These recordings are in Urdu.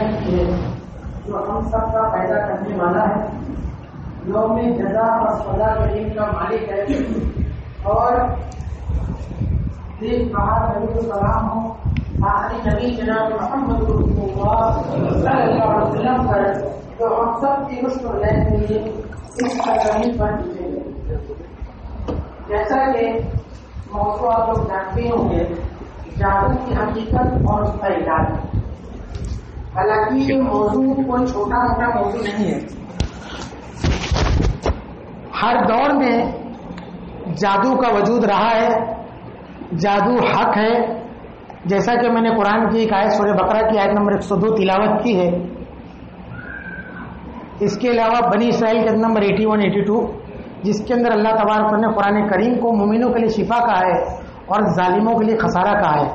ہے جو ہم سب کا پیدا کرنے والا ہے، یوم جزا اور سزا کریم کا مالک ہے۔ اور دل بہار نبی السلام ہو۔ آخری نبی جناب محمد صلی اللہ علیہ وسلم پر جو ہم سب کی رشت لینے کے لیے اس سرگرمی پر جیتے گئے جیسا کہ موضوع آپ لوگ جانتے ہوں گے جادو کی حقیقت اور اس کا علاج۔ حالانکہ یہ موضوع کوئی چھوٹا موٹا موضوع نہیں ہے۔ ہر دور میں جادو کا وجود رہا ہے، جادو حق ہے۔ جیسا کہ میں نے قرآن کی ایک آیت سورہ بقرہ کی آیت نمبر ایک سو دو تلاوت کی ہے۔ اس کے علاوہ بنی اسرائیل کے number eighty one, eighty two, جس کے اندر اللہ تبارک نے قرآن کریم کو مومنوں کے لیے شفا کہا ہے اور ظالموں کے لیے خسارہ کہا ہے۔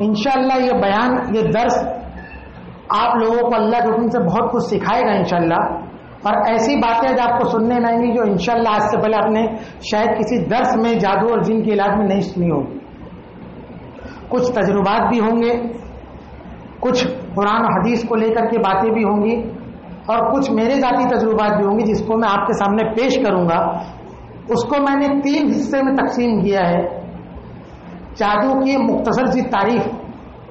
انشاءاللہ یہ بیان، یہ درس آپ لوگوں کو اللہ کے حکم سے بہت کچھ سکھائے گا انشاءاللہ۔ اور ایسی باتیں آج آپ کو سننے میں آئیں گی جو انشاءاللہ آج سے پہلے آپ نے شاید کسی درس میں جادو اور جن کے علاج میں نہیں سنی ہوگی۔ کچھ تجربات بھی ہوں گے، کچھ قرآن و حدیث کو لے کر کے باتیں بھی ہوں گی، اور کچھ میرے ذاتی تجربات بھی ہوں گی جس کو میں آپ کے سامنے پیش کروں گا۔ اس کو میں نے تین حصے میں تقسیم کیا ہے۔ جادو کی مختصر سی تعریف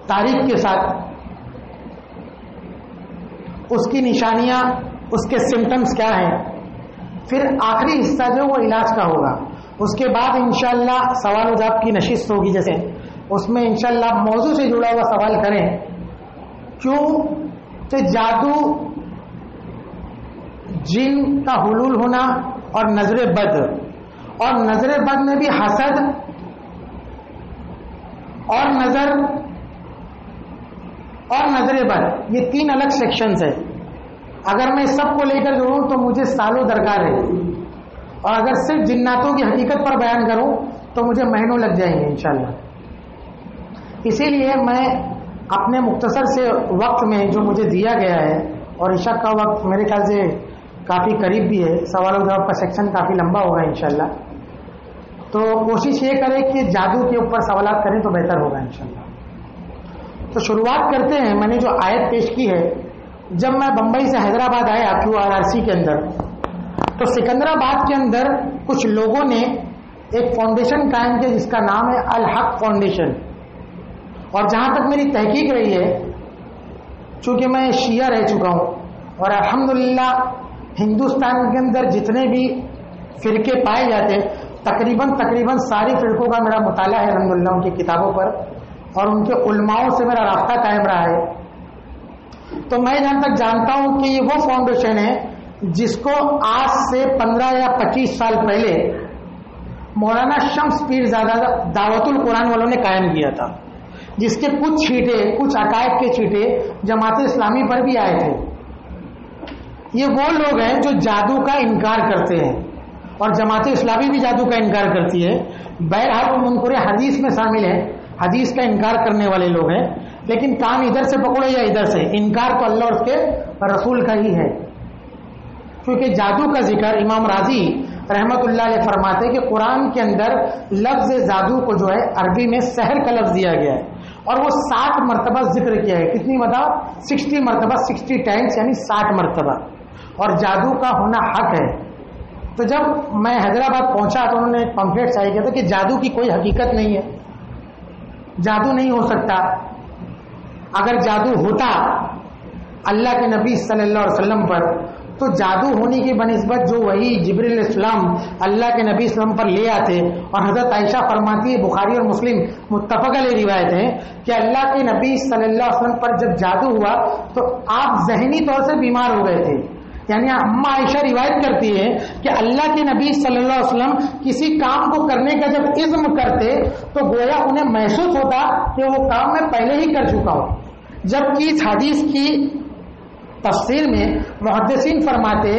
تاریخ کے ساتھ۔ اس کی نشانیاں، اس کے سمٹمس کیا ہیں؟ پھر آخری حصہ جو وہ علاج کا ہوگا۔ اس کے بعد انشاءاللہ سوال و جواب کی نشست ہوگی جیسے، اس میں انشاءاللہ موضوع سے جڑا ہوا سوال کریں۔ کیوں کہ جادو جن کا حلول ہونا اور نظر بد، اور نظر بد میں بھی حسد اور نظر اور نظر بد یہ تین الگ سیکشنز ہیں۔ اگر میں سب کو لے کر جڑوں تو مجھے سالوں درکار ہے۔ اور اگر صرف جناتوں کی حقیقت پر بیان کروں تو مجھے مہینوں لگ جائیں گے انشاءاللہ۔ اسی لیے میں اپنے مختصر سے وقت میں جو مجھے دیا گیا ہے، اور عشاء کا وقت میرے خیال سے کافی قریب بھی ہے سوال و جواب کا سیکشن کافی لمبا ہوگا انشاءاللہ۔ تو کوشش یہ کریں کہ جادو کے اوپر سوالات کریں تو بہتر ہوگا انشاءاللہ۔ تو شروعات کرتے ہیں، میں نے جو آیت پیش کی ہے، جب میں بمبئی سے حیدرآباد آیا کیو آر آر سی کے اندر، تو سکندرآباد کے اندر کچھ لوگوں نے ایک فاؤنڈیشن قائم کیا جس کا نام ہے الحق فاؤنڈیشن اور جہاں تک میری تحقیق رہی ہے، چونکہ میں شیعہ رہ چکا ہوں، اور الحمدللہ ہندوستان کے اندر جتنے بھی فرقے پائے جاتے ہیں، تقریباً تقریباً ساری فرقوں کا میرا مطالعہ ہے الحمدللہ ان کی کتابوں پر۔ اور ان کے علماؤں سے میرا رابطہ قائم رہا ہے۔ تو میں جہاں تک جانتا ہوں کہ یہ وہ فاؤنڈیشن ہے جس کو آج سے پندرہ یا پچیس سال پہلے مولانا شمس پیر زادہ دعوت القرآن والوں نے قائم کیا تھا۔ جس کے کچھ چھیٹے، کچھ عقائد کے چھیٹے جماعت اسلامی پر بھی آئے تھے۔ یہ وہ لوگ ہیں جو جادو کا انکار کرتے ہیں۔ اور جماعت اسلامی بھی جادو کا انکار کرتی ہے۔ بہرحال وہ حدیث میں شامل ہے حدیث کا انکار کرنے والے لوگ ہیں، لیکن کام ادھر سے پکڑے یا ادھر سے، انکار تو اللہ اور اس کے رسول کا ہی ہے۔ کیونکہ جادو کا ذکر امام راضی رحمت اللہ علیہ فرماتے کہ قرآن کے اندر لفظ جادو کو جو ہے، عربی میں سحر کا لفظ دیا گیا ہے۔ اور وہ ساٹھ مرتبہ ذکر کیا ہے۔ کتنی مطلب سکسٹی مرتبہ، سکسٹی ٹائمس یعنی ساٹھ مرتبہ۔ اور جادو کا ہونا حق ہے۔ تو جب میں حیدرآباد پہنچا تو انہوں نے پمفلیٹ چاہیے کیا تھا کہ جادو کی کوئی حقیقت نہیں ہے۔ جادو نہیں ہو سکتا۔ اگر جادو ہوتا اللہ کے نبی صلی اللہ علیہ وسلم پر، تو جادو ہونے کی بنسبت جو وہی جبریل اسلام اللہ کے نبی اسلام پر لے آتے اور حضرت عائشہ فرماتی ہے بخاری اور مسلم متفق علیہ روایت ہیں کہ اللہ کے نبی صلی اللہ علیہ وسلم پر جب جادو ہوا، تو آپ ذہنی طور سے بیمار ہو گئے تھے۔ یعنی اما عائشہ روایت کرتی ہے کہ اللہ کے نبی صلی اللہ علیہ وسلم کسی کام کو کرنے کا جب عزم کرتے تو گویا انہیں محسوس ہوتا کہ وہ کام میں پہلے ہی کر چکا ہوں جبکہ اس حدیث کی تفسیر میں محدثین فرماتے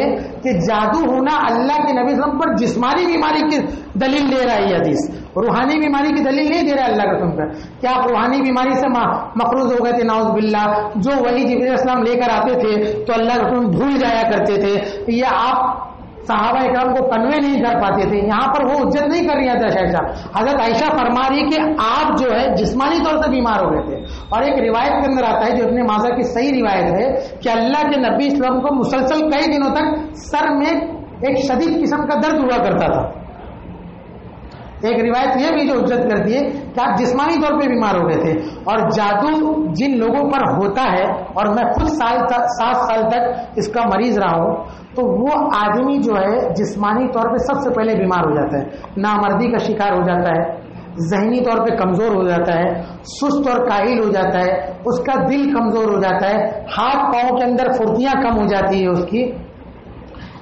کہ جادو ہونا اللہ کے نبی وسلم پر جسمانی بیماری کی دلیل دے رہا ہے یہ حدیث۔ روحانی بیماری کی دلیل نہیں دے رہا اللہ کے پر۔ کیا آپ روحانی بیماری سے مقروض ہو گئے تھے؟ ناؤز باللہ۔ جو وہی جب اسلام لے کر آتے تھے تو اللہ کے بھول جایا کرتے تھے۔ یا آپ صحابہ اکرام کو کنوے نہیں کر پاتے تھے۔ یہاں پر وہ عزت نہیں کر رہا تھا شہشاہ حضرت عائشہ فرما رہی کہ آپ جو ہے جسمانی طور سے بیمار ہو گئے تھے۔ اور ایک روایت کے اندر آتا ہے جو اپنے ماضا کی صحیح روایت ہے کہ اللہ کے نبی اسلام کو مسلسل کئی دنوں تک سر میں ایک شدید قسم کا درد ہوا کرتا تھا۔ ایک روایت یہ بھی جو عزت کرتی ہے کہ آپ جسمانی طور پہ بیمار ہو گئے تھے۔ اور جادو جن لوگوں پر ہوتا ہے، اور میں خود سال سات سال تک اس کا مریض رہا ہوں تو وہ آدمی جو ہے جسمانی طور پہ سب سے پہلے بیمار ہو جاتا ہے، نامردی کا شکار ہو جاتا ہے، ذہنی طور پہ کمزور ہو جاتا ہے، سست اور کاہل ہو جاتا ہے، اس کا دل کمزور ہو جاتا ہے، ہاتھ پاؤں کے اندر پھرتیاں کم ہو جاتی ہے اس کی۔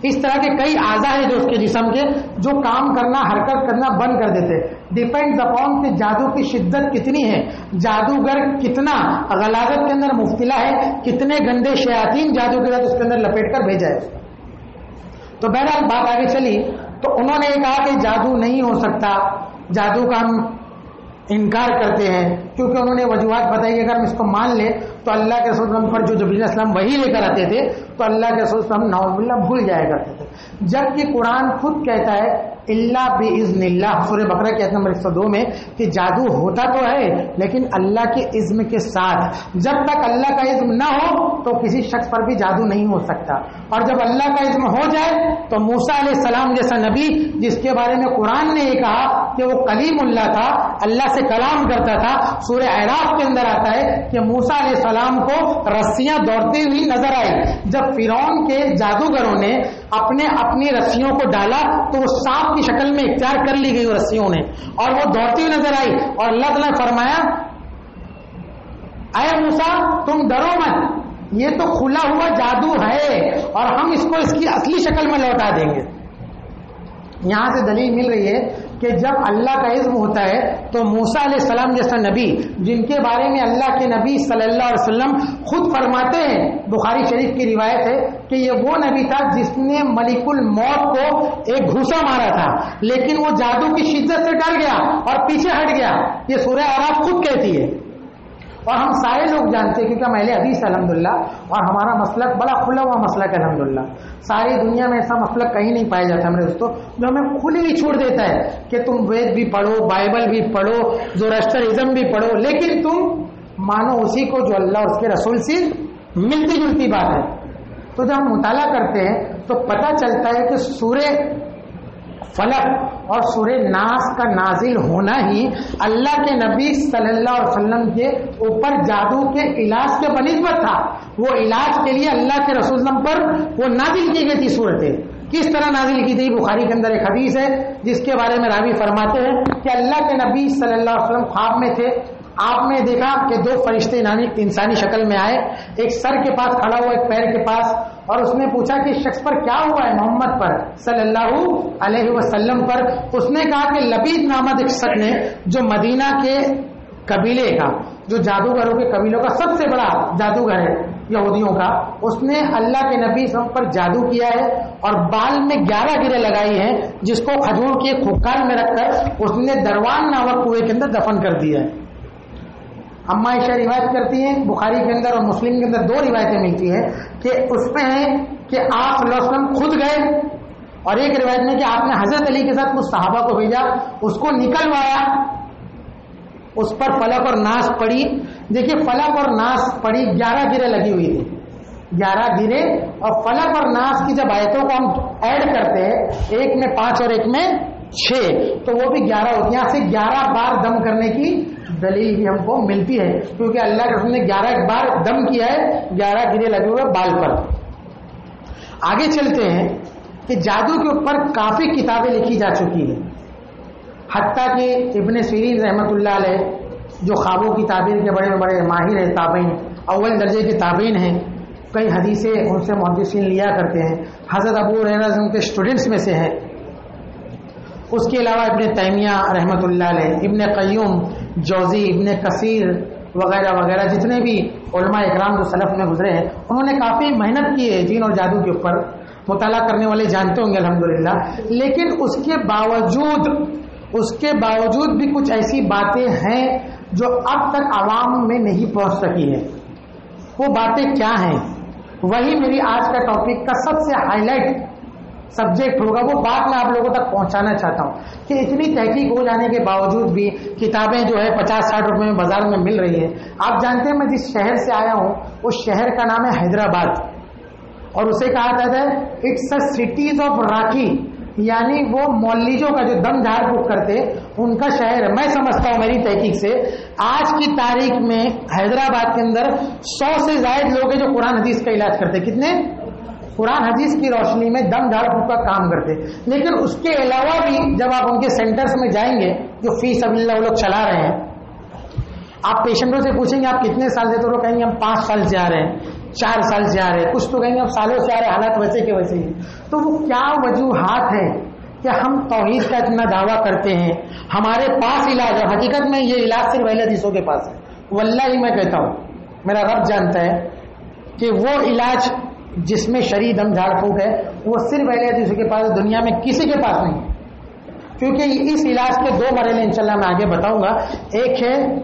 اس طرح کے کئی اعضا ہے جو اس کے جسم کے، جو کام کرنا، حرکت کرنا بند کر دیتے ڈیپینڈ اپون کہ جادو کی شدت کتنی ہے۔ جادوگر کتنا غلاغت کے اندر مفتلا ہے، کتنے گندے شیاطین جادو کے ساتھ اس کے اندر لپیٹ کر بھیجا ہے۔ تو بہرحال بات آگے چلی تو انہوں نے یہ کہا کہ جادو نہیں ہو سکتا، جادو کا ہم انکار کرتے ہیں۔ کیونکہ انہوں نے وجوہات بتائی اگر ہم اس کو مان لیں تو اللہ کے رسول پر جو جبریل اسلام وہی لے کر آتے تھے تو اللہ کے رسول اسلام نوز اللہ بھول جایا کرتے تھے۔ جبکہ قرآن خود کہتا ہے اللہ بزن اللہ سورہ بکرا کے نمبر ایک سو دو میں کہ جادو ہوتا تو ہے، لیکن اللہ کے عزم کے ساتھ۔ جب تک اللہ کا عزم نہ ہو تو کسی شخص پر بھی جادو نہیں ہو سکتا۔ اور جب اللہ کا عزم ہو جائے تو موسا علیہ السلام جیسا نبی، جس کے بارے میں قرآن نے یہ کہا کہ وہ کلیم اللہ تھا، اللہ سے کلام کرتا تھا سورہ اعراف کے اندر آتا ہے کہ موسا علیہ السلام کو رسیاں دوڑتی ہوئی نظر آئی۔ جب فرون کے جادوگروں نے اپنے اپنی رسیوں کو ڈالا تو وہ سانپ کی شکل میں اختیار کر لی گئی وہ رسیوں نے اور وہ دوڑتی ہوئی نظر آئی اور اللہ تعالیٰ نے فرمایا، اے موسا تم ڈرو مت۔ یہ تو کھلا ہوا جادو ہے اور ہم اس کو اس کی اصلی شکل میں لوٹا دیں گے۔ یہاں سے دلیل مل رہی ہے کہ جب اللہ کا عزم ہوتا ہے تو موسا علیہ السلام جیسا نبی، جن کے بارے میں اللہ کے نبی صلی اللہ علیہ وسلم خود فرماتے ہیں، بخاری شریف کی روایت ہے کہ یہ وہ نبی تھا جس نے ملک الموت کو ایک گھوسا مارا تھا، لیکن وہ جادو کی شدت سے ڈر گیا اور پیچھے ہٹ گیا۔ یہ سورہ آراب خود کہتی ہے۔ اور ہم سارے لوگ جانتے ہیں کیونکہ ہم اہل حدیث الحمد للہ اور ہمارا مسلک بڑا کھلا ہوا مسلک ہے الحمد للہ ساری دنیا میں ایسا مسلک کہیں نہیں پایا جاتا ہمارے دوستوں جو ہمیں کھلی ہوئی چھوڑ دیتا ہے کہ تم وید بھی پڑھو، بائبل بھی پڑھو زورسٹرزم بھی پڑھو، لیکن تم مانو اسی کو جو اللہ اس کے رسول سے ملتی جلتی بات ہے۔ تو جب ہم مطالعہ کرتے ہیں، تو پتہ چلتا ہے کہ سورہ فلک اور سورہ ناس کا نازل ہونا ہی اللہ کے نبی صلی اللہ علیہ وسلم کے اوپر جادو کے علاج کے بنسبت تھا۔ وہ علاج کے لیے اللہ کے رسول پر وہ نازل کی گئی تھی صورتیں۔ کس طرح نازل کی تھی بخاری کے اندر ایک حدیث ہے جس کے بارے میں راوی فرماتے ہیں کہ اللہ کے نبی صلی اللہ علیہ وسلم خواب میں تھے۔ آپ نے دیکھا کہ دو فرشتے انسانی شکل میں آئے، ایک سر کے پاس کھڑا ہوا، ایک پیر کے پاس، اور اس نے پوچھا کہ شخص پر کیا ہوا ہے محمد پر؟ صلی اللہ علیہ وسلم پر۔ اس نے کہا کہ لبید نامد ایک شخص نے جو مدینہ کے قبیلے کا، جو جادوگروں کے قبیلوں کا سب سے بڑا جادوگر ہے، یہودیوں کا، اس نے اللہ کے نبی سب پر جادو کیا ہے اور بال میں گیارہ گرے لگائی ہیں، جس کو کھجور کے کھکار میں رکھ کر اس نے دروان ناور کنویں کے اندر دفن کر دیا ہے۔ اما عائشہ روایت کرتی ہیں، بخاری کے اندر اور مسلم کے اندر دو روایتیں ملتی ہیں کہ اس میں ہے کہ آپ وسلم خود گئے اور ایک روایت میں کہ آپ نے حضرت علی کے ساتھ کچھ صحابہ کو بھیجا، اس کو نکلوایا۔ اس پر فلک اور ناس پڑی۔ دیکھیے، فلک اور ناس پڑی، گیارہ گرے لگی ہوئی تھی۔ گیارہ گرے۔ اور فلک اور ناس کی جب آیتوں کو ہم ایڈ کرتے ہیں، ایک میں پانچ اور ایک میں چھ، تو وہ بھی گیارہ ہوتی ہیں۔ سے گیارہ بار دم کرنے کی دلیل بھی ہم کو ملتی ہے۔ کیونکہ اللہ کے نے گیارہ بار دم کیا ہے، گیارہ گرے لگے ہوئے بال پر۔ آگے چلتے ہیں کہ جادو کے اوپر کافی کتابیں لکھی جا چکی ہیں۔ حتیٰ کہ ابن سیرین رحمت اللہ علیہ، جو خوابوں کی تعبیر کے بڑے بڑے ماہر ہیں، تابعین، اول درجے کے تابعین ہیں، کئی حدیثیں ان سے محدثین لیا کرتے ہیں۔ حضرت ابو ان کے اسٹوڈنٹس میں سے ہیں۔ اس کے علاوہ ابن تیمیہ رحمۃ اللہ علیہ، ابن قیوم جوزی، ابن کثیر وغیرہ وغیرہ، جتنے بھی علماء اکرام جو سلف میں گزرے ہیں، انہوں نے کافی محنت کی ہے جین اور جادو کے اوپر۔ مطالعہ کرنے والے جانتے ہوں گے، الحمدللہ۔ لیکن اس کے باوجود، اس کے باوجود بھی کچھ ایسی باتیں ہیں جو اب تک عوام میں نہیں پہنچ سکی ہے وہ باتیں کیا ہیں؟ وہی میری آج کا ٹاپک کا سب سے ہائی لائٹ سبجیکٹ ہوگا، وہ بات میں آپ لوگوں تک پہنچانا چاہتا ہوں کہ اتنی تحقیق ہو جانے کے باوجود بھی کتابیں جو ہے پچاس ساٹھ روپے میں بازار میں مل رہی ہیں۔ آپ جانتے ہیں میں جس شہر سے آیا ہوں، اس شہر کا نام ہے حیدرآباد۔ اور اسے کہا جاتا ہے it's a cities of rocky یعنی وہ مولیجوں کا جو دم جھاڑ پھوک کرتے، ان کا شہر ہے۔ میں سمجھتا ہوں میری تحقیق سے، آج کی تاریخ میں حیدرآباد کے اندر سو سے زائد لوگ ہیں جو قرآن حدیث کا علاج کرتے۔ کتنے؟ قرآن حدیث کی روشنی میں دم جھاڑ کا کام کرتے۔ لیکن اس کے علاوہ بھی جب آپ ان کے سینٹرز میں جائیں گے، جو فیس اب اللہ وہ لوگ چلا رہے ہیں، آپ پیشنٹوں سے پوچھیں گے، آپ کتنے سال سے؟ تو لوگ کہیں گے، ہم پانچ سال سے آ رہے ہیں، چار سال سے آ رہے ہیں۔ کچھ تو کہیں گے اب سالوں سے آ رہے حالات ویسے کے ویسے ہی۔ تو وہ کیا وجوہات ہیں کہ ہم توحید کا اتنا دعویٰ کرتے ہیں؟ ہمارے پاس علاج ہے، حقیقت میں یہ علاج صرف اہل حدیثوں کے پاس ہے۔ واللہ ہی میں کہتا ہوں، میرا رب جانتا ہے کہ وہ علاج جس میں شریر دم جھاڑ پھوک ہے، وہ صرف اہل حدیثوں کے پاس، دنیا میں کسی کے پاس نہیں ہے۔ کیونکہ اس علاج کے دو مرحلے انشاءاللہ میں آگے بتاؤں گا۔ ایک ہے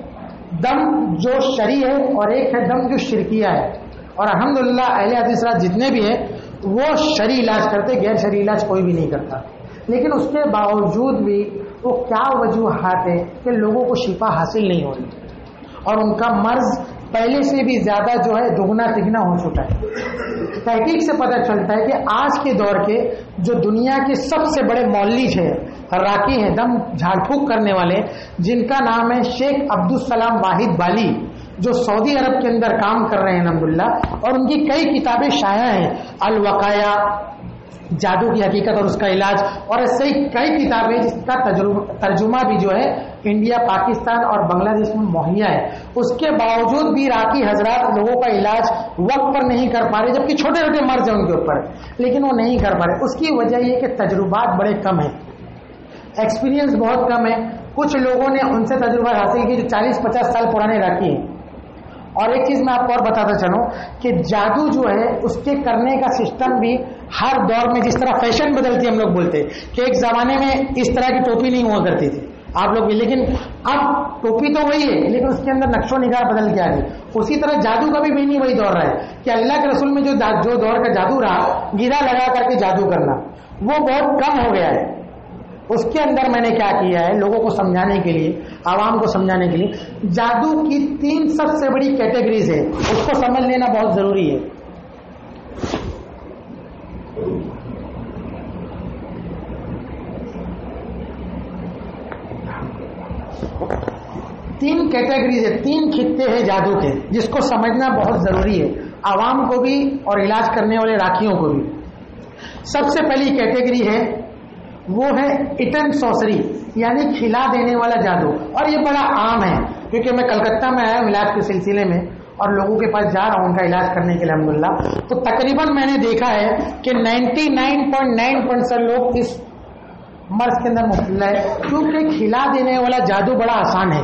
دم جو شری ہے اور ایک ہے دم جو شرکیہ ہے۔ اور الحمدللہ اہل حدیث جتنے بھی ہیں، وہ شری علاج کرتے، غیر شری علاج کوئی بھی نہیں کرتا۔ لیکن اس کے باوجود بھی وہ کیا وجوہات ہے کہ لوگوں کو شفا حاصل نہیں ہو رہی۔ اور ان کا مرض پہلے سے بھی زیادہ جو ہے دگنا تگنا ہو چکا ہے۔ تحقیق سے پتہ چلتا ہے کہ آج کے دور کے جو دنیا کے سب سے بڑے مولج ہیں راکی ہیں، دم جھاڑ پھونک کرنے والے، جن کا نام ہے شیخ عبد السلام واحد بالی، جو سعودی عرب کے اندر کام کر رہے ہیں الحمد اور ان کی کئی کتابیں شائع ہیں۔ الوقایا جادو کی حقیقت اور اس کا علاج اور ایسے ہی کئی کتابیں جس کا ترجمہ بھی جو ہے انڈیا، پاکستان اور بنگلہ دیش میں مہیا ہے۔ اس کے باوجود بھی راکی حضرات لوگوں کا علاج وقت پر نہیں کر پا رہے، جبکہ چھوٹے چھوٹے مرض ہیں ان کے اوپر، لیکن وہ نہیں کر پا رہے۔ اس کی وجہ یہ کہ تجربات بڑے کم ہیں۔ ایکسپیرینس بہت کم ہے کچھ لوگوں نے ان سے تجربہ حاصل کی جو چالیس پچاس سال پرانے راکی ہیں۔ اور ایک چیز میں آپ کو اور بتاتا چلوں کہ جادو جو ہے، اس کے کرنے کا سسٹم بھی ہر دور میں جس طرح فیشن بدلتی ہم لوگ بولتے کہ ایک زمانے میں اس طرح کی ٹوپی نہیں ہوا کرتی تھی۔ آپ لوگ بھی، لیکن اب ٹوپی تو وہی ہے، لیکن اس کے اندر نقش و نگار بدل کے آ گئی اسی طرح جادو کا بھی بھی نہیں وہی دور رہا ہے کہ اللہ کے رسول میں جو جو دور کا جادو رہا، گرا لگا کر کے جادو کرنا، وہ بہت کم ہو گیا ہے۔ اس کے اندر میں نے کیا کیا ہے لوگوں کو سمجھانے کے لیے، عوام کو سمجھانے کے لیے، جادو کی تین سب سے بڑی کیٹیگریز ہے اس کو سمجھ لینا بہت ضروری ہے۔ تین کیٹیگریز ہے تین خطے ہیں جادو کے، جس کو سمجھنا بہت ضروری ہے۔ عوام کو بھی اور علاج کرنے والے راکھیوں کو بھی۔ سب سے پہلی کیٹیگری ہے وہ ہے اٹن سوسری یعنی کھلا دینے والا جادو۔ اور یہ بڑا عام ہے، کیونکہ میں کلکتہ میں آیا ہوں علاج کے سلسلے میں، اور لوگوں کے پاس جا رہا ہوں ان کا علاج کرنے کے لیے الحمد للہ تو تقریباً میں نے دیکھا ہے کہ ninety nine point nine percent لوگ اس مرض کے اندر مبتلا ہے کیونکہ کھلا دینے والا جادو بڑا آسان ہے۔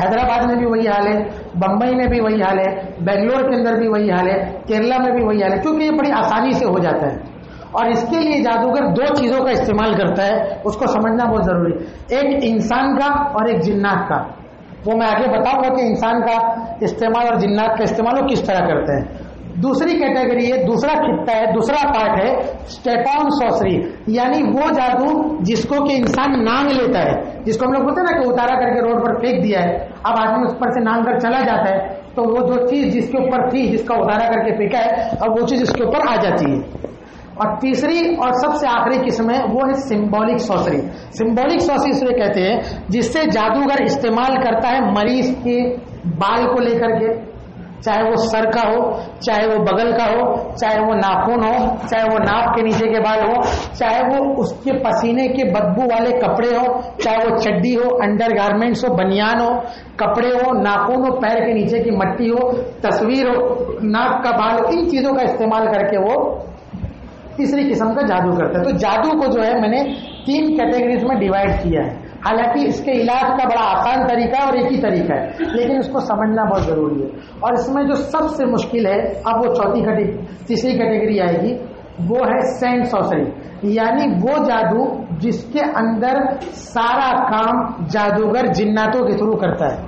حیدرآباد میں بھی وہی حال ہے، بمبئی میں بھی وہی حال ہے، بنگلور کے اندر بھی وہی حال ہے، کیرلا میں بھی وہی حال ہے، کیونکہ یہ بڑی آسانی سے ہو جاتا ہے۔ اور اس کے لیے جادوگر دو چیزوں کا استعمال کرتا ہے، اس کو سمجھنا بہت ضروری۔ ایک انسان کا اور ایک جنات کا۔ وہ میں آگے بتاؤں گا کہ انسان کا استعمال اور جنات کا استعمال وہ کس طرح کرتے ہیں۔ دوسری کیٹیگری ہے، دوسرا خطہ ہے، دوسرا پارٹ ہے اسٹیپون سوسری۔ یعنی وہ جادو جس کو کہ انسان نانگ لیتا ہے، جس کو ہم لوگ بولتے ہیں نا کہ اتارا کر کے روڈ پر پھینک دیا ہے۔ اب آدمی اس پر سے نانگ کر چلا جاتا ہے، تو وہ جو چیز جس کے اوپر تھی، جس کا اتارا کر کے پھینکا ہے، اب وہ چیز اس کے اوپر آ جاتی ہے۔ اور تیسری اور سب سے آخری قسم ہے، وہ ہے سمبولک سوسری سمبولک سوسری اس لیے کہتے ہیں، جس سے جادوگر استعمال کرتا ہے مریض کے بال کو لے کر کے، چاہے وہ سر کا ہو، چاہے وہ بغل کا ہو، چاہے وہ ناخن ہو، چاہے وہ ناپ کے نیچے کے بال ہو، چاہے وہ اس کے پسینے کے بدبو والے کپڑے ہو، چاہے وہ چڈی ہو، انڈر گارمنٹس ہو، بنیان ہو، کپڑے ہو، ناخن ہو، پیر کے نیچے کی مٹی ہو، تصویر ہو، ناک کا بال ہو ان چیزوں کا استعمال کر کے وہ تیسری قسم کا جادو کرتا ہے۔ تو جادو کو جو ہے میں نے تین کیٹیگریز میں ڈیوائڈ کیا ہے۔ حالانکہ اس کے علاج کا بڑا آسان طریقہ ہے اور ایک ہی طریقہ ہے، لیکن اس کو سمجھنا بہت ضروری ہے۔ اور اس میں جو سب سے مشکل ہے، اب وہ چوتھی تیسری کیٹیگری آئے گی، وہ ہے سینٹ سوسری۔ یعنی وہ جادو جس کے اندر سارا کام جادوگر جناتوں کے تھرو کرتا ہے۔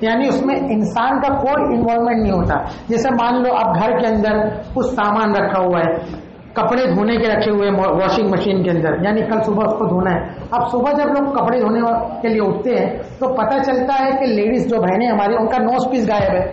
یعنی اس میں انسان کا کوئی انوالومنٹ نہیں ہوتا۔ جیسے مان لو اب گھر کے اندر کچھ سامان رکھا ہوا ہے کپڑے دھونے کے رکھے ہوئے واشنگ مشین کے اندر یعنی کل صبح اس کو دھونا ہے۔ اب صبح جب لوگ کپڑے دھونے کے لیے اٹھتے ہیں، تو پتہ چلتا ہے کہ لیڈیز جو بہنیں ہماری، ان کا نوز پیس غائب ہے،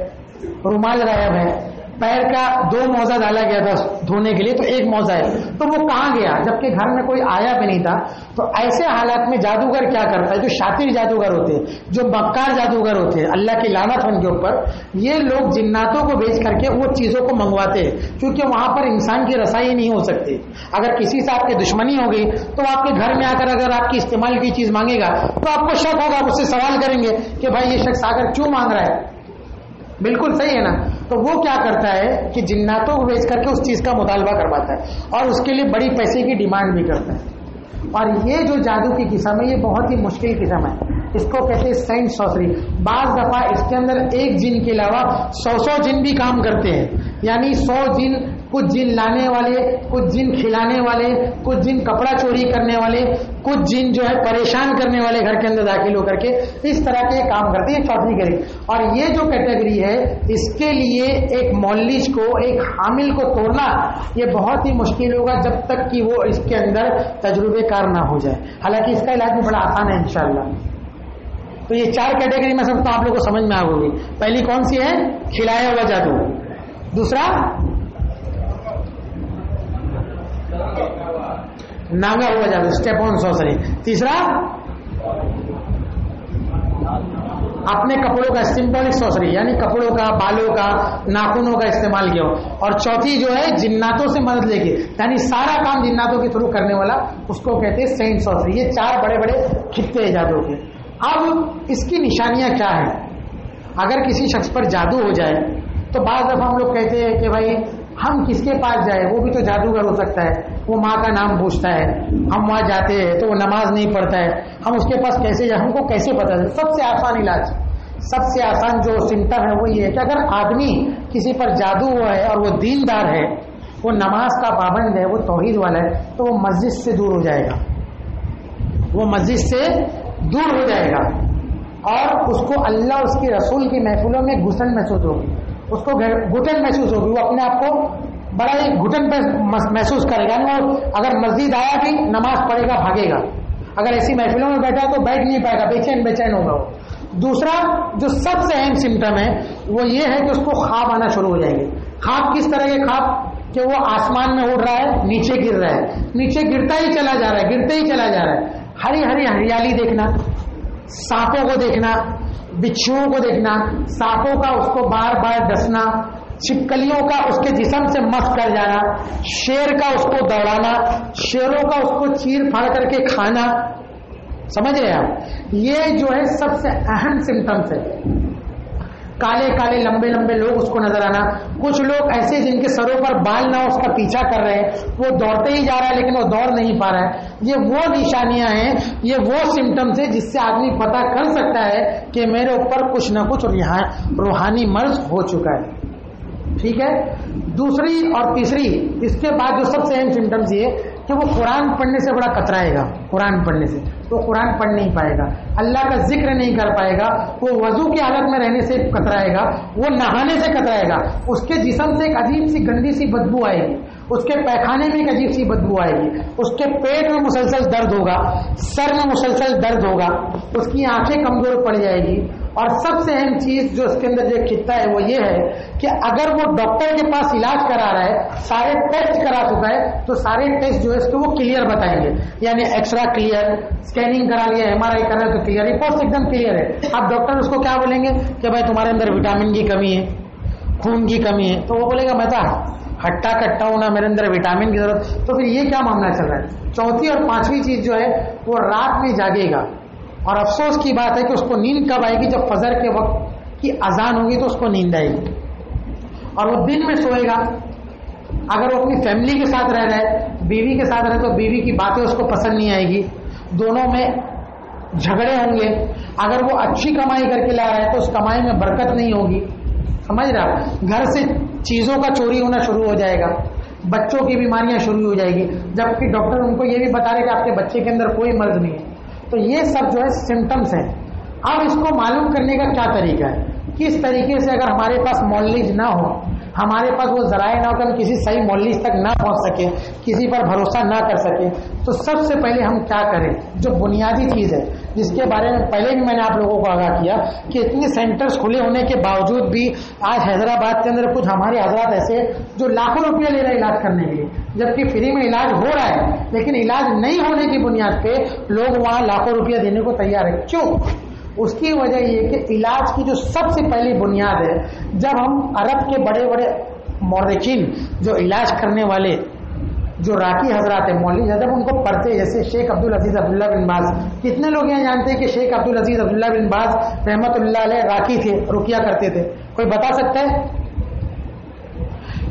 رومال غائب ہے۔ پیر کا دو موزہ ڈالا گیا تھا دھونے کے لیے تو ایک موزہ ہے۔ تو وہ کہاں گیا؟ جبکہ گھر میں کوئی آیا بھی نہیں تھا۔ تو ایسے حالات میں جادوگر کیا کرتا ہے؟ جو شاطر جادوگر ہوتے ہیں، جو مکار جادوگر ہوتے ہیں، اللہ کی لانت ان کے اوپر، یہ لوگ جناتوں کو بیچ کر کے وہ چیزوں کو منگواتے ہیں۔ کیونکہ وہاں پر انسان کی رسائی نہیں ہو سکتی۔ اگر کسی سے آپ کی دشمنی ہوگی تو آپ کے گھر میں آ کر اگر آپ کی استعمال کی چیز مانگے گا، تو آپ کو شک ہوگا، آپ اس سے سوال کریں گے کہ بھائی یہ شخص آ کر کیوں مانگ رہا ہے؟ بالکل صحیح ہے نا؟ تو وہ کیا کرتا ہے کہ جناتوں کو بیچ کر کے اس چیز کا مطالبہ کرواتا ہے اور اس کے لیے بڑی پیسے کی ڈیمانڈ بھی کرتا ہے۔ اور یہ جو جادو کی قسم ہے، یہ بہت ہی مشکل قسم ہے۔ اس کو کہتے ہیں سینٹ سوسری۔ بعض دفعہ اس کے اندر ایک جن کے علاوہ سو سو جن بھی کام کرتے ہیں۔ یعنی سو جن کچھ جن لانے والے، کچھ جن کھلانے والے، کچھ جن کپڑا چوری کرنے والے، کچھ جن جو ہے پریشان کرنے والے گھر کے اندر داخل ہو کر کے اس طرح کے کام کرتے ہیں چوتھی گری اور یہ جو کیٹیگری ہے، اس کے لیے ایک مولج کو، ایک حامل کو توڑنا، یہ بہت ہی مشکل ہوگا جب تک کہ وہ اس کے اندر تجربے کار نہ ہو جائے۔ حالانکہ اس کا علاج بھی بڑا آسان ہے، انشاءاللہ۔ تو یہ چار کیٹیگری میں سمجھتا ہوں آپ لوگ کو سمجھ میں آ ہوگی پہلی کون سی ہے؟ کھلایا ہوا جادو۔ دوسرا؟ ناگا ہوا جادو اسٹیپ آن سوسری۔ تیسرا، اپنے کپڑوں کا سمبولک سوسری یعنی کپڑوں کا، بالوں کا، ناخنوں کا استعمال کیا۔ اور چوتھی جو ہے، جناتوں سے مدد لے کے یعنی سارا کام جناتوں کے تھرو کرنے والا، اس کو کہتے ہیں سینٹ سوسری۔ یہ چار بڑے بڑے خطے جادو کے۔ اب اس کی نشانیاں کیا ہیں؟ اگر کسی شخص پر جادو ہو جائے، تو بعض دفعہ ہم لوگ کہتے ہیں کہ بھائی ہم کس کے پاس جائے وہ بھی تو جادوگر ہو سکتا ہے۔ وہ ماں کا نام پوچھتا ہے۔ ہم وہاں جاتے ہیں تو وہ نماز نہیں پڑھتا ہے۔ ہم اس کے پاس کیسے جائیں؟ ہم کو کیسے پتا چلے؟ سب سے آسان علاج۔ سب سے آسان جو سمٹم ہے وہ یہ ہے کہ اگر آدمی کسی پر جادو ہوا ہے اور وہ دیندار ہے، وہ نماز کا پابند ہے، وہ توحید والا ہے، تو وہ مسجد سے دور ہو جائے گا۔ وہ مسجد سے دور ہو جائے گا۔ اور اس کو اللہ اس کے رسول کی محفلوں میں گھسن محسوس ہوگی۔ اس کو گھٹن محسوس ہوگی۔ وہ اپنے آپ کو بڑا ہی گھٹن پہ محسوس کرے گا وہ اگر مسجد آیا بھی نماز پڑھے گا، بھاگے گا۔ اگر ایسی محفلوں میں بیٹھا تو بیٹھ نہیں پائے گا، بے چین بے چین ہوگا وہ۔ دوسرا جو سب سے اہم سمٹم ہے، وہ یہ ہے کہ اس کو خواب آنا شروع ہو جائیں گے۔ خواب کس طرح کے خواب؟ کہ وہ آسمان میں اڑ رہا ہے، نیچے گر رہا ہے۔ نیچے گرتا ہی چلا جا رہا ہے، گرتے ہی چلا جا رہا ہے۔ ہری ہری ہریالی دیکھنا، سانپوں کو دیکھنا بچھوؤں کو دیکھنا، سانپوں کا اس کو بار بار ڈسنا، چھپکلیوں کا اس کے جسم سے مس کر جانا، شیر کا اس کو دوڑانا، شیروں کا اس کو چیر پھاڑ کر کے کھانا، سمجھ رہے آپ؟ یہ جو ہے سب سے اہم سمٹمس ہے کالے کالے لمبے لمبے لوگ اس کو نظر آنا۔ کچھ لوگ ایسے جن کے سروں پر بال نہ اس کا پیچھا کر رہے ہیں۔ وہ دوڑتے ہی جا رہا ہے لیکن وہ دوڑ نہیں پا رہا ہے۔ یہ وہ نشانیاں ہیں، یہ وہ سمٹمس ہے جس سے آدمی پتا کر سکتا ہے کہ میرے اوپر کچھ نہ کچھ روحانی مرض ہو چکا ہے۔ ٹھیک ہے؟ دوسری اور تیسری، اس کے بعد جو سب سے اہم سمٹمس یہ کہ وہ قرآن پڑھنے سے بڑا کترائے گا، قرآن پڑھنے سے۔ تو قرآن پڑھ نہیں پائے گا۔ اللہ کا ذکر نہیں کر پائے گا۔ وہ وضو کی حالت میں رہنے سے کترائے گا۔ وہ نہانے سے کترائے گا۔ اس کے جسم سے ایک عجیب سی گندی سی بدبو آئے گی۔ اس کے پیخانے میں ایک عجیب سی بدبو آئے گی۔ اس کے پیٹ میں مسلسل درد ہوگا۔ سر میں مسلسل درد ہوگا۔ اس کی آنکھیں کمزور پڑ جائے گی۔ اور سب سے اہم چیز جو اس کے اندر جو خطہ ہے وہ یہ ہے کہ اگر وہ ڈاکٹر کے پاس علاج کرا رہا ہے، سارے ٹیسٹ کرا چکا ہے، تو سارے ٹیسٹ جو ہے اس کو وہ کلیئر بتائیں گے۔ یعنی ایکسرا کلیئر اسکیننگ کرا لیا ایم آر آئی کرا تو کلیئر رپورٹ ایک دم کلیئر ہے۔ اب ڈاکٹر اس کو کیا بولیں گے؟ کہ بھائی تمہارے اندر وٹامن کی کمی ہے، خون کی کمی ہے۔ تو وہ بولے گا، میں تو ہٹا کٹا ہونا میرے اندر وٹامن کی ضرورت۔ تو پھر یہ کیا معاملہ چل رہا ہے؟ چوتھی اور پانچویں چیز جو ہے، وہ رات میں جاگے گا۔ اور افسوس کی بات ہے کہ اس کو نیند کب آئے گی؟ جب فجر کے وقت کی اذان ہوگی تو اس کو نیند آئے گی۔ اور وہ دن میں سوئے گا۔ اگر وہ اپنی فیملی کے ساتھ رہ رہا ہے، بیوی کے ساتھ رہے تو بیوی کی باتیں اس کو پسند نہیں آئے گی۔ دونوں میں جھگڑے ہوں گے۔ اگر وہ اچھی کمائی کر کے لا رہا ہے تو اس کمائی میں برکت نہیں ہوگی۔ سمجھ رہا گھر سے چیزوں کا چوری ہونا شروع ہو جائے گا۔ بچوں کی بیماریاں شروع ہو جائے گی۔ جبکہ ڈاکٹر ان کو یہ بھی بتا رہے کہ آپ کے بچے کے اندر کوئی مرض نہیں ہے۔ تو یہ سب جو ہے سمٹمس ہیں۔ اب اس کو معلوم کرنے کا کیا طریقہ ہے؟ کس طریقے سے اگر ہمارے پاس مالج نہ ہو ہمارے پاس وہ ذرائع نہ ہو کہ ہم کسی صحیح مولوی تک نہ پہنچ سکیں، کسی پر بھروسہ نہ کر سکیں۔ تو سب سے پہلے ہم کیا کریں؟ جو بنیادی چیز ہے، جس کے بارے میں پہلے بھی میں نے آپ لوگوں کو آگاہ کیا کہ اتنے سینٹرز کھلے ہونے کے باوجود بھی آج حیدرآباد کے اندر کچھ ہمارے حضرات ایسے جو لاکھوں روپیہ لے رہے ہیں علاج کرنے کے لیے، جبکہ فری میں علاج ہو رہا ہے، لیکن علاج نہیں ہونے کی بنیاد پہ لوگ وہاں لاکھوں روپیہ دینے کو تیار ہے کیوں؟ اس کی وجہ یہ کہ علاج کی جو سب سے پہلی بنیاد ہے، جب ہم عرب کے بڑے بڑے مورخین جو علاج کرنے والے جو راکی حضرات ہیں، مولوی جب ان کو پڑھتے جیسے شیخ عبد العزیز عبداللہ بن باز۔ کتنے لوگ یہاں جانتے ہیں کہ شیخ عبد العزیز عبداللہ بن باز رحمت اللہ علیہ راکی تھے رکیا کرتے تھے۔ کوئی بتا سکتا ہے؟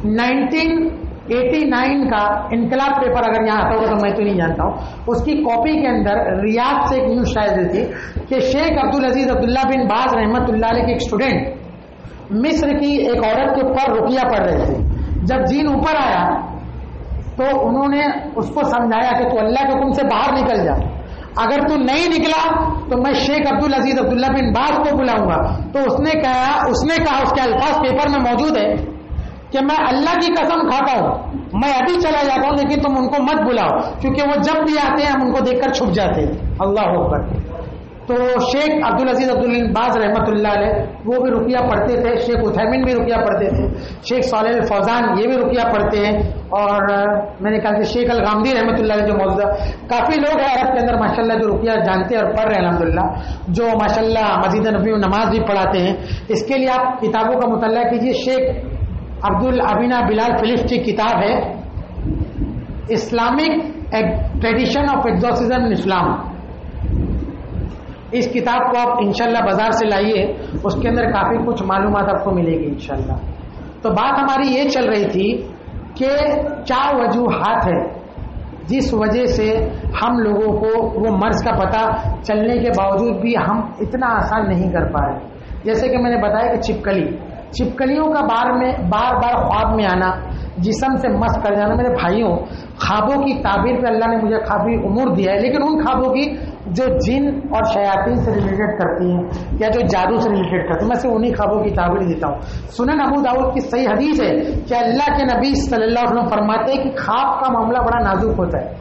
نائنٹین ایٹی نائن کا انقلاب پیپر اگر یہاں آتا ہوگا تو میں تو نہیں جانتا ہوں۔ اس کی کاپی کے اندر ریاض سے ایک نیوز شاید تھی کہ شیخ عبد العزیز عبداللہ بن باز رحمت اللہ علیہ کے ایک اسٹوڈنٹ مصر کی ایک عورت کے اوپر رکیا پڑھ رہے تھے جب جین اوپر آیا تو انہوں نے اس کو سمجھایا کہ تو اللہ کے حکم سے باہر نکل جا۔ اگر تو نہیں نکلا تو میں شیخ عبد العزیز عبداللہ بن باز کو بلاؤں گا۔ تو اس نے کہا، اس نے کہا، اس کے الفاظ پیپر میں موجود ہے کہ میں اللہ کی قسم کھاتا ہوں۔ میں ابھی چلا جاتا ہوں، لیکن تم ان کو مت بلاؤ۔ کیونکہ وہ جب بھی آتے ہیں، ہم ان کو دیکھ کر چھپ جاتے ہیں۔ اللہ اکبر۔ تو شیخ عبد العزیز عبد رحمۃ اللہ علیہ، وہ بھی رکیہ پڑھتے تھے۔ شیخ اتحمین بھی رکیہ پڑھتے تھے۔ شیخ صالح الفوزان یہ بھی رکیہ پڑھتے ہیں۔ اور میں نے کہا کہ شیخ الغامدی رحمۃ اللہ علیہ جو موجودہ، کافی لوگ ہیں عرب کے اندر ماشاء اللہ جو رکیہ جانتے ہیں اور پڑھ رہے ہیں الحمد للہ جو ماشاء اللہ مزید نبی نماز بھی پڑھاتے ہیں۔ اس کے لیے آپ کتابوں کا مطالعہ کیجیے شیخ عبد العبینہ بلال فلف کی کتاب ہے۔ Islamic tradition of exorcism Islam اس کتاب کو آپ انشاءاللہ بازار سے لائیے، اس کے اندر کافی کچھ معلومات آپ کو ملے گی انشاءاللہ۔ تو بات ہماری یہ چل رہی تھی کہ چار وجوہات ہے جس وجہ سے ہم لوگوں کو وہ مرض کا پتہ چلنے کے باوجود بھی ہم اتنا آسان نہیں کر پائے۔ جیسے کہ میں نے بتایا کہ چپکلی۔ چپکلیوں کا بار میں بار بار خواب میں آنا، جسم سے مس کر جانا۔ میرے بھائیوں، خوابوں کی تعبیر پہ اللہ نے مجھے کافی امور دیا ہے، لیکن ان خوابوں کی جو جن اور شیاطین سے ریلیٹڈ کرتی ہیں، یا جو جادو سے ریلیٹڈ کرتی ہیں، میں سے انہیں خوابوں کی تعبیر دیتا ہوں۔ سنن ابو داود کی صحیح حدیث ہے کہ اللہ کے نبی صلی اللہ علیہ وسلم فرماتے ہیں کہ خواب کا معاملہ بڑا نازک ہوتا ہے۔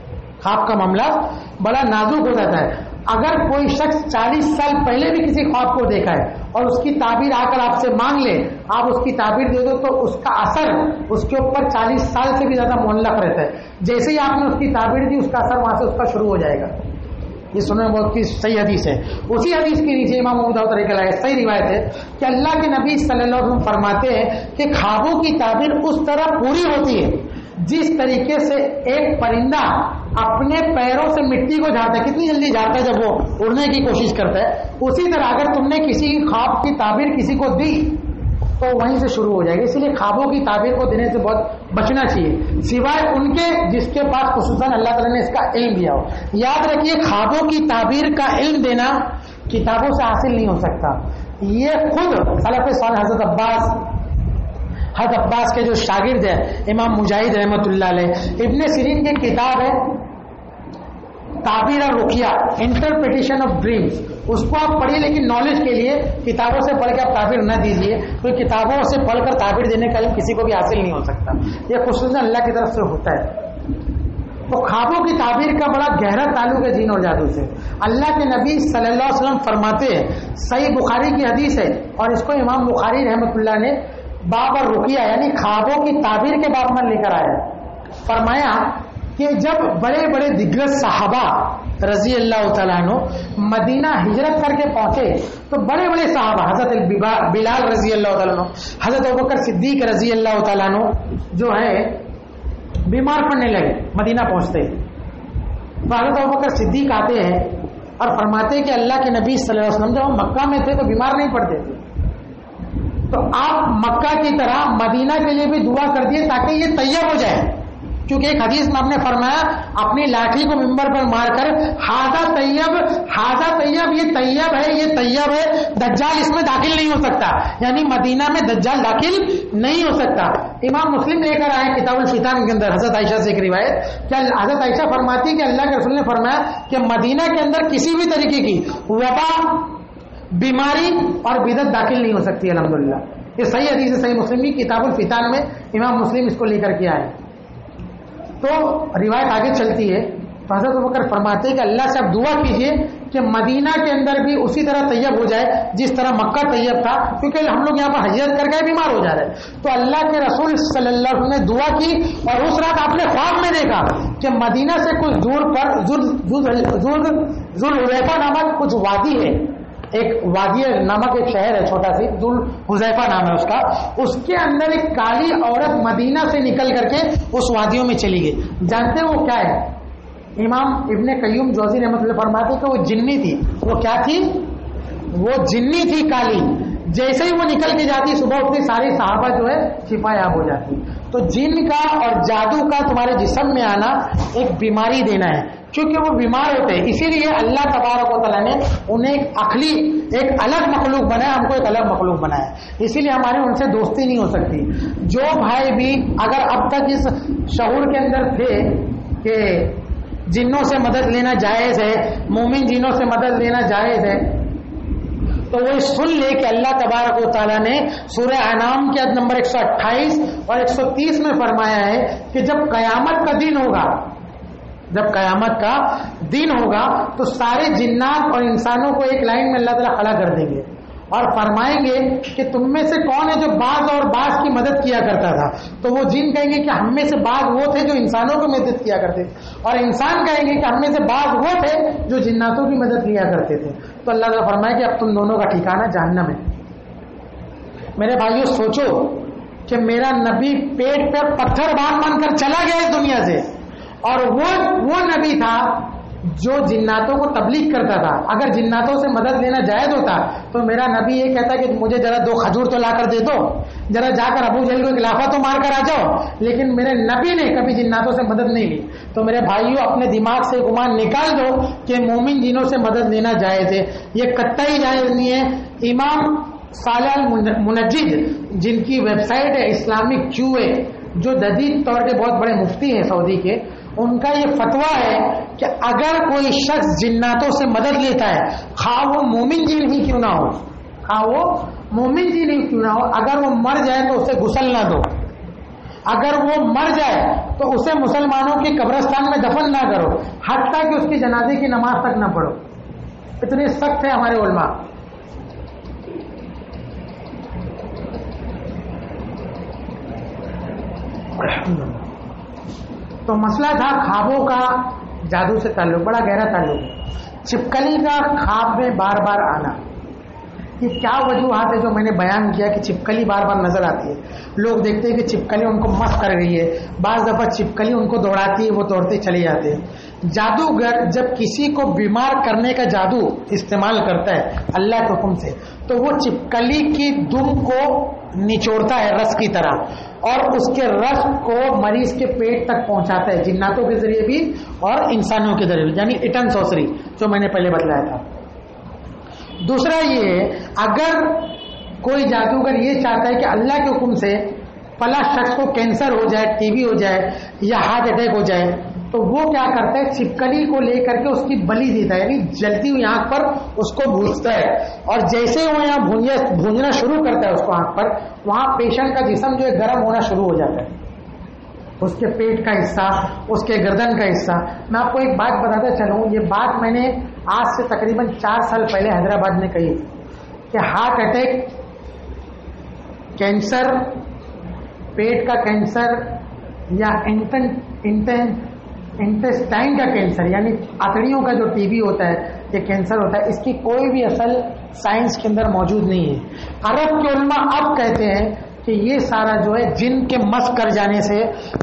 خواب کا معاملہ بڑا نازک ہو جاتا ہے۔ اگر کوئی شخص چالیس سال پہلے بھی کسی خواب کو دیکھا ہے اور اس کی تعبیر آ کر آپ سے مانگ لے، آپ اس کی تعبیر دے دو تو اس کا اثر اس کے اوپر چالیس سال سے بھی زیادہ معلق رہتا ہے۔ جیسے ہی آپ نے اس کی تعبیر دی، اس کا اثر وہاں سے اس کا شروع ہو جائے گا۔ یہ سننے میں بہت کی صحیح حدیث ہے۔ اسی حدیث کے نیچے امام محمود طریقہ لگا صحیح روایت ہے کہ اللہ کے نبی صلی اللہ علیہ وسلم فرماتے ہیں کہ خوابوں کی تعبیر اس طرح پوری ہوتی ہے جس طریقے سے ایک پرندہ اپنے پیروں سے مٹی کو جھاڑتا ہے۔ کتنی جلدی جھاڑتا ہے جب وہ اڑنے کی کوشش کرتا ہے۔ اسی طرح اگر تم نے کسی خواب کی تعبیر کسی کو دی، تو وہیں سے شروع ہو جائے گا اسی لیے خوابوں کی تعبیر کو دینے سے بہت بچنا چاہیے۔ سوائے ان کے جس کے پاس خصوصاً اللہ تعالیٰ نے اس کا علم دیا ہو۔ یاد رکھیے، خوابوں کی تعبیر کا علم دینا کتابوں سے حاصل نہیں ہو سکتا۔ یہ خود صلاح صالح حضرت عباس حضرت عباس کے جو شاگرد ہیں، امام مجاہد رحمۃ اللہ علیہ، ابن سرین کی کتاب ہے۔ تعبیر اور رکیا انٹرپریٹیشن آف ڈریمس اس کو آپ پڑھیے، لیکن نالج کے لیے کتابوں سے پڑھ کے آپ تعبیر نہ دیجیے، کیونکہ کتابوں سے پڑھ کر تعبیر دینے کا علم کسی کو بھی حاصل نہیں ہو سکتا۔ یہ خصوصاً اللہ کی طرف سے ہوتا ہے۔ تو خوابوں کی تعبیر کا بڑا گہرا تعلق ہے جین اور جادو سے۔ اللہ کے نبی صلی اللہ علیہ وسلم فرماتے ہیں، صحیح بخاری کی حدیث ہے، اور اس کو امام بخاری رحمۃ اللہ نے باب اور رکیا یعنی خوابوں کی تعبیر کے باب میں لے کر آیا فرمایا کہ جب بڑے بڑے دگرج صحابہ رضی اللہ تعالیٰ عنہ مدینہ ہجرت کر کے پہنچے، تو بڑے بڑے صحابہ، حضرت بلال رضی اللہ تعالیٰ عنہ، حضرت ابکر صدیق رضی اللہ تعالیٰ عنہ جو ہے بیمار پڑنے لگے، مدینہ پہنچتے۔ تو حضرت ابکر صدیق آتے ہیں اور فرماتے کہ اللہ کے نبی صلی اللہ علیہ وسلم جب ہم مکہ میں تھے تو بیمار نہیں پڑتے تھے۔ تو آپ مکہ کی طرح مدینہ کے لیے بھی دعا کر دیے تاکہ یہ طیب ہو جائے۔ کیونکہ ایک حدیث میں آپ نے فرمایا، اپنی لاٹھی کو ممبر پر مار کر ہاضا طیب ہاضا طیب، یہ طیب ہے، یہ طیب ہے، دجال اس میں داخل نہیں ہو سکتا. یعنی مدینہ میں دجال داخل نہیں ہو سکتا۔ امام مسلم لے کر آئے کتاب الفیطان کے اندر، حضرت عائشہ سے ایک روایت کیا حضرت عائشہ فرماتی کہ اللہ کے رسول نے فرمایا کہ مدینہ کے اندر کسی بھی طریقے کی وبا، بیماری اور بدت داخل نہیں ہو سکتی الحمد للہ یہ صحیح حدیث صحیح مسلم کی کتاب الفتان میں امام مسلم اس کو لے کر کے آئے۔ تو روایت آگے چلتی ہے تو حضرت بکر فرماتے ہیں کہ اللہ سے آپ دعا کیجیے کہ مدینہ کے اندر بھی اسی طرح طیب ہو جائے جس طرح مکہ طیب تھا کیونکہ ہم لوگ یہاں پر حجرت کر گئے بیمار ہو جا رہے تو اللہ کے رسول صلی اللہ علیہ وسلم نے دعا کی اور اس رات آپ نے خواب میں دیکھا کہ مدینہ سے کچھ دور پر ذوالحیفہ نامک کچھ وادی ہے ایک وادی نامک ایک شہر ہے، چھوٹا سی، دل حذیفہ نام ہے اس کا۔ اس کے اندر ایک کالی عورت مدینہ سے نکل کر کے اس وادیوں میں چلی گئی۔ جانتے وہ کیا ہے؟ امام ابن قیوم جوزی رحمت اللہ فرماتے کہ وہ جنی تھی۔ وہ کیا تھی؟ وہ جنی تھی کالی۔ جیسے ہی وہ نکل کے جاتی، صبح اٹھتی ساری صحابہ جو ہے شفا یاب ہو جاتی۔ تو جن کا اور جادو کا تمہارے جسم میں آنا ایک بیماری دینا ہے۔ کیونکہ وہ بیمار ہوتے ہیں۔ اسی لیے اللہ تبارک و تعالیٰ نے انہیں ایک اخلی ایک الگ مخلوق بنایا، ہم کو ایک الگ مخلوق بنایا۔ اسی لیے ہمارے ان سے دوستی نہیں ہو سکتی۔ جو بھائی بھی اگر اب تک اس شعور کے اندر تھے کہ جنوں سے مدد لینا جائز ہے، مومن جنوں سے مدد لینا جائز ہے تو وہ سن لے کہ اللہ تبارک و تعالیٰ نے سورہ انعام کے نمبر ایک سو اٹھائیس اور ایک سو تیس میں فرمایا ہے کہ جب قیامت کا دن ہوگا، جب قیامت کا دن ہوگا تو سارے جنات اور انسانوں کو ایک لائن میں اللہ تعالیٰ کھڑا کر دیں گے۔ اور فرمائیں گے کہ تم میں سے کون ہے جو بعض اور بعض کی مدد کیا کرتا تھا؟ تو وہ جن کہیں گے کہ ہم میں سے بعض وہ تھے جو انسانوں کی مدد کیا کرتے تھے۔ اور انسان کہیں گے کہ ہم میں سے بعض وہ تھے جو جناتوں کی مدد کیا کرتے تھے۔ تو اللہ تعالیٰ فرمائے کہ اب تم دونوں کا ٹھکانا جاننا میں میرے بھائیوں سوچو کہ میرا نبی پیٹ پہ پتھر باندھ مان کر چلا گیا اس دنیا سے۔ اور وہ وہ نبی تھا جو جناتوں کو تبلیغ کرتا تھا، اگر جناتوں سے مدد لینا جائز ہوتا، تو میرا نبی یہ کہتا کہ مجھے ذرا دو کھجور تو لا کر دے دو، ذرا جا کر ابو جل کو خلافہ تو مار کر آ جاؤ۔ لیکن میرے نبی نے کبھی جناتوں سے مدد نہیں لی۔ تو میرے بھائیوں اپنے دماغ سے گمان نکال دو کہ مومن جنوں سے مدد لینا جائز ہے۔ یہ کتائی جائز نہیں ہے۔ امام سالال منجد جن کی ویب سائٹ ہے اسلامک کیو اے جو جدید طور کے بہت بڑے مفتی ہیں سعودی کے ان کا یہ فتوا ہے کہ اگر کوئی شخص جناتوں سے مدد لیتا ہے، خواہ وہ مومن جی نہیں کیوں نہ ہو، خواہ وہ مومن جی نہیں کیوں نہ ہو، اگر وہ مر جائے تو اسے گسل نہ دو۔ اگر وہ مر جائے تو اسے مسلمانوں کی قبرستان میں دفن نہ کرو، حتیٰ کہ اس کی جنازے کی نماز تک نہ پڑھو۔ اتنے سخت ہے ہمارے علماء۔ تو مسئلہ تھا خوابوں کا جادو سے تعلق، بڑا گہرا تعلق۔ چپکلی کا خواب میں بار بار آنا۔ یہ کیا وجوہات ہے جو میں نے بیان کیا کہ چپکلی بار بار نظر آتی ہے؟ لوگ دیکھتے ہیں کہ چپکلی ان کو مست کر رہی ہے۔ بعض دفعہ چپکلی ان کو دوڑاتی ہے، وہ دوڑتے چلے جاتے ہیں۔ جادوگر جب کسی کو بیمار کرنے کا جادو استعمال کرتا ہے اللہ کے حکم سے، تو وہ چپکلی کی دم کو نچوڑتا ہے رس کی طرح، اور اس کے رس کو مریض کے پیٹ تک پہنچاتا ہے، جناتوں کے ذریعے بھی اور انسانوں کے ذریعے بھی یعنی اٹن سوسری، جو میں نے پہلے بتلایا تھا۔ دوسرا یہ اگر کوئی جادوگر یہ چاہتا ہے کہ اللہ کے حکم سے فلاں شخص کو کینسر ہو جائے، ٹی بی ہو جائے یا ہارٹ اٹیک ہو جائے تو وہ کیا کرتا ہے؟ چپکلی کو لے کر کے اس کی بلی دیتا ہے یعنی جلتی ہوئی آنکھ پر اس کو بھونجتا ہے۔ اور جیسے وہ یہاں بھونجنا شروع کرتا ہے اس کو آنکھ پر، وہاں پیشنٹ کا جسم جو ہے گرم ہونا شروع ہو جاتا ہے۔ اس کے پیٹ کا حصہ، اس کے گردن کا حصہ۔ میں آپ کو ایک بات بتاتا چلوں، یہ بات میں نے آج سے تقریباً چار سال پہلے حیدرآباد میں کہی کہ ہارٹ اٹیک، کینسر، پیٹ کا کینسر یا انٹن انٹن انٹسٹائن کا کینسر یعنی اتڑیوں کا جو ٹی بی ہوتا ہے، یہ کینسر ہوتا ہے، اس کی کوئی بھی اصل سائنس کے اندر موجود نہیں ہے۔ عرب کے علماء اب کہتے ہیں کہ یہ سارا جو ہے جن کے مس کر جانے سے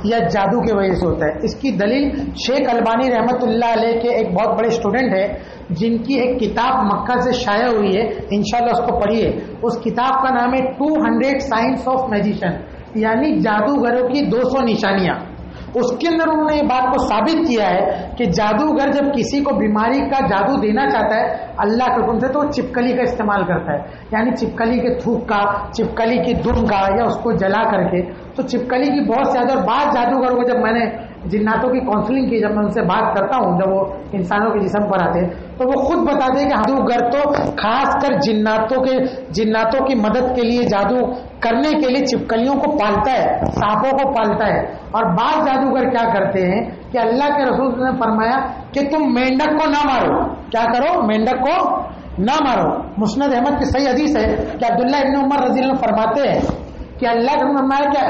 یا جادو کی وجہ سے ہوتا ہے۔ اس کی دلیل شیخ البانی رحمت اللہ علیہ کے ایک بہت بڑے اسٹوڈنٹ ہے جن کی ایک کتاب مکہ سے شائع ہوئی ہے، انشاءاللہ اس کو پڑھیے۔ اس کتاب کا نام ہے two hundred science of magician یعنی جادوگروں کی دو سو نشانیاں۔ اس کے اندر انہوں نے یہ بات کو ثابت کیا ہے کہ جادوگر جب کسی کو بیماری کا جادو دینا چاہتا ہے، اللہ کے حکم سے تو چپکلی کا استعمال کرتا ہے۔ یعنی چپکلی کے تھوک کا، چپکلی کی دم کا یا اس کو جلا کر کے، تو چپکلی کی بہت زیادہ، اور بعض جادوگروں کو جب میں نے جناتوں کی کاؤنسلنگ کی جب میں ان سے بات کرتا ہوں، جب وہ انسانوں کے جسم پر آتے تو وہ خود بتاتے کہ جادوگر تو خاص کر جناتوں کے جناتوں کی مدد کے لیے جادو کرنے کے لیے چپکلیوں کو پالتا ہے، سانپوں کو پالتا ہے۔ اور بعض جادوگر کیا کرتے ہیں کہ اللہ کے رسول نے فرمایا کہ تم مینڈک کو نہ مارو۔ کیا کرو؟ مینڈک کو نہ مارو۔ مسند احمد کی صحیح حدیث ہے کہ عبداللہ ابن عمر رضی اللہ فرماتے ہیں کہ اللہ کا فرمایا کہ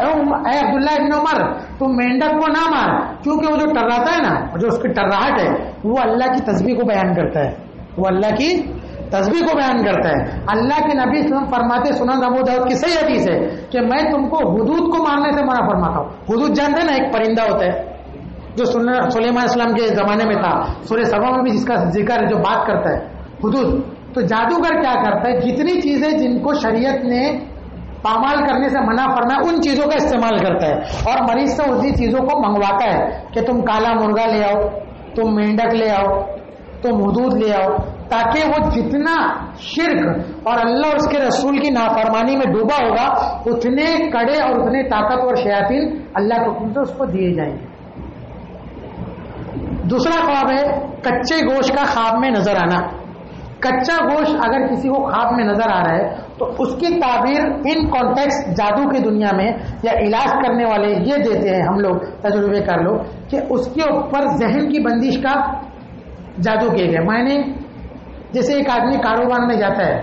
اے عبداللہ ابن عمر، تم مینڈک کو نہ مار، کیونکہ وہ جو ٹراتا ہے نا جو اس کی ٹراہٹ ہے، وہ اللہ کی تصویر کو بیان کرتا ہے۔ وہ اللہ کی تصویر کو بیان کرتا ہے۔ اللہ کے نبی فرماتے سنا نبو دعوت کی صحیح حدیث ہے کہ میں تم کو حدود کو مارنے سے منع فرماتا ہوں۔ حدود جانتے نا، ایک پرندہ ہوتا ہے، جو سلیمان اسلام کے زمانے میں تھا۔ سورہ سبا میں بھی جس کا ذکر ہے، جو بات کرتا ہے۔ حدود۔ تو جادوگر کیا کرتا ہے؟ جتنی چیزیں جن کو شریعت نے پامال کرنے سے منع فرما ان چیزوں کا استعمال کرتا ہے۔ اور مریض سے اسی چیزوں کو منگواتا ہے کہ تم کالا مرغا لے آؤ، تم مینڈک لے آؤ، تم حدود لے آؤ، تاکہ وہ جتنا شرک اور اللہ اور اس کے رسول کی نافرمانی میں ڈوبا ہوگا، اتنے کڑے اور اتنے طاقتور شیاطین اللہ کے حکم سے اس کو دیے جائیں گے۔ دوسرا خواب ہے، کچے گوشت کا خواب میں نظر آنا۔ کچا گوشت اگر کسی کو خواب میں نظر آ رہا ہے، تو اس کی تعبیر ان کانٹیکس جادو کی دنیا میں یا علاج کرنے والے یہ دیتے ہیں ہم لوگ، تجربے کر لو کہ اس کے اوپر ذہن کی بندش کا جادو کیے گئے میں نے جیسے ایک آدمی کاروبار میں جاتا ہے،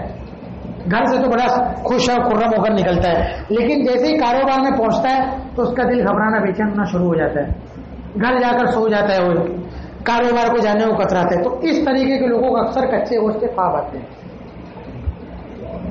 گھر سے تو بڑا خوش اور خرم ہو کر نکلتا ہے، لیکن جیسے ہی کاروبار میں پہنچتا ہے، تو اس کا دل گھبرانا، بے چین ہونا شروع ہو جاتا ہے۔ گھر جا کر سو جاتا ہے وہ۔ کاروبار کو جانے کو کتراتے ہیں۔ تو اس طریقے کے لوگوں کو اکثر کچے گوشت کے خواب آتے ہیں۔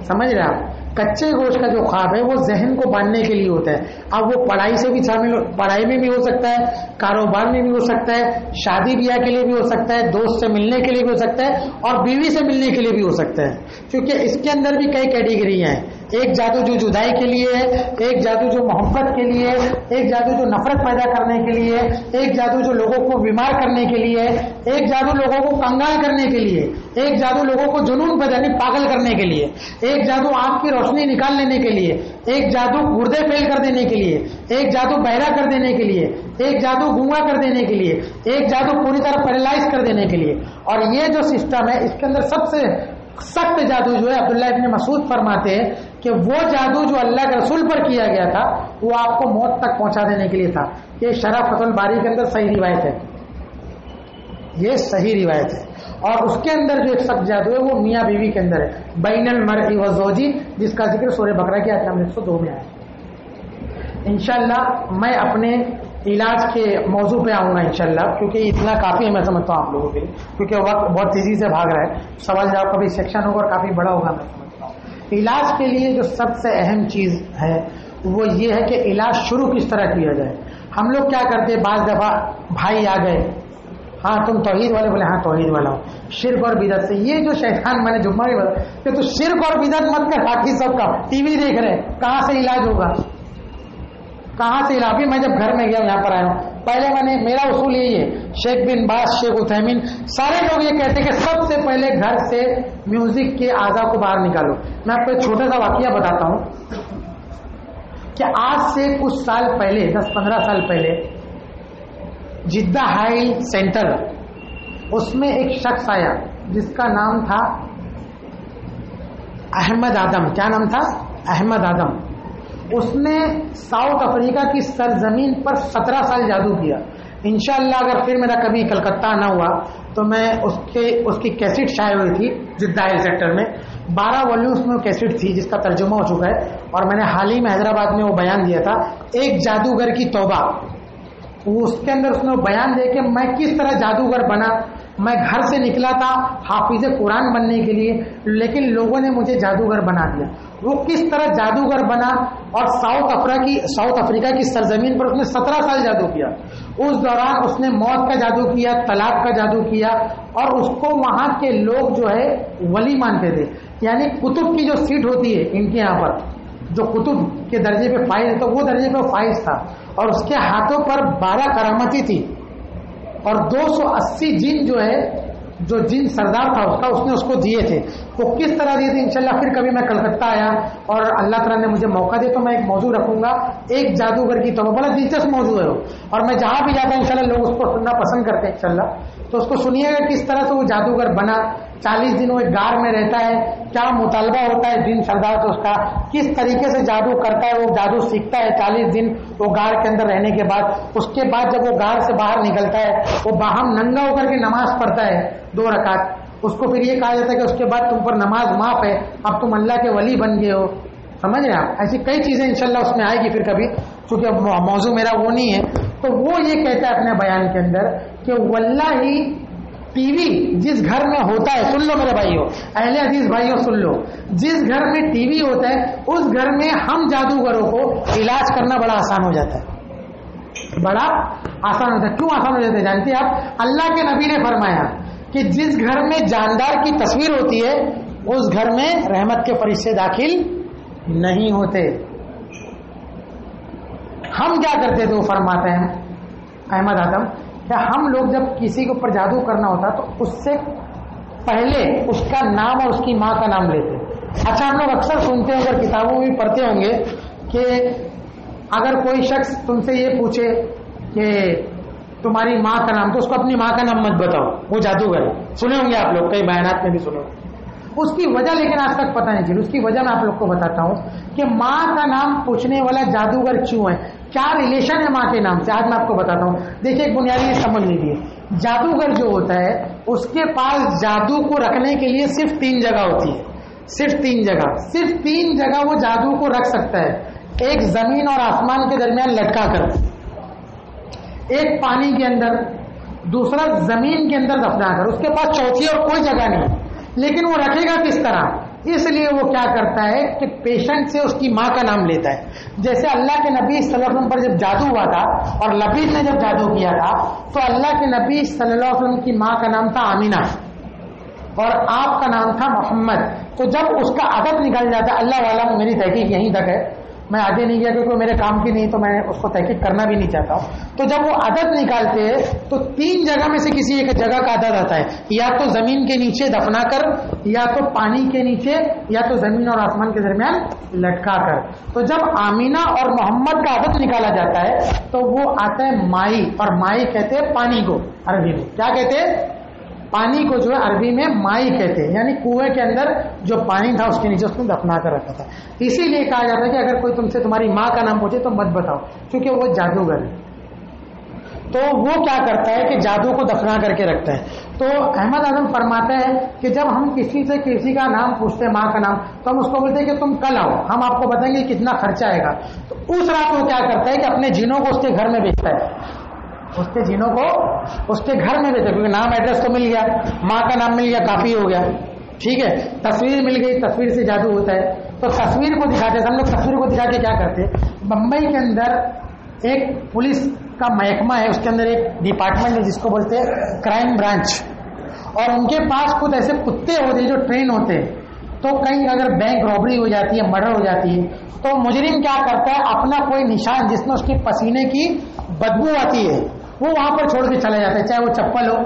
سمجھ رہے آپ؟ کچے گوشت کا جو خواب ہے، وہ ذہن کو باندھنے کے لیے ہوتا ہے۔ اب وہ پڑھائی سے بھی شامل پڑھائی میں بھی ہو سکتا ہے، کاروبار میں بھی ہو سکتا ہے، شادی بیاہ کے لیے بھی ہو سکتا ہے، دوست سے ملنے کے لیے بھی ہو سکتا ہے اور بیوی سے ملنے کے لیے بھی ہو سکتا ہے۔ کیونکہ اس کے اندر بھی کئی کیٹیگری ہیں۔ ایک جادو جو جدائی کے لیے ہے ایک جادو جو محبت کے لیے ایک جادو جو نفرت پیدا کرنے کے لیے ایک جادو جو لوگوں کو بیمار کرنے کے لیے ایک جادو لوگوں کو کنگال کرنے کے لیے ایک جادو لوگوں کو جنون پیدا یعنی پاگل کرنے کے لیے ایک جادو آنکھ کی روشنی نکال لینے کے لیے ایک جادو گردے فیل کر دینے کے لیے ایک جادو بہرا کر دینے کے لیے ایک جادو گنگا کر دینے کے لیے ایک جادو پوری طرح پیرالائز کر دینے کے لیے اور یہ جو سسٹم ہے اس کے اندر سب سے سخت جادو جو ہے عبداللہ ابن مسعود فرماتے ہیں کہ وہ جادو جو اللہ کے رسول پر کیا گیا تھا، وہ آپ کو موت تک پہنچا دینے کے لیے تھا۔ یہ شرح فصل باری کے اندر صحیح روایت ہے۔ یہ صحیح روایت ہے۔ اور اس کے اندر جو ایک سخت جادو ہے، وہ میاں بیوی کے اندر ہے۔ بین المر وزوجی جس کا ذکر سورہ بکرا کی آٹھ ایک سو دو میں آیا۔ انشاءاللہ میں اپنے علاج کے موضوع پہ آؤں گا انشاءاللہ، کیونکہ اتنا کافی ہے، میں سمجھتا ہوں آپ لوگوں کے لیے، کیونکہ وقت بہت تیزی سے بھاگ رہا ہے۔ سوال جواب کا بھی سیکشن ہوگا اور کافی بڑا ہوگا، میں سمجھتا ہوں۔ علاج کے لیے جو سب سے اہم چیز ہے، وہ یہ ہے کہ علاج شروع کس طرح کیا جائے۔ ہم لوگ کیا کرتے بعض دفعہ بھائی آ گئے ہاں تم توحید والے، بولے ہاں توحید والا ہوں۔ شرک اور بدت سے۔ یہ جو شیطان، میں نے جمعہ بھی بتا کہ تو شرک اور بدت مت کر باقی سب کا۔ ٹی وی دیکھ رہے کہاں سے علاج ہوگا؟ کہاں سے ابھی میں جب گھر میں گیا یہاں پر آیا ہوں۔ پہلے میں نے، میرا اصول یہی ہے، شیخ بن باز، شیخ اتمین سارے لوگ یہ کہتے ہیں کہ سب سے پہلے گھر سے میوزک کے آزا کو باہر نکالو۔ میں آپ کو ایک چھوٹا سا واقعہ بتاتا ہوں کہ آج سے کچھ سال پہلے، دس پندرہ سال پہلے، جدہ ہائی سینٹر، اس میں ایک شخص آیا، جس کا نام تھا احمد آدم۔ کیا نام تھا؟ احمد آدم۔ اس نے ساؤتھ افریقہ کی سرزمین پر سترہ سال جادو کیا۔ انشاءاللہ اگر پھر میرا کبھی کلکتہ نہ ہوا تو میں اس کے، اس کی کیسٹ شائع ہوئی تھی جدہ سیکٹر میں۔ بارہ والیومس میں وہ کیسٹ تھی جس کا ترجمہ ہو چکا ہے اور میں نے حال ہی میں حیدرآباد میں وہ بیان دیا تھا۔ ایک جادوگر کی توبہ۔ اس کے اندر اس نے بیان دے کہ میں کس طرح جادوگر بنا۔ میں گھر سے نکلا تھا حافظ قرآن بننے کے لیے، لیکن لوگوں نے مجھے جادوگر بنا دیا۔ وہ کس طرح جادوگر بنا اور ساؤتھ افریقہ کی ساؤتھ افریقہ کی سرزمین پر اس نے سترہ سال جادو کیا۔ اس دوران اس نے موت کا جادو کیا، طلاق کا جادو کیا اور اس کو وہاں کے لوگ جو ہے ولی مانتے تھے۔ یعنی کتب کی جو سیٹ ہوتی ہے ان کے یہاں پر، جو کتب کے درجے پہ فائز ہے تو وہ درجے پہ فائز تھا۔ اور اس کے ہاتھوں پر بارہ کرامتی تھی۔ اور دو سو اسی جن جو ہے جو جن سردار تھا، اس کا اس نے اس کو دیے تھے۔ وہ کس طرح دیے تھے؟ انشاءاللہ پھر کبھی میں کلکتہ آیا اور اللہ تعالیٰ نے مجھے موقع دیا تو میں ایک موضوع رکھوں گا۔ ایک جادوگر کی تو بڑا دلچسپ موضوع ہے وہ۔ اور میں جہاں بھی جاتا ہوں، انشاءاللہ لوگ اس کو سننا پسند کرتے ہیں، انشاءاللہ۔ تو اس کو سنیے گا کس طرح سے وہ جادوگر بنا۔ چالیس دن وہ ایک گار میں رہتا ہے، کیا مطالبہ ہوتا ہے جن سردار اس کا؟ کس طریقے سے جادو کرتا ہے وہ؟ جادو سیکھتا ہے چالیس دن وہ گار کے اندر رہنے کے بعد۔ اس کے بعد جب وہ گار سے باہر نکلتا ہے، وہ باہم ننگا ہو کر کے نماز پڑھتا ہے دو رکعت۔ اس کو پھر یہ کہا جاتا ہے کہ اس کے بعد تم پر نماز معاف ہے، اب تم اللہ کے ولی بن گئے ہو۔ سمجھ رہے آپ؟ ایسی کئی چیزیں انشاءاللہ اس میں آئے گی پھر کبھی، چونکہ موضوع میرا وہ نہیں ہے۔ تو وہ یہ کہتا ہے اپنے بیان کے اندر کہ واللہ ہی ٹی وی جس گھر میں ہوتا ہے، سن لو میرے بھائیو، اہل عزیز بھائیو، سن لو۔ جس گھر میں ٹی وی ہوتا ہے، اس گھر میں ہم جادوگروں کو علاج کرنا بڑا آسان ہو جاتا ہے۔ بڑا آسان ہوتا ہے۔ کیوں آسان ہو جاتا ہے؟ جانتے آپ؟ اللہ کے نبی نے فرمایا کہ جس گھر میں جاندار کی تصویر ہوتی ہے، اس گھر میں رحمت کے فرشتے داخل نہیں ہوتے۔ ہم کیا کرتے تھے وہ فرماتے ہیں، احمد آدم کہ ہم لوگ جب کسی کے اوپر جادو کرنا ہوتا تو اس سے پہلے اس کا نام اور اس کی ماں کا نام لیتے۔ اچھا ہم لوگ اکثر سنتے ہیں، اگر کتابوں میں پڑھتے ہوں گے کہ اگر کوئی شخص تم سے یہ پوچھے کہ تمہاری ماں کا نام، تو اس کو اپنی ماں کا نام مت بتاؤ، وہ جادوگر سنے ہوں گے آپ لوگ، کئی بیانات میں بھی سنے ہوں اس کی وجہ لیکن آج تک پتہ نہیں چلی۔ اس کی وجہ میں آپ لوگ کو بتاتا ہوں کہ ماں کا نام پوچھنے والا جادوگر کیوں ہے؟ کیا ریلیشن ہے ماں کے نام سے؟ آج میں آپ کو بتاتا ہوں۔ دیکھیے، ایک بنیادی سمجھ لیجیے جادوگر جو ہوتا ہے، اس کے پاس جادو کو رکھنے کے لیے صرف تین جگہ ہوتی ہے۔ صرف تین جگہ۔ صرف تین جگہ وہ جادو کو رکھ سکتا ہے۔ ایک زمین اور آسمان کے درمیان لٹکا کر۔ ایک پانی کے اندر، دوسرا زمین کے اندر دفنا کر۔ اس کے پاس چوتھی اور کوئی جگہ نہیں۔ لیکن وہ رکھے گا کس طرح؟ اس لیے وہ کیا کرتا ہے کہ پیشنٹ سے اس کی ماں کا نام لیتا ہے۔ جیسے اللہ کے نبی صلی اللہ علیہ وسلم پر جب جادو ہوا تھا اور لبید نے جب جادو کیا تھا، تو اللہ کے نبی صلی اللہ علیہ وسلم کی ماں کا نام تھا آمینہ۔ اور آپ کا نام تھا محمد۔ تو جب اس کا عدد نکل جاتا ہے اللہ والا میری تحقیق یہیں تک ہے۔ میں آگے نہیں گیا کیونکہ میرے کام کی نہیں تو میں اس کو تحقیق کرنا بھی نہیں چاہتا ہوں۔ تو جب وہ عدد نکالتے ہیں تو تین جگہ میں سے کسی ایک جگہ کا عدد آتا ہے۔ یا تو زمین کے نیچے دفنا کر، یا تو پانی کے نیچے، یا تو زمین اور آسمان کے درمیان لٹکا کر۔ تو جب آمینہ اور محمد کا عدد نکالا جاتا ہے تو وہ آتا ہے مائی، اور مائی کہتے ہیں پانی کو، عربی میں۔ کیا کہتے ہیں؟ پانی کو جو ہے عربی میں مائی کہتے ہیں یعنی کنویں کے اندر جو پانی تھا اس کے نیچے اس میں دفنا کر رکھا تھا۔ اسی لیے کہا جاتا ہے کہ اگر کوئی تم سے تمہاری ماں کا نام پوچھے تو مت بتاؤ، کیونکہ وہ جادوگر ہے۔ تو وہ کیا کرتا ہے کہ جادو کو دفنا کر کے رکھتا ہے۔ تو احمد اعظم فرماتا ہے کہ جب ہم کسی سے کسی کا نام پوچھتے ہیں، ماں کا نام، تو ہم اس کو بولتے ہیں کہ تم کل آؤ، ہم آپ کو بتائیں گے کتنا خرچہ آئے گا۔ تو اس رات وہ کیا کرتا ہے کہ اپنے جینوں کو اس کے گھر میں بیچتا ہے۔ اس کے جنوں کو اس کے گھر میں دیتے، کیونکہ نام ایڈریس تو مل گیا۔ ماں کا نام مل گیا کافی ہو گیا۔ ٹھیک ہے، تصویر مل گئی، تصویر سے جادو ہوتا ہے۔ تو تصویر کو دکھاتے ہم لوگ تصویر کو دکھا کے کیا کرتے بمبئی کے اندر ایک پولیس کا محکمہ ہے، اس کے اندر ایک ڈپارٹمنٹ ہے، جس کو بولتے ہیں کرائم برانچ اور ان کے پاس خود ایسے کتے ہوتے ہیں جو ٹرین ہوتے ہیں۔ تو کہیں اگر بینک رابری ہو جاتی ہے مرڈر ہو جاتی ہے، تو مجرم کیا کرتا ہے؟ اپنا کوئی نشان، جس میں اس کے پسینے کی بدبو آتی ہے۔ وہ وہاں پر چھوڑ کے چلا جاتا ہے چاہے وہ چپل ہو،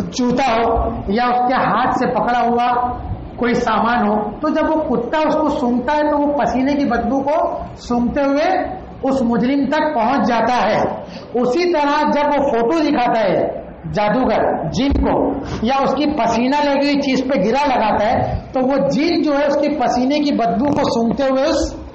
جوتا ہو، یا اس کے ہاتھ سے پکڑا ہوا کوئی سامان ہو۔ تو جب وہ کتا اس کو سونگتا ہے، تو وہ پسینے کی بدبو کو سونگتے ہوئے اس مجرم تک پہنچ جاتا ہے۔ اسی طرح جب وہ فوٹو دکھاتا ہے جادوگر جن کو، یا اس کی پسینہ لگی ہوئی چیز پہ گرا لگاتا ہے، تو وہ جن جو ہے اس کی پسینے کی بدبو کو سونگتے ہوئے اس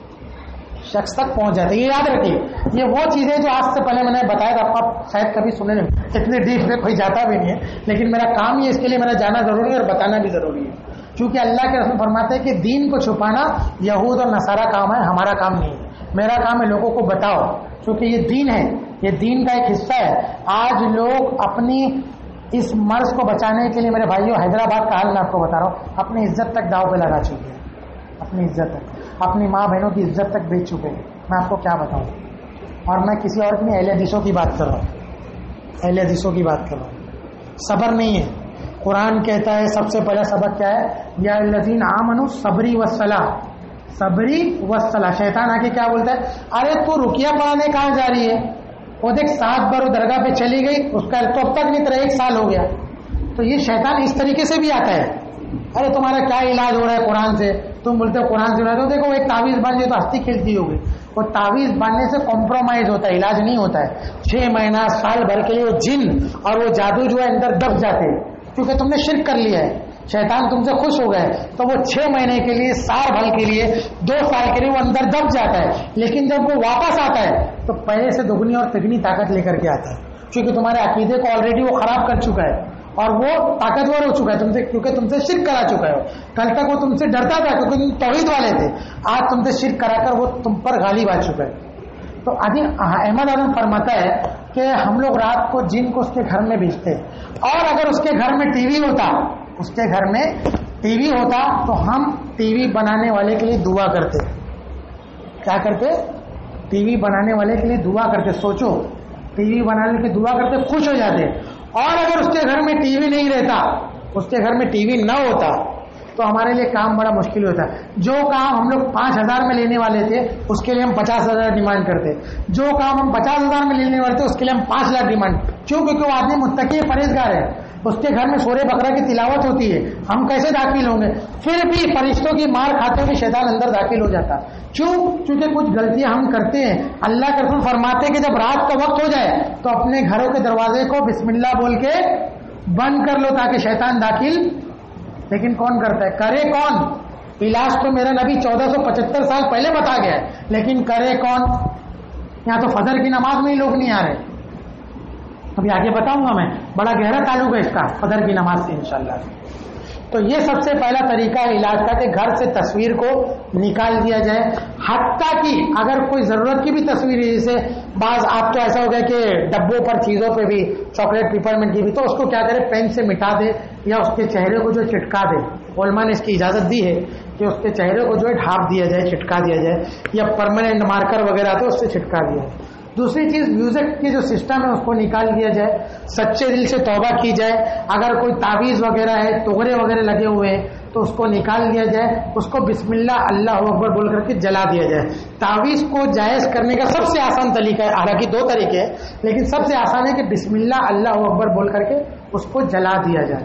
شخص تک پہنچ جاتے یہ یاد رکھیے، یہ وہ چیزیں جو آج سے پہلے میں نے بتایا تھا آپ شاید کبھی سنے نہیں اتنے ڈیپ میں کوئی جاتا بھی نہیں ہے، لیکن میرا کام ہی اس کے لیے میرا جانا ضروری ہے اور بتانا بھی ضروری ہے۔ کیونکہ اللہ کے رسم فرماتے ہیں کہ دین کو چھپانا یہود اور نصارہ کام ہے، ہمارا کام نہیں ہے۔ میرا کام ہے لوگوں کو بتاؤ کیونکہ یہ دین ہے، یہ دین کا ایک حصہ ہے۔ آج لوگ اپنی اس مرض کو بچانے کے لیے میرے بھائیوں حیدرآباد کا حال میں آپ کو بتا رہا ہوں، اپنی عزت تک داؤ پہ لگا چکے ہیں۔ اپنی عزت تک۔ اپنی ماں بہنوں کی عزت تک بیچ چکے ہیں۔ میں آپ کو کیا بتاؤں؟ اور میں کسی اور کی اہل حدیثوں کی بات کر رہا ہوں۔ اہل حدیثوں کی بات کر رہا ہوں۔ صبر نہیں ہے۔ قرآن کہتا ہے سب سے پہلا سبق کیا ہے؟ یا لذین عام صبری وسلح صبری وسلح شیطان آ کے کیا بولتا ہے؟ ارے تو رکیا پڑھانے کہاں جا رہی ہے؟ وہ دیکھ سات بار وہ درگاہ پہ چلی گئی، اس کا تو اب تک نہیں ترا ایک سال ہو گیا۔ تو یہ شیطان اس طریقے سے بھی آتا ہے۔ ارے تمہارا کیا علاج ہو رہا ہے قرآن سے؟ تم بولتے ہو قرآن سے تو دیکھو ایک تعویذ باندھ تو ہستی کھیلتی ہوگی۔ وہ تعویذ باندھنے سے کمپرومائز ہوتا ہے، علاج نہیں ہوتا ہے۔ چھ مہینہ، سال بھر کے لیے وہ جن اور وہ جادو جو ہے اندر دب جاتے کیونکہ تم نے شرک کر لیا ہے۔ شیطان تم سے خوش ہو گئے تو وہ چھ مہینے کے لیے، سال بھر کے لیے، دو سال کے لیے وہ اندر دب جاتا ہے۔ لیکن جب وہ واپس آتا ہے، تو پہلے سے دگنی اور تگنی طاقت لے کر کے آتا ہے۔ کیونکہ تمہارے عقیدے کو آلریڈی وہ خراب کر چکا ہے۔ اور وہ طاقتور ہو چکا ہے تم سے، کیونکہ تم سے شرک کرا چکا ہے کل تک وہ تم سے ڈرتا تھا، کیونکہ تم توحید والے تھے۔ آج تم سے شرک کرا کر وہ تم پر غالب آ چکا ہے۔ تو احمد اعظم فرماتا ہے کہ ہم لوگ رات کو جن کو اس کے گھر میں بھیجتے اور اگر اس کے گھر میں ٹی وی ہوتا، اس کے گھر میں ٹی وی ہوتا تو ہم ٹی وی بنانے والے کے لیے دعا کرتے۔ کیا کرتے؟ ٹی وی بنانے والے کے لیے دعا کرتے۔ سوچو، ٹی وی بنانے کی دعا کرتے، خوش ہو جاتے۔ اور اگر اس کے گھر میں ٹی وی نہیں رہتا، اس کے گھر میں ٹی وی نہ ہوتا، تو ہمارے لیے کام بڑا مشکل ہوتا۔ جو کام ہم لوگ پانچ ہزار میں لینے والے تھے، اس کے لیے ہم پچاس ہزار ڈیمانڈ کرتے۔ جو کام ہم پچاس ہزار میں لینے والے تھے، اس کے لیے ہم پانچ لاکھ ڈیمانڈ۔ کیوں کیونکہ وہ آدمی متقی پرہیزگار ہے اس کے گھر میں سورے بکرا کی تلاوت ہوتی ہے۔ ہم کیسے داخل ہوں گے؟ پھر بھی فرشتوں کی مار کھاتے ہوئے شیطان اندر داخل ہو جاتا۔ کیوں چونکہ کچھ غلطیاں ہم کرتے ہیں، اللہ کے رسول فرماتے کہ جب رات کا وقت ہو جائے تو اپنے گھروں کے دروازے کو بسم اللہ بول کے بند کر لو تاکہ شیطان داخل۔ لیکن کون کرتا ہے؟ کرے کون؟ علاج تو میرا نبی چودہ سو پچہتر سال پہلے بتا گیا ہے، لیکن کرے کون؟ یہاں تو فجر کی نماز میں ہی لوگ نہیں آ رہے۔ ابھی آگے بتاؤں گا میں۔ بڑا گہرا تعلق ہے اس کا فجر کی نماز سے، انشاءاللہ۔ تو یہ سب سے پہلا طریقہ ہے علاج کا کہ گھر سے تصویر کو نکال دیا جائے۔ حتیٰ کی اگر کوئی ضرورت کی بھی تصویر ہے، جیسے بعض آپ تو ایسا ہو گیا کہ ڈبوں پر چیزوں پہ بھی، چاکلیٹ پیپرمنٹ کی بھی، تو اس کو کیا کرے، پین سے مٹا دے یا اس کے چہرے کو جو چٹکا دے۔ علماء نے اس کی اجازت دی ہے کہ اس کے چہرے کو جو ہے ڈھانپ دیا جائے، چٹکا دیا جائے، یا پرماننٹ مارکر وغیرہ تو اس سے چٹکا دیا جائے۔ دوسری چیز میوزک کی جو سسٹم ہے، اس کو نکال دیا جائے، سچے دل سے توبہ کی جائے۔ اگر کوئی تعویذ وغیرہ ہے، توغرے وغیرہ لگے ہوئے ہیں، تو اس کو نکال دیا جائے۔ اس کو بسم اللہ اللہ اکبر بول کر کے جلا دیا جائے۔ تعویذ کو جائز کرنے کا سب سے آسان طریقہ ہے۔ حالانکہ دو طریقے ہیں، لیکن سب سے آسان ہے کہ بسم اللہ اللہ اکبر بول کر کے اس کو جلا دیا جائے۔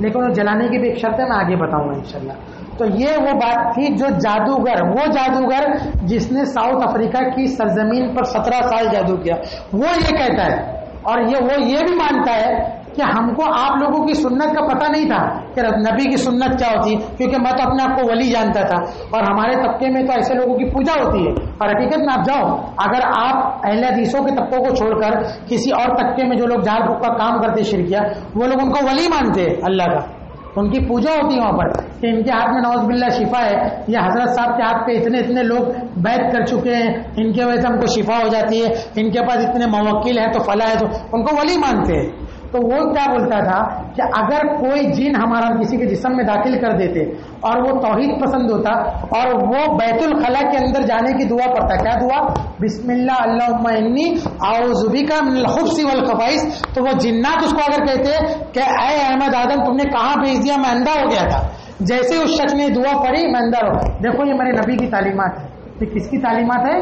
لیکن وہ جلانے کی بھی ایک شرط ہے، میں آگے بتاؤں گا انشاءاللہ۔ تو یہ وہ بات تھی جو جادوگر، وہ جادوگر جس نے ساؤتھ افریقہ کی سرزمین پر سترہ سال جادو کیا۔ وہ یہ کہتا ہے، اور یہ وہ یہ بھی مانتا ہے کہ ہم کو آپ لوگوں کی سنت کا پتہ نہیں تھا کہ نبی کی سنت کیا ہوتی، کیونکہ میں تو اپنے آپ کو ولی جانتا تھا۔ اور ہمارے طبقے میں تو ایسے لوگوں کی پوجا ہوتی ہے۔ اور حقیقت میں آپ جاؤ، اگر آپ اہل حدیثوں کے طبقوں کو چھوڑ کر کسی اور طبقے میں جو لوگ جال بک کا کام کرتے شرکیا وہ لوگ ان کو ولی مانتے اللہ کا۔ ان کی پوجا ہوتی ہے وہاں پر، کہ ان کے ہاتھ میں نوز باللہ شفا ہے، یا حضرت صاحب کے ہاتھ پہ اتنے اتنے لوگ بیت کر چکے ہیں، ان کے وجہ سے ہم کو شفا ہو جاتی ہے، ان کے پاس اتنے موکل ہیں تو فلاح ہے تو ان کو ولی مانتے ہیں۔ تو وہ کیا بولتا تھا کہ اگر کوئی جن ہمارا کسی کے جسم میں داخل کر دیتے اور وہ توحید پسند ہوتا اور وہ بیت الخلا کے اندر جانے کی دعا پڑتا، کیا دعا؟ بسم اللہ اللہ زبی کا سی والخفائش تو وہ جنات اس کو اگر کہتے کہ اے احمد آدم، تم نے کہاں بھیج دیا؟ میں اندھا ہو گیا تھا۔ جیسے اس شخص نے دعا پڑھی، میں اندر ہو دیکھو یہ میرے نبی کی تعلیمات ہے یہ کس کی تعلیمات ہے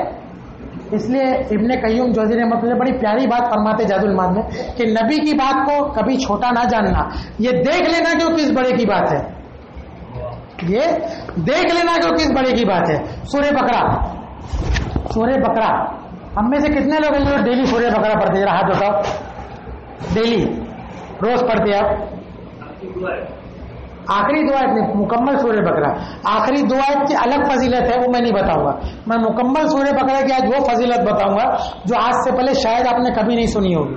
اس لیے ابن قیوم جوزی رحمت اللہ بڑی پیاری بات فرماتے جاد المان میں کہ نبی کی بات کو کبھی چھوٹا نہ جاننا، یہ دیکھ لینا کہ وہ کس بڑے کی بات ہے۔ یہ دیکھ لینا کہ وہ کس بڑے کی بات ہے۔ سورہ بکرا سورہ بکرا ہم میں سے کتنے لوگ ہیں جو ڈیلی سورہ بکرا پڑھتے ہاتھ ہوتا ڈیلی۔ روز پڑھتے آپ۔ آخری دعا مکمل سورہ بکرا آخری دعا کی الگ فضیلت ہے، وہ میں نہیں بتاؤں گا۔ میں مکمل سورہ بکرا کی آج وہ فضیلت بتاؤں گا جو آج سے پہلے شاید آپ نے کبھی نہیں سنی ہوگی۔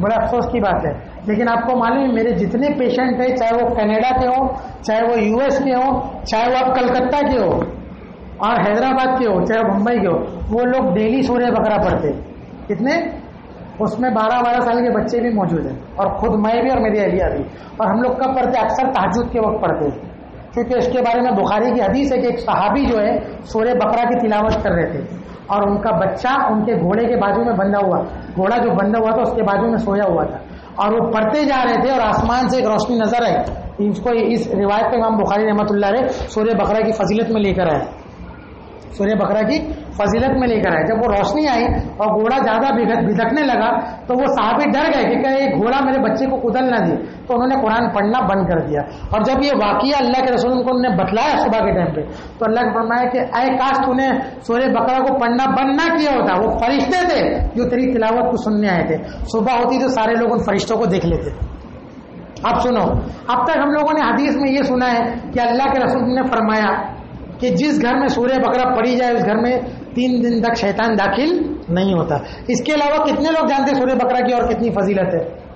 بڑے افسوس کی بات ہے۔ لیکن آپ کو معلوم ہے، میرے جتنے پیشنٹ ہیں، چاہے وہ کینیڈا کے ہوں، چاہے وہ یو ایس کے ہوں، چاہے وہ آپ کلکتہ کے ہو اور حیدرآباد کے ہو چاہے وہ ممبئی کے ہو وہ لوگ ڈیلی سورہ بکرا پڑھتے۔ کتنے؟ اس میں بارہ بارہ سال کے بچے بھی موجود ہیں اور خود میں بھی اور میری اہلیہ بھی۔ اور ہم لوگ کب پڑھتے اکثر تحجد کے وقت پڑھتے ہیں۔ کیونکہ اس کے بارے میں بخاری کی حدیث ہے کہ ایک صحابی جو ہے سورہ بکرا کی تلاوت کر رہے تھے۔ اور ان کا بچہ ان کے گھوڑے کے بازو میں بندھا ہوا، گھوڑا جو بندھا ہوا تھا، اس کے بازو میں سویا ہوا تھا۔ اور وہ پڑھتے جا رہے تھے اور آسمان سے ایک روشنی نظر آئی۔ اس کو اس روایت پہ امام بخاری رحمۃ اللہ علیہ سورہ بکرا کی فضیلت میں لے کر آئے۔ سورہ بکرا کی فضیلت میں لے کر آئے۔ جب وہ روشنی آئی اور گھوڑا زیادہ بھٹکنے لگا تو وہ صحابی ڈر گئے کہ یہ گھوڑا میرے بچے کو کدل نہ دی تو انہوں نے قرآن پڑھنا بند کر دیا۔ اور جب یہ واقعہ اللہ کے رسول کو انہوں نے بتلایا صبح کے ٹائم پہ، تو اللہ نے فرمایا کہ اے کاش تو نے سورہ بکرا کو پڑھنا بند نہ کیا ہوتا۔ وہ فرشتے تھے جو تیری تلاوت کو سننے آئے تھے۔ صبح ہوتی تو سارے لوگ ان فرشتوں کو دیکھ لیتے۔ اب سنو، اب تک ہم لوگوں نے حدیث میں یہ سنا ہے کہ اللہ کے رسول نے فرمایا کہ جس گھر میں سورہ بکرا پڑی جائے، اس گھر میں تین دن تک شیطان داخل نہیں ہوتا۔ اس کے علاوہ کتنے لوگ جانتے سورہ بکرا کی اور کتنی فضیلت ہے؟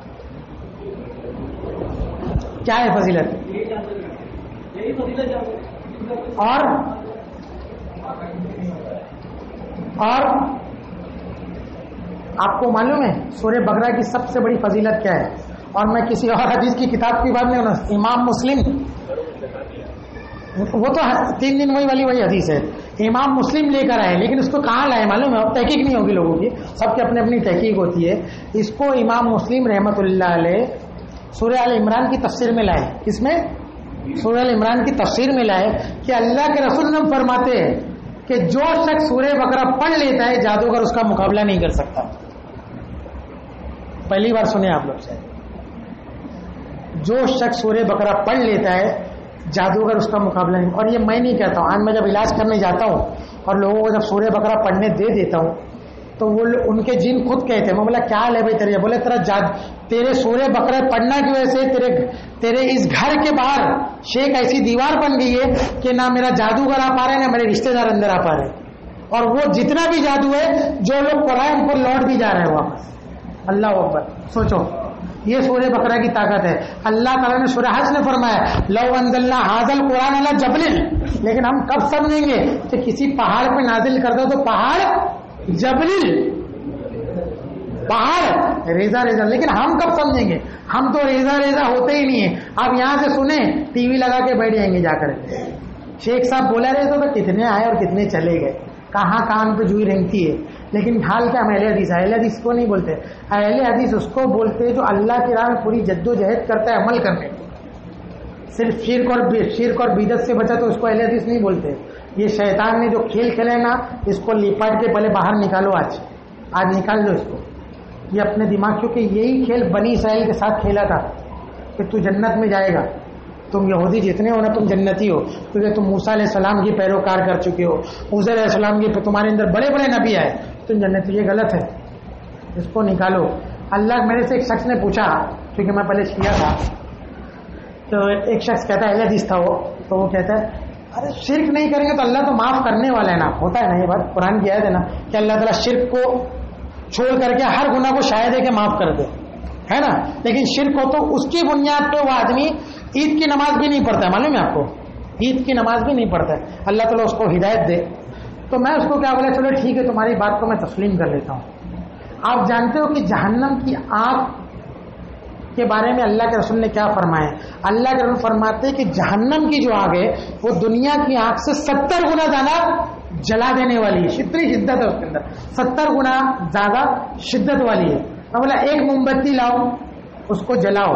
کیا ہے فضیلت؟ اور؟ اور؟ آپ کو معلوم ہے سورہ بکرا کی سب سے بڑی فضیلت کیا ہے؟ اور میں کسی اور حدیث کی کتاب کی بات نہیں ہونا امام مسلم وہ تو تین دن وہی والی وہی حدیث ہے۔ امام مسلم لے کر آئے، لیکن اس کو کہاں لائے معلوم ہے؟ تحقیق نہیں ہوگی لوگوں کی۔ سب کی اپنی اپنی تحقیق ہوتی ہے۔ اس کو امام مسلم رحمت اللہ علیہ سورہ عال عمران کی تفسیر میں لائے۔ کس میں؟ سورہ عال عمران کی تفسیر میں لائے کہ اللہ کے رسول نم فرماتے ہیں کہ جو شخص سورہ بکرا پڑھ لیتا ہے، جادوگر اس کا مقابلہ نہیں کر سکتا۔ پہلی بار سنے آپ لوگ سے۔ جو شخص سورہ بکرا پڑھ لیتا ہے جادوگر اس کا مقابلہ نہیں۔ اور یہ میں نہیں کہتا ہوں۔ آج میں جب علاج کرنے جاتا ہوں اور لوگوں کو جب سورہ بکرا پڑھنے دے دیتا ہوں، تو وہ ان کے جن خود کہتے ہیں، میں بولا، کیا لے بھائی تیرے بولے، تیرا جاد تیرے سورہ بکرے پڑھنا کی وجہ سے تیرے تیرے اس گھر کے باہر شیخ ایسی دیوار بن گئی ہے کہ نہ میرا جادوگر آ پا رہے نہ میرے رشتے دار اندر آ پا رہے۔ اور وہ جتنا بھی جادو ہے، جو لوگ پڑھائے، ان کو لوٹ بھی جا رہے ہیں واپس۔ اللہ اکبر۔ سوچو۔ یہ سورہ بکرا کی طاقت ہے۔ اللہ تعالیٰ نے سورہ حج نے فرمایا لو اللہ حاضل قرآن اللہ جبل، لیکن ہم کب سمجھیں گے؟ کہ کسی پہاڑ پہ نازل کر دو تو پہاڑ جبل، پہاڑ ریزا ریزا لیکن ہم کب سمجھیں گے؟ ہم تو ریزا ریزا ہوتے ہی نہیں ہیں۔ آپ یہاں سے سنیں، ٹی وی لگا کے بیٹھ جائیں گے جا کر۔ شیخ صاحب بولا رہے تو کتنے آئے اور کتنے چلے گئے۔ کہاں کان پہ جوئی رنگتی ہے۔ لیکن ڈھال کیا ہم اہل حدیث اہل حدیث کو نہیں بولتے۔ اہل حدیث اس کو بولتے جو اللہ کی راہ میں پوری جد و جہد کرتا ہے عمل کرنے کو۔ صرف شرک اور شرک اور بیدت سے بچا تو اس کو اہل حدیث نہیں بولتے۔ یہ شیطان نے جو کھیل کھیلے نا، اس کو لپٹ کے پہلے باہر نکالو آج۔ آج نکال لو اس کو۔ یہ اپنے دماغ، کیونکہ یہی کھیل بنی اسرائیل کے ساتھ کھیلا تھا کہ تو جنت میں جائے گا۔ تم یہودی جتنے ہو نا، تم جنتی ہو۔ کیونکہ تم موسا علیہ السلام کی پیروکار کر چکے ہو۔ علیہ السلام کی تمہارے اندر بڑے بڑے نبی آئے۔ تم جنتی، یہ غلط ہے۔ اس کو نکالو۔ اللہ میرے سے ایک شخص نے پوچھا، کیونکہ میں پہلے کیا تھا۔ تو ایک شخص کہتا ہے اللہ تھا وہ۔ تو وہ کہتا ہے، ارے شرک نہیں کریں گے تو اللہ تو معاف کرنے والا ہے نا۔ ہوتا ہے نا یہ بات؟ قرآن کی آیت ہے نا کہ اللہ تعالیٰ شرک کو چھوڑ کر کے ہر گناہ کو شاید ہے کہ معاف کر دے۔ ہے نا لیکن شرک ہو تو اس کی بنیاد پہ وہ آدمی عید کی نماز بھی نہیں پڑھتا ہے، معلوم ہے آپ کو؟ عید کی نماز بھی نہیں پڑھتا ہے۔ اللہ تعالیٰ اس کو ہدایت دے۔ تو میں اس کو کیا بولا چلو ٹھیک ہے، تمہاری بات کو میں تسلیم کر لیتا ہوں۔ آپ جانتے ہو کہ جہنم کی آگ کے بارے میں اللہ کے رسول نے کیا فرمایا اللہ کے رسول فرماتے کہ جہنم کی جو آگ ہے، وہ دنیا کی آگ سے ستر گنا زیادہ جلا دینے والی ہے۔ شدت ہے اس کے اندر۔ ستر گنا زیادہ شدت والی ہے۔ میں بولا، ایک موم بتی لاؤ، اس کو جلاؤ۔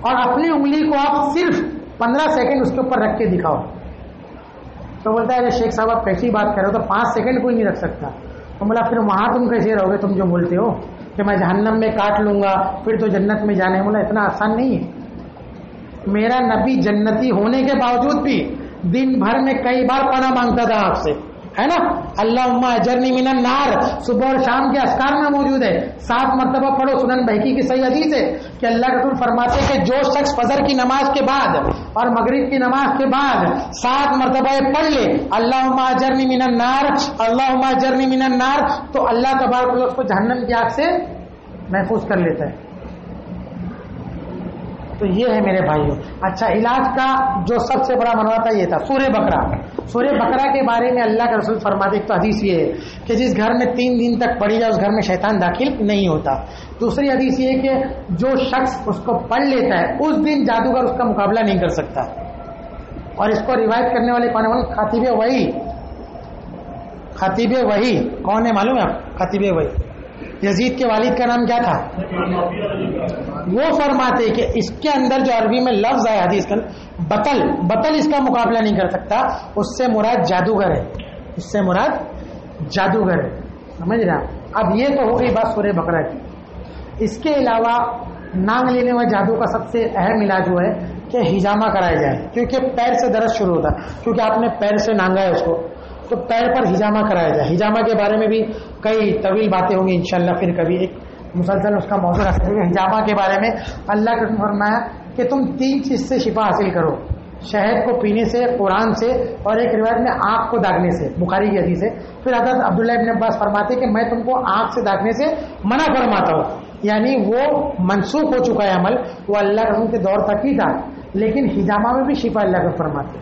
اور اپنی انگلی کو آپ صرف پندرہ سیکنڈ اس کے اوپر رکھ کے دکھاؤ۔ تو بولتا ہے شیخ صاحب، آپ کیسی بات کر رہے ہو؟ تو پانچ سیکنڈ کوئی نہیں رکھ سکتا۔ تو بولا، پھر وہاں تم کیسے رہو گے تم جو بولتے ہو کہ میں جہنم میں کاٹ لوں گا، پھر تو جنت میں جانے۔ بولا، اتنا آسان نہیں ہے۔ میرا نبی جنتی ہونے کے باوجود بھی دن بھر میں کئی بار پڑا مانگتا تھا آپ سے۔ ہے نا؟ اللہ اجرنی من النار۔ صبح اور شام کے اسکار میں موجود ہے۔ سات مرتبہ پڑھو سنن بہکی کی صحیح حدیث ہے کہ اللہ کا فرماتے کہ جو شخص فجر کی نماز کے بعد اور مغرب کی نماز کے بعد سات مرتبہ پڑھ لے اللہ اجرنی من النار اللہ اجرنی من النار، تو اللہ تبارک اس کو جہنم کی آگ سے محفوظ کر لیتا ہے۔ تو یہ ہے میرے بھائیوں اچھا علاج کا جو سب سے بڑا منوا تھا یہ تھا، سورہ بکرا سورہ بکرا کے بارے میں اللہ کا رسول فرماتے تو حدیث یہ ہے کہ جس گھر میں تین دن تک پڑھی جائے، اس گھر میں شیطان داخل نہیں ہوتا۔ دوسری حدیث یہ کہ جو شخص اس کو پڑھ لیتا ہے، اس دن جادوگر اس کا مقابلہ نہیں کر سکتا۔ اور اس کو روایت کرنے والے کون ہے خطیب وہی خطیب وہی کون ہے معلوم ہے خطیب وہی یزید کے والد کا نام کیا تھا؟ وہ فرماتے کہ اس کے اندر جو عربی میں لفظ آیا حدیث کا بطل بطل اس کا مقابلہ نہیں کر سکتا، اس سے مراد جادوگر ہے۔ اس سے مراد جادوگر ہے۔ سمجھ رہے آپ؟ اب یہ تو ہو گئی بات سورہ بکرا کی۔ اس کے علاوہ نانگ لینے والے جادو کا سب سے اہم علاج وہ ہے کہ ہجامہ کرایا جائے، کیونکہ پیر سے درد شروع ہوتا ہے، کیونکہ آپ نے پیر سے نانگا ہے اس کو۔ تو پیر پر ہجامہ کرایا جائے۔ ہجامہ کے بارے میں بھی کئی طویل باتیں ہوں گی انشاءاللہ، پھر کبھی ایک مسلسل اس کا موضوع رکھ سکتے ہجامہ کے بارے میں۔ اللہ کا فرمایا کہ تم تین چیز سے شفا حاصل کرو، شہد کو پینے سے، قرآن سے اور ایک روایت میں آنکھ کو داغنے سے، بخاری کی حدیث سے پھر حضرت عبداللہ ابن عباس فرماتے کہ میں تم کو آنکھ سے داغنے سے منع فرماتا ہوں۔ یعنی وہ منسوخ ہو چکا ہے عمل، وہ اللہ رسول کے دور تک ہی تھا۔ لیکن ہجامہ میں بھی شفا اللہ کا فرماتے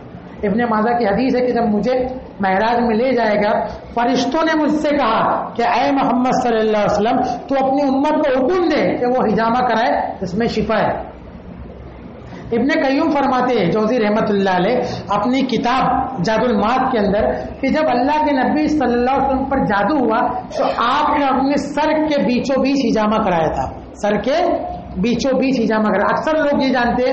ابن ماضا کی حدیث ہے کہ جب مجھے مہراج میں لے جائے گا، فرشتوں نے مجھ سے کہا کہ اے محمد صلی اللہ علیہ وسلم، تو اپنی امت کو حکم دے کہ وہ ہجامہ کرائے اس میں شفا ہے۔ ابن قیوم فرماتے ہیں، جوزی رحمت اللہ علیہ، اپنی کتاب جاد المات کے اندر کہ جب اللہ کے نبی صلی اللہ علیہ وسلم پر جادو ہوا، تو آپ نے اپنے سر کے بیچوں بیچ ہجامہ کرایا تھا۔ سر کے بیچوں بیچ ہجامہ کرایا اکثر لوگ یہ جانتے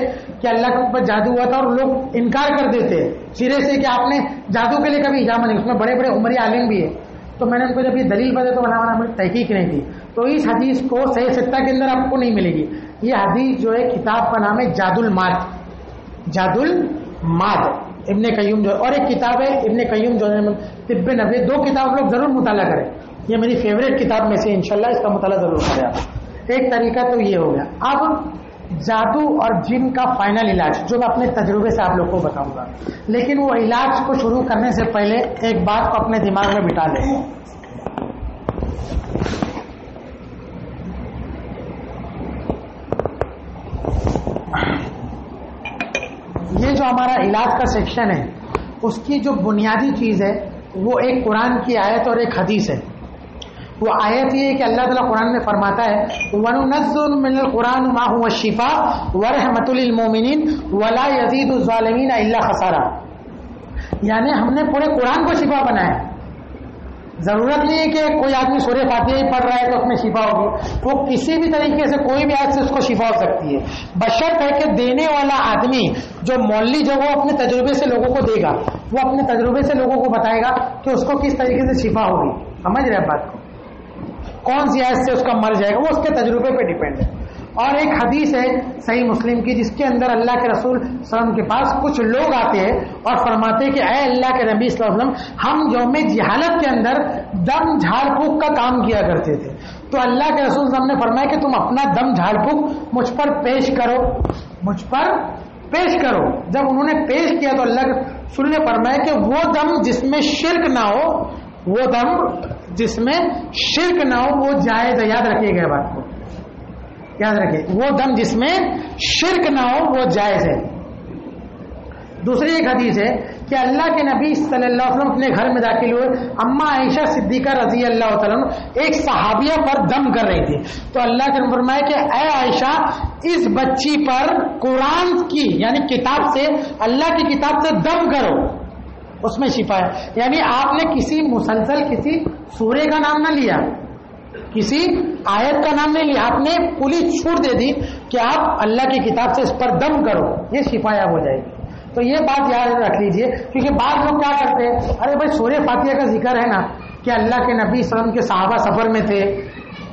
کہ اللہ کے اوپر جادو ہوا تھا اور لوگ انکار کر دیتے سرے سے کہ آپ نے جادو کے لیے کبھی ہجامہ نہیں، اس میں بڑے بڑے عمری عالم بھی ہے تو میں نے ان کو جب یہ دلیل بتائی تو بنا بنا تحقیق نہیں تھی۔ تو اس حدیث کو صحیح ستہ کے اندر آپ کو نہیں ملے گی۔ یہ حدیث جو ہے کتاب کا نام ہے جاد المات جاد المات ابن قیوم جو اور ایک کتاب ہے، ابن قیوم جو ہے، طب نبی، دو کتاب لوگ ضرور مطالعہ کریں۔ یہ میری فیوریٹ کتاب میں سے انشاءاللہ اس کا مطالعہ ضرور کرے آپ۔ ایک طریقہ تو یہ ہو گیا۔ اب جادو اور جن کا فائنل علاج، جو میں اپنے تجربے سے آپ لوگ کو بتاؤں گا۔ لیکن وہ علاج کو شروع کرنے سے پہلے ایک بات کو اپنے دماغ میں بٹا لیں۔ یہ جو ہمارا علاج کا سیکشن ہے، اس کی جو بنیادی چیز ہے، وہ ایک قرآن کی آیت اور ایک حدیث ہے۔ وہ آیت یہ ہے کہ اللہ تعالیٰ قرآن میں فرماتا ہے ون من القرآن ما هو شفا ورحمت للمؤمنین ولا یزید الظالمین الا خسارہ یعنی ہم نے پورے قرآن کو شفا بنایا ضرورت نہیں ہے کہ کوئی آدمی سورے فاتحہ ہی پڑھ رہا ہے تو اس میں شفا ہوگی۔ وہ کسی بھی طریقے سے کوئی بھی آج سے اس کو شفا ہو سکتی ہے۔ بشرط ہے کہ دینے والا آدمی جو مولی جو وہ اپنے تجربے سے لوگوں کو دے گا، وہ اپنے تجربے سے لوگوں کو بتائے گا کہ اس کو کس طریقے سے شفا ہوگی۔ سمجھ رہے بات کو؟ کون سی آیت سے اس کا مر جائے گا وہ اس کے تجربے پہ ڈیپینڈ ہے۔ اور ایک حدیث ہے صحیح مسلم کی، جس کے اندر اللہ کے رسول صلی اللہ علیہ وسلم کے پاس کچھ لوگ آتے ہیں اور فرماتے کہ اے اللہ کے نبی صلی اللہ علیہ وسلم، ہم یوم جہالت کے اندر دم جھاڑ پھونک کا کام کیا کرتے تھے۔ تو اللہ کے رسول صلی اللہ علیہ وسلم نے فرمایا کہ تم اپنا دم جھاڑ پھونک مجھ پر پیش کرو۔ مجھ پر پیش کرو۔ جب انہوں نے پیش کیا تو اللہ کے رسول نے فرمایا کہ وہ دم جس میں شرک نہ ہو، وہ دم جس میں شرک نہ ہو، وہ جائز ہے۔ یاد رکھیے گا بات کو۔ یاد رکھے وہ دم جس میں شرک نہ ہو، وہ جائز ہے۔ دوسری ایک حدیث ہے کہ اللہ کے نبی صلی اللہ علیہ وسلم اپنے گھر میں داخل ہوئے۔ اما عائشہ صدیقہ رضی اللہ تعالیٰ ایک صحابیہ پر دم کر رہی تھی۔ تو اللہ کے فرمایا کہ اے عائشہ، اس بچی پر قرآن کی یعنی کتاب سے، اللہ کی کتاب سے دم کرو۔ اس میں شفا ہے۔ یعنی آپ نے کسی مسلسل کسی سورے کا نام نہ لیا، کسی آیت کا نام نہیں لیا، آپ نے پوری چھوٹ دے دی کہ آپ اللہ کی کتاب سے اس پر دم کرو، یہ شفایاب ہو جائے گی۔ تو یہ بات یاد رکھ لیجیے، کیونکہ بعض لوگ کیا کرتے ہیں، ارے بھائی سورہ فاتحہ کا ذکر ہے نا کہ اللہ کے نبی وسلم کے صحابہ سفر میں تھے،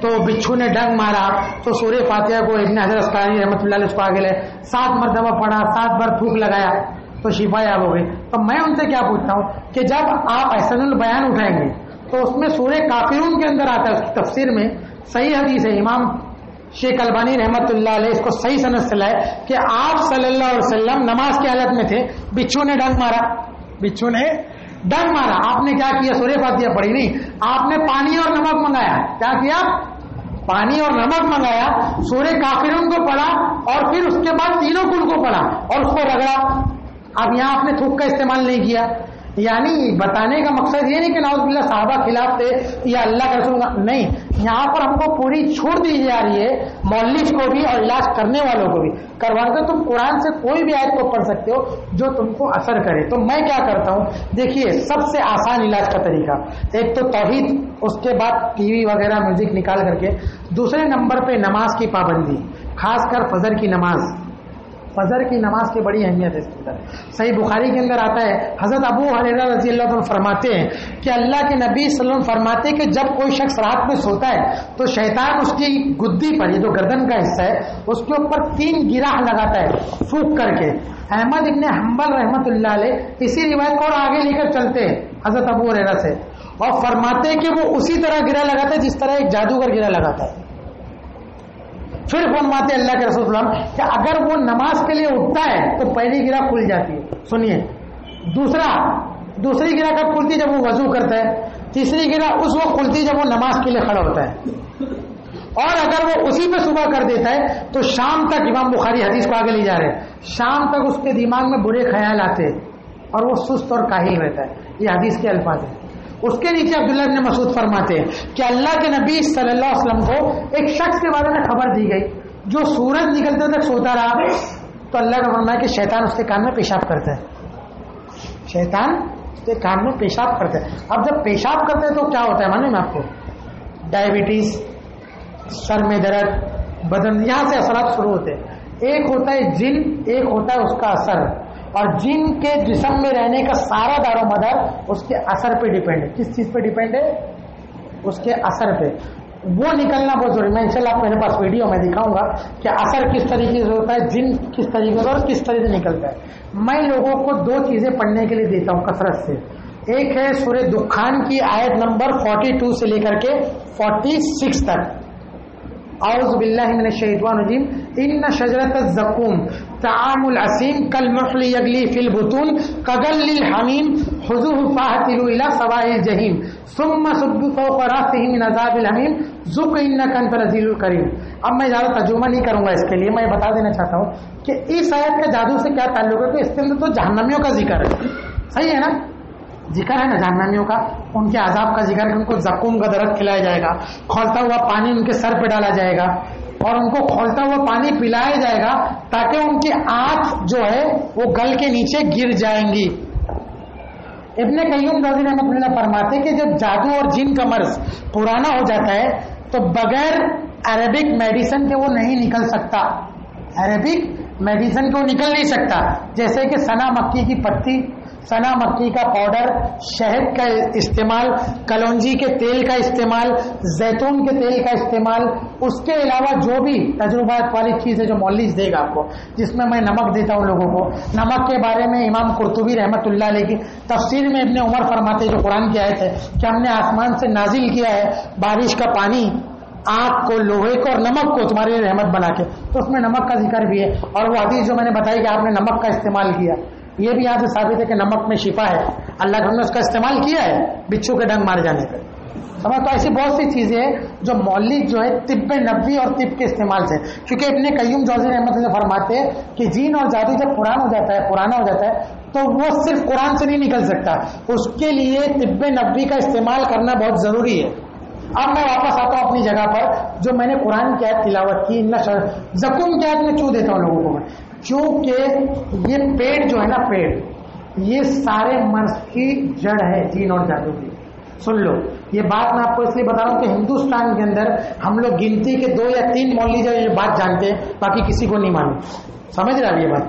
تو بچھو نے ڈنگ مارا، تو سورہ فاتحہ کو ابن حضرت اسکاری رحمۃ اللہ علیہ اس کو آگے لے، سات مرتبہ پڑھا، سات بار تھوک لگایا۔ تو شفا یاب ہو گئی۔ تو میں ان سے کیا پوچھتا ہوں کہ جب آپ احسن البیان اٹھائیں گے تو اس میں سورہ کافرون کے اندر آتا ہے اس کی تفسیر میں۔ صحیح حدیث ہے، امام شیخ البانی رحمت اللہ علیہ اس کو صحیح سنت سے لائے کہ آپ صلی اللہ علیہ وسلم نماز کی حالت میں تھے، بچھو نے ڈنگ مارا۔ بچھو نے ڈنگ مارا۔ آپ نے کیا کیا؟ سورے فاتحہ پڑھی نہیں۔ آپ نے پانی اور نمک منگایا۔ کیا کیا؟ پانی اور نمک منگایا۔ سورے کافرون کو پڑھا اور پھر اس کے بعد تینوں کل کو پڑھا اور اس کو رگڑا۔ اب یہاں آپ نے تھوک کا استعمال نہیں کیا۔ یعنی بتانے کا مقصد یہ نہیں کہ ناؤز بلّہ صحابہ خلاف تھے یا اللہ کا رسول نہیں، یہاں پر ہم کو پوری چھوڑ دی جا رہی ہے مولف کو بھی اور علاج کرنے والوں کو بھی۔ کروا کر تم قرآن سے کوئی بھی آیت کو پڑھ سکتے ہو جو تم کو اثر کرے۔ تو میں کیا کرتا ہوں؟ دیکھیے، سب سے آسان علاج کا طریقہ۔ ایک تو توحید، اس کے بعد ٹی وی وغیرہ میوزک نکال کر کے۔ دوسرے نمبر پہ نماز کی پابندی، خاص کر فجر کی نماز۔ فجر کی نماز کی بڑی اہمیت ہے اس کے اندر صحیح بخاری کے اندر آتا ہے، حضرت ابو حریرہ رضی اللہ عنہ فرماتے ہیں کہ اللہ کے نبی صلی اللہ علیہ وسلم فرماتے ہیں کہ جب کوئی شخص رات میں سوتا ہے تو شیطان اس کی گدی پر، یہ جو گردن کا حصہ ہے، اس کے اوپر تین گراہ لگاتا ہے پھونک کر کے۔ احمد ابن حنبل رحمت اللہ علیہ اسی روایت کو اور آگے لے کر چلتے ہیں حضرت ابو حریرہ سے۔ اور فرماتے ہیں کہ وہ اسی طرح گرا لگاتا ہے جس طرح ایک جادوگر گرا لگاتا ہے۔ پھر فرماتے اللہ کے رسول اللہ کہ اگر وہ نماز کے لیے اٹھتا ہے تو پہلی گرا کھل جاتی ہے۔ سنیے۔ دوسرا، دوسری گرا کب کھلتی جب وہ وضو کرتا ہے۔ تیسری گرا اس وقت کھلتی جب وہ نماز کے لیے کھڑا ہوتا ہے۔ اور اگر وہ اسی پہ صبح کر دیتا ہے تو شام تک امام بخاری حدیث کو آگے لے جا رہے ہیں۔ شام تک اس کے دماغ میں برے خیال آتے اور وہ سست اور کاہل رہتا ہے۔ یہ حدیث کے الفاظ ہیں۔ اس کے نیچے عبداللہ ابن مسعود فرماتے ہیں کہ اللہ کے نبی صلی اللہ علیہ وسلم کو ایک شخص کے بارے میں خبر دی گئی جو سورج نکلتے تک سوتا رہا تو اللہ کا فرمایا کہ شیطان اس کے کان میں پیشاب کرتا ہے۔ شیطان اس کے کان میں پیشاب کرتا ہے۔ اب جب پیشاب کرتے ہیں تو کیا ہوتا ہے مانے میں آپ کو؟ ڈائبٹیز، سر میں درد، بدن، یہاں سے اثرات شروع ہوتے ہیں۔ ایک ہوتا ہے جن، ایک ہوتا ہے اس کا اثر۔ اور جن کے جسم میں رہنے کا سارا دار و مدار اس کے اثر پہ ڈیپینڈ ہے۔ کس چیز پہ ڈیپینڈ ہے؟ اس کے اثر پہ۔ وہ نکلنا بہت ضروری میں ان شاء اللہ میرے پاس ویڈیو میں دکھاؤں گا کہ اثر کس طریقے سے ہوتا ہے، جن کس طریقے سے اور کس طریقے سے نکلتا ہے۔ میں لوگوں کو دو چیزیں پڑھنے کے لیے دیتا ہوں کثرت سے۔ ایک ہے سورہ دکھان کی آیت نمبر 42 سے لے کر کے 46 تک۔ اعوذ باللہ من الشیطان الرجیم. ان شجرت الزقوم طعام العسیم كالمحل يغلي في البطون كغل الحميم خذوه فاعتلوا الى سواء الجحيم ثم صبوا فوق راسه من عذاب الحميم ذق انك انت العزيز الكريم اب میں زیادہ ترجمہ نہیں کروں گا اس کے لیے، میں بتا دینا چاہتا ہوں کہ اس آیت کا جادو سے کیا تعلق ہے کہ اس کے اندر تو جہنمیوں کا ذکر ہے۔ صحیح ہے نا؟ ذکر ہے نا جہنمیوں کا، ان کے عذاب کا ذکر ہے، ان کو زکوم کا درد کھلایا جائے گا، کھولتا ہوا پانی ان کے سر پہ ڈالا جائے گا، اور ان کو کھولتا ہوا پانی پلایا جائے گا تاکہ ان کی آنکھ جو ہے وہ گل کے نیچے گر جائیں گی۔ ابن قیوم رضی رحمۃ اللہ فرماتے کہ جب جادو اور جن کا مرض پرانا ہو جاتا ہے، تو بغیر عربک میڈیسن کے وہ نہیں نکل سکتا۔ عربک میڈیسن کو نکل نہیں سکتا، جیسے کہ سنا مکی کی پتی سنا مکی کا پاؤڈر، شہد کا استعمال، کلونجی کے تیل کا استعمال، زیتون کے تیل کا استعمال، اس کے علاوہ جو بھی تجربات والی چیز ہے جو مولج دے گا آپ کو، جس میں میں نمک دیتا ہوں لوگوں کو۔ نمک کے بارے میں امام قرطبی رحمت اللہ علیہ کی تفسیر میں ابن عمر فرماتے جو قرآن کی آئے تھے کہ ہم نے آسمان سے نازل کیا ہے بارش کا پانی، آگ کو، لوہے کو اور نمک کو تمہاری رحمت بنا کے۔ تو اس میں نمک کا ذکر بھی ہے اور وہ حدیث جو میں نے بتائی کہ آپ نے نمک کا استعمال کیا۔ یہ بھی یہاں سے ثابت ہے کہ نمک میں شفا ہے۔ اللہ نے اس کا استعمال کیا ہے بچھو کے ڈنگ مار جانے پہ۔ سمجھ تو ایسی بہت سی چیزیں ہیں جو مولک جو ہے طب نبی اور طب کے استعمال سے۔ کیونکہ ابن قیوم جوزی احمد اللہ فرماتے ہیں کہ جین اور جادو جب قرآن ہو جاتا ہے پرانا ہو جاتا ہے، تو وہ صرف قرآن سے نہیں نکل سکتا۔ اس کے لیے طب نبی کا استعمال کرنا بہت ضروری ہے۔ اب میں واپس آتا ہوں اپنی جگہ پر، جو میں نے قرآن کی آیت تلاوت کی زکم کی آیت میں چو دیتا ہوں لوگوں کو میں کیونکہ یہ پیڑ جو ہے نا پیڑ، یہ سارے مرض کی جڑ ہے جین اور جادو کی۔ سن لو، یہ بات میں آپ کو اس لیے بتا رہا ہوں کہ ہندوستان کے اندر ہم لوگ گنتی کے دو یا تین مولوی جو یہ بات جانتے ہیں، باقی کسی کو نہیں مانو سمجھ رہا یہ بات؟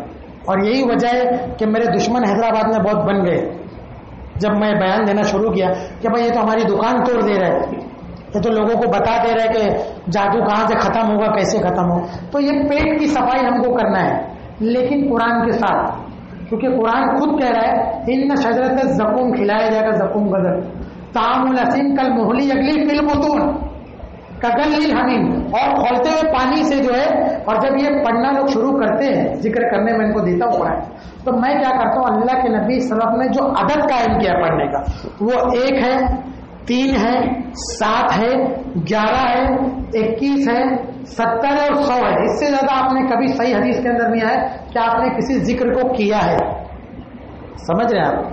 اور یہی وجہ ہے کہ میرے دشمن حیدرآباد میں بہت بن گئے۔ جب میں بیان دینا شروع کیا کہ بھائی یہ تو ہماری دکان توڑ دے رہے یہ تو لوگوں کو بتا دے رہے کہ جادو کہاں سے ختم ہوگا، کیسے ختم ہو تو یہ پیٹ کی صفائی ہم کو کرنا ہے۔ لیکن قرآن کے ساتھ، کیونکہ قرآن خود کہہ رہا ہے، ان شجرت زکوم کھلایا جائے گا زکوم بدل تام السین کل محلی اگلی فلم کگل حمیم۔ اور کھولتے ہوئے پانی سے جو ہے، اور جب یہ پڑھنا لوگ شروع کرتے ہیں، ذکر کرنے میں ان کو دیتا ہوں قرآن۔ تو میں کیا کرتا ہوں؟ اللہ کے نبی صلی نے جو عدد قائم کیا پڑھنے کا، وہ ایک ہے، تین ہے، سات ہے، گیارہ ہے، اکیس ہے ستر اور سو ہے۔ اس سے زیادہ آپ نے کبھی صحیح حدیث کے اندر نہیں آئے کہ آپ نے کسی ذکر کو کیا ہے۔ سمجھ رہے آپ؟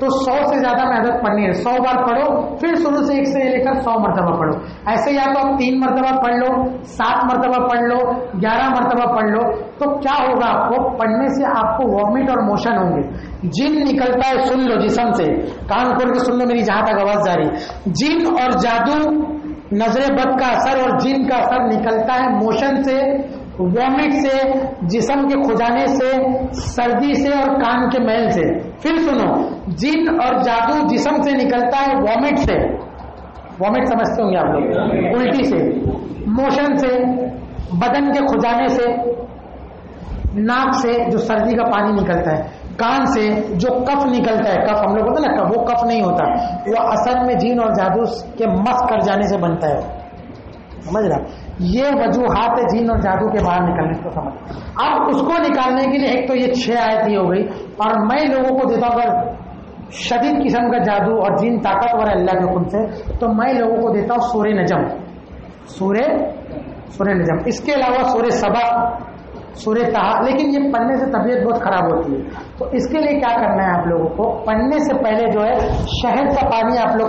تو سو سے زیادہ میں عدد پڑھنی ہے۔ سو بار پڑھو، پھر شروع سے ایک سے لے کر سو مرتبہ پڑھو۔ ایسے یا تو آپ تین مرتبہ پڑھ لو، سات مرتبہ پڑھ لو، گیارہ مرتبہ پڑھ لو۔ تو کیا ہوگا آپ کو؟ پڑھنے سے آپ کو وامٹ اور موشن ہوں گے۔ جن نکلتا ہے، سن لو جسم سے۔ کان کھول کے سن لو میری جہاں تک آواز جاری۔ جن اور جادو نظر بد کا اثر اور جن کا اثر نکلتا ہے موشن سے، وامٹ سے، جسم کے کھجانے سے، سردی سے اور کان کے میل سے۔ پھر سنو، جن اور جادو جسم سے نکلتا ہے وامٹ سے۔ وامٹ سمجھتے ہوں گے آپ لوگ۔ الٹی سے۔ موشن سے، بدن کے کھجانے سے، ناک سے، جو سردی کا پانی نکلتا ہے۔ کان سے جو کف نکلتا ہے، کف ہم لوگ ہوتا ہے نا وہ کف نہیں ہوتا۔ وہ اصل میں جین اور جادو کے مس کر جانے سے بنتا ہے۔ سمجھ رہا یہ وجوہات جین اور جادو کے باہر نکلنے کو سمجھ اب اس کو نکالنے کے لیے ایک تو یہ چھ آیت ہی ہو گئی۔ اور میں لوگوں کو دیتا ہوں، اگر شدید قسم کا جادو اور جین طاقتور ہے اللہ کے حکم سے، تو میں لوگوں کو دیتا ہوں سورہ نجم۔ سورہ؟ سورہ نجم۔ اس کے علاوہ سورہ سبق سورہ تہا لیکن یہ پڑھنے سے طبیعت بہت خراب ہوتی ہے۔ تو اس کے لیے کیا کرنا ہے آپ لوگوں کو؟ پڑھنے سے پہلے جو ہے شہد کا پانی آپ لوگ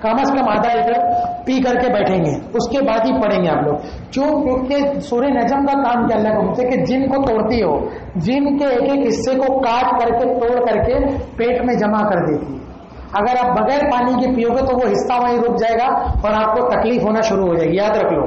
کم از کم آدھا لیٹر پی کر کے بیٹھیں گے۔ اس کے بعد ہی پڑھیں گے آپ لوگ۔ کیوں کیونکہ سورہ نجم کا کام کیا اللہ کو کہ جن کو توڑتی ہو، جن کے ایک ایک حصے کو کاٹ کر کے، توڑ کر کے پیٹ میں جمع کر دیتی ہے۔ اگر آپ بغیر پانی کے پیو گے تو وہ حصہ وہیں رک جائے گا اور آپ کو تکلیف ہونا شروع ہو جائے گی۔ یاد رکھ لو۔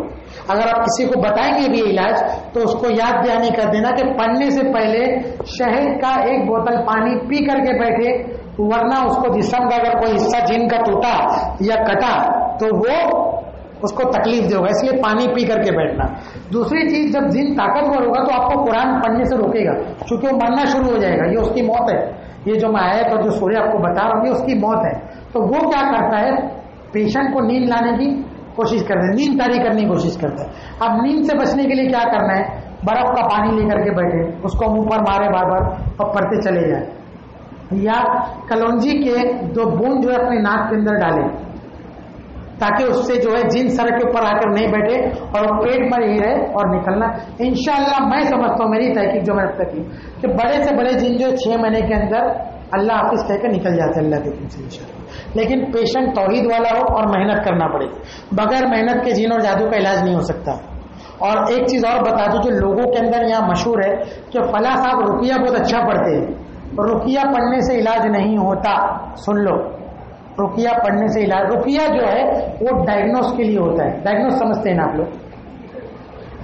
اگر آپ کسی کو بتائیں گے بھی علاج، تو اس کو یاد دہانی کر دینا کہ پڑھنے سے پہلے شہد کا ایک بوتل پانی پی کر کے بیٹھے، ورنہ اس کو جسم کا اگر کوئی حصہ، جن کا ٹوٹا یا کٹا، تو وہ اس کو تکلیف دے ہوگا۔ اس لیے پانی پی کر کے بیٹھنا۔ دوسری چیز، جب جن طاقتور ہوگا تو آپ کو قرآن پڑھنے سے روکے گا کیونکہ وہ مرنا شروع ہو جائے گا۔ یہ اس کی موت ہے۔ یہ جو میں آیا تو جو سورج آپ کو بتا رہا ہوں گے اس کی موت ہے۔ تو وہ کیا کرتا ہے؟ پیشنٹ کو نیند لانے کی کوشش کرتا ہے، نیند تاری کرنے کی کوشش کرتا ہے۔ اب نیند سے بچنے کے لیے کیا کرنا ہے؟ برف کا پانی لے کر کے بیٹھے، اس کو منہ پر مارے بار بار اور پڑتے چلے جائیں یا کلونجی کے دو بون جو ہے اپنے ناک کے اندر ڈالے۔ تاکہ اس سے جو ہے جن سر کے اوپر آ کر نہیں بیٹھے اور پیٹ میں ہی رہے اور نکلنا۔ انشاءاللہ میں سمجھتا ہوں میری تحقیق جو میں نے کی، کہ بڑے سے بڑے جن جو چھ مہینے کے اندر اللہ حافظ کہہ کے نکل جاتے اللہ کے سے انشاءاللہ۔ لیکن پیشنٹ توحید والا ہو اور محنت کرنا پڑے۔ بغیر محنت کے جن اور جادو کا علاج نہیں ہو سکتا۔ اور ایک چیز اور بتا دوں، جو لوگوں کے اندر یہاں مشہور ہے کہ فلاں صاحب رکیہ بہت اچھا پڑھتے ہیں رکیہ پڑھنے سے علاج نہیں ہوتا۔ سن لو۔ رکیا پڑھنے سے علاج رکیا جو ہے وہ ڈائگنوس کے لیے ہوتا ہے۔ ڈائگنوس سمجھتے ہیں نا آپ لوگ؟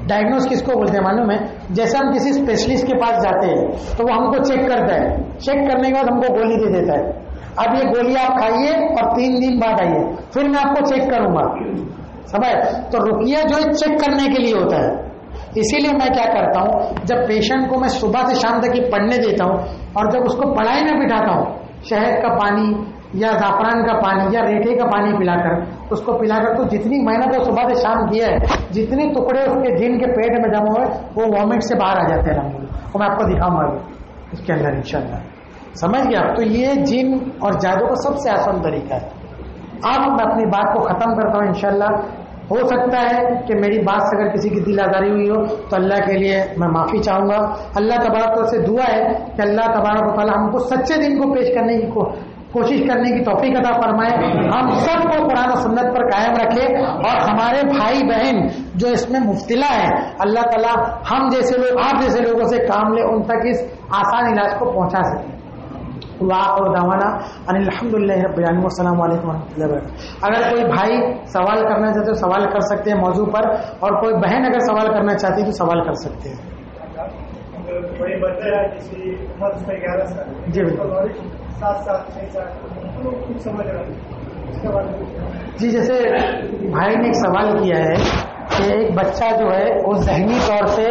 ڈائگنوس کس کو بولتے ہیں معلوم ہے؟ جیسے ہم کسی اسپیشلسٹ کے پاس جاتے ہیں تو وہ ہم کو چیک کرتا ہے۔ چیک کرنے کے بعد ہم کو گولی دے دیتا ہے۔ اب یہ گولی آپ کھائیے اور تین دن بعد آئیے۔ پھر میں آپ کو چیک کروں گا۔ سمجھ تو رکیا جو ہے چیک کرنے کے لیے ہوتا ہے۔ اسی لیے میں کیا کرتا ہوں؟ جب پیشنٹ کو میں صبح سے شام تک ہی پڑھنے دیتا ہوں اور جب اس کو پڑھائی میں بٹھاتا ہوں، شہد کا پانی یا زعفران کا پانی یا ریٹے کا پانی پلا کر، اس کو پلا کر تو جتنی محنت وہ صبح سے شام کیا ہے، جتنی ٹکڑے اس کے جن کے پیٹ میں جمع ہوئے، وہ وامٹ سے باہر آ جاتے ہیں وہ میں آپ کو دکھاؤں گا اس کے اندر انشاءاللہ۔ سمجھ گیا؟ تو یہ جن اور جادو کا سب سے آسان طریقہ ہے۔ اب میں اپنی بات کو ختم کرتا ہوں انشاءاللہ۔ ہو سکتا ہے کہ میری بات سے اگر کسی کی دل آزاری ہوئی ہو، تو اللہ کے لیے میں معافی چاہوں گا۔ اللہ تبارک سے دعا ہے کہ اللہ تبارک و تعالیٰ ہم کو سچے دن کو پیش کرنے کی کوشش کرنے کی توفیق عطا فرمائے۔ ہم سب کو قرآن و سنت پر قائم رکھے اور ہمارے بھائی بہن جو اس میں مفتلا ہے اللہ تعالیٰ ہم جیسے لوگ آپ جیسے لوگوں سے کام لے ان تک اس آسان علاج کو پہنچا سکیں اور دوانا الحمد للہ رب العالمین۔ السلام علیکم و رحمۃ اللہ وبرکاتہ۔ اگر کوئی بھائی سوال کرنا چاہتے تو سوال کر سکتے ہیں موضوع پر اور کوئی بہن اگر سوال کرنا چاہتی تو سوال کر سکتے ہیں۔ جی بالکل۔ جی جیسے بھائی نے ایک سوال کیا ہے کہ ایک بچہ جو ہے، وہ ذہنی طور سے،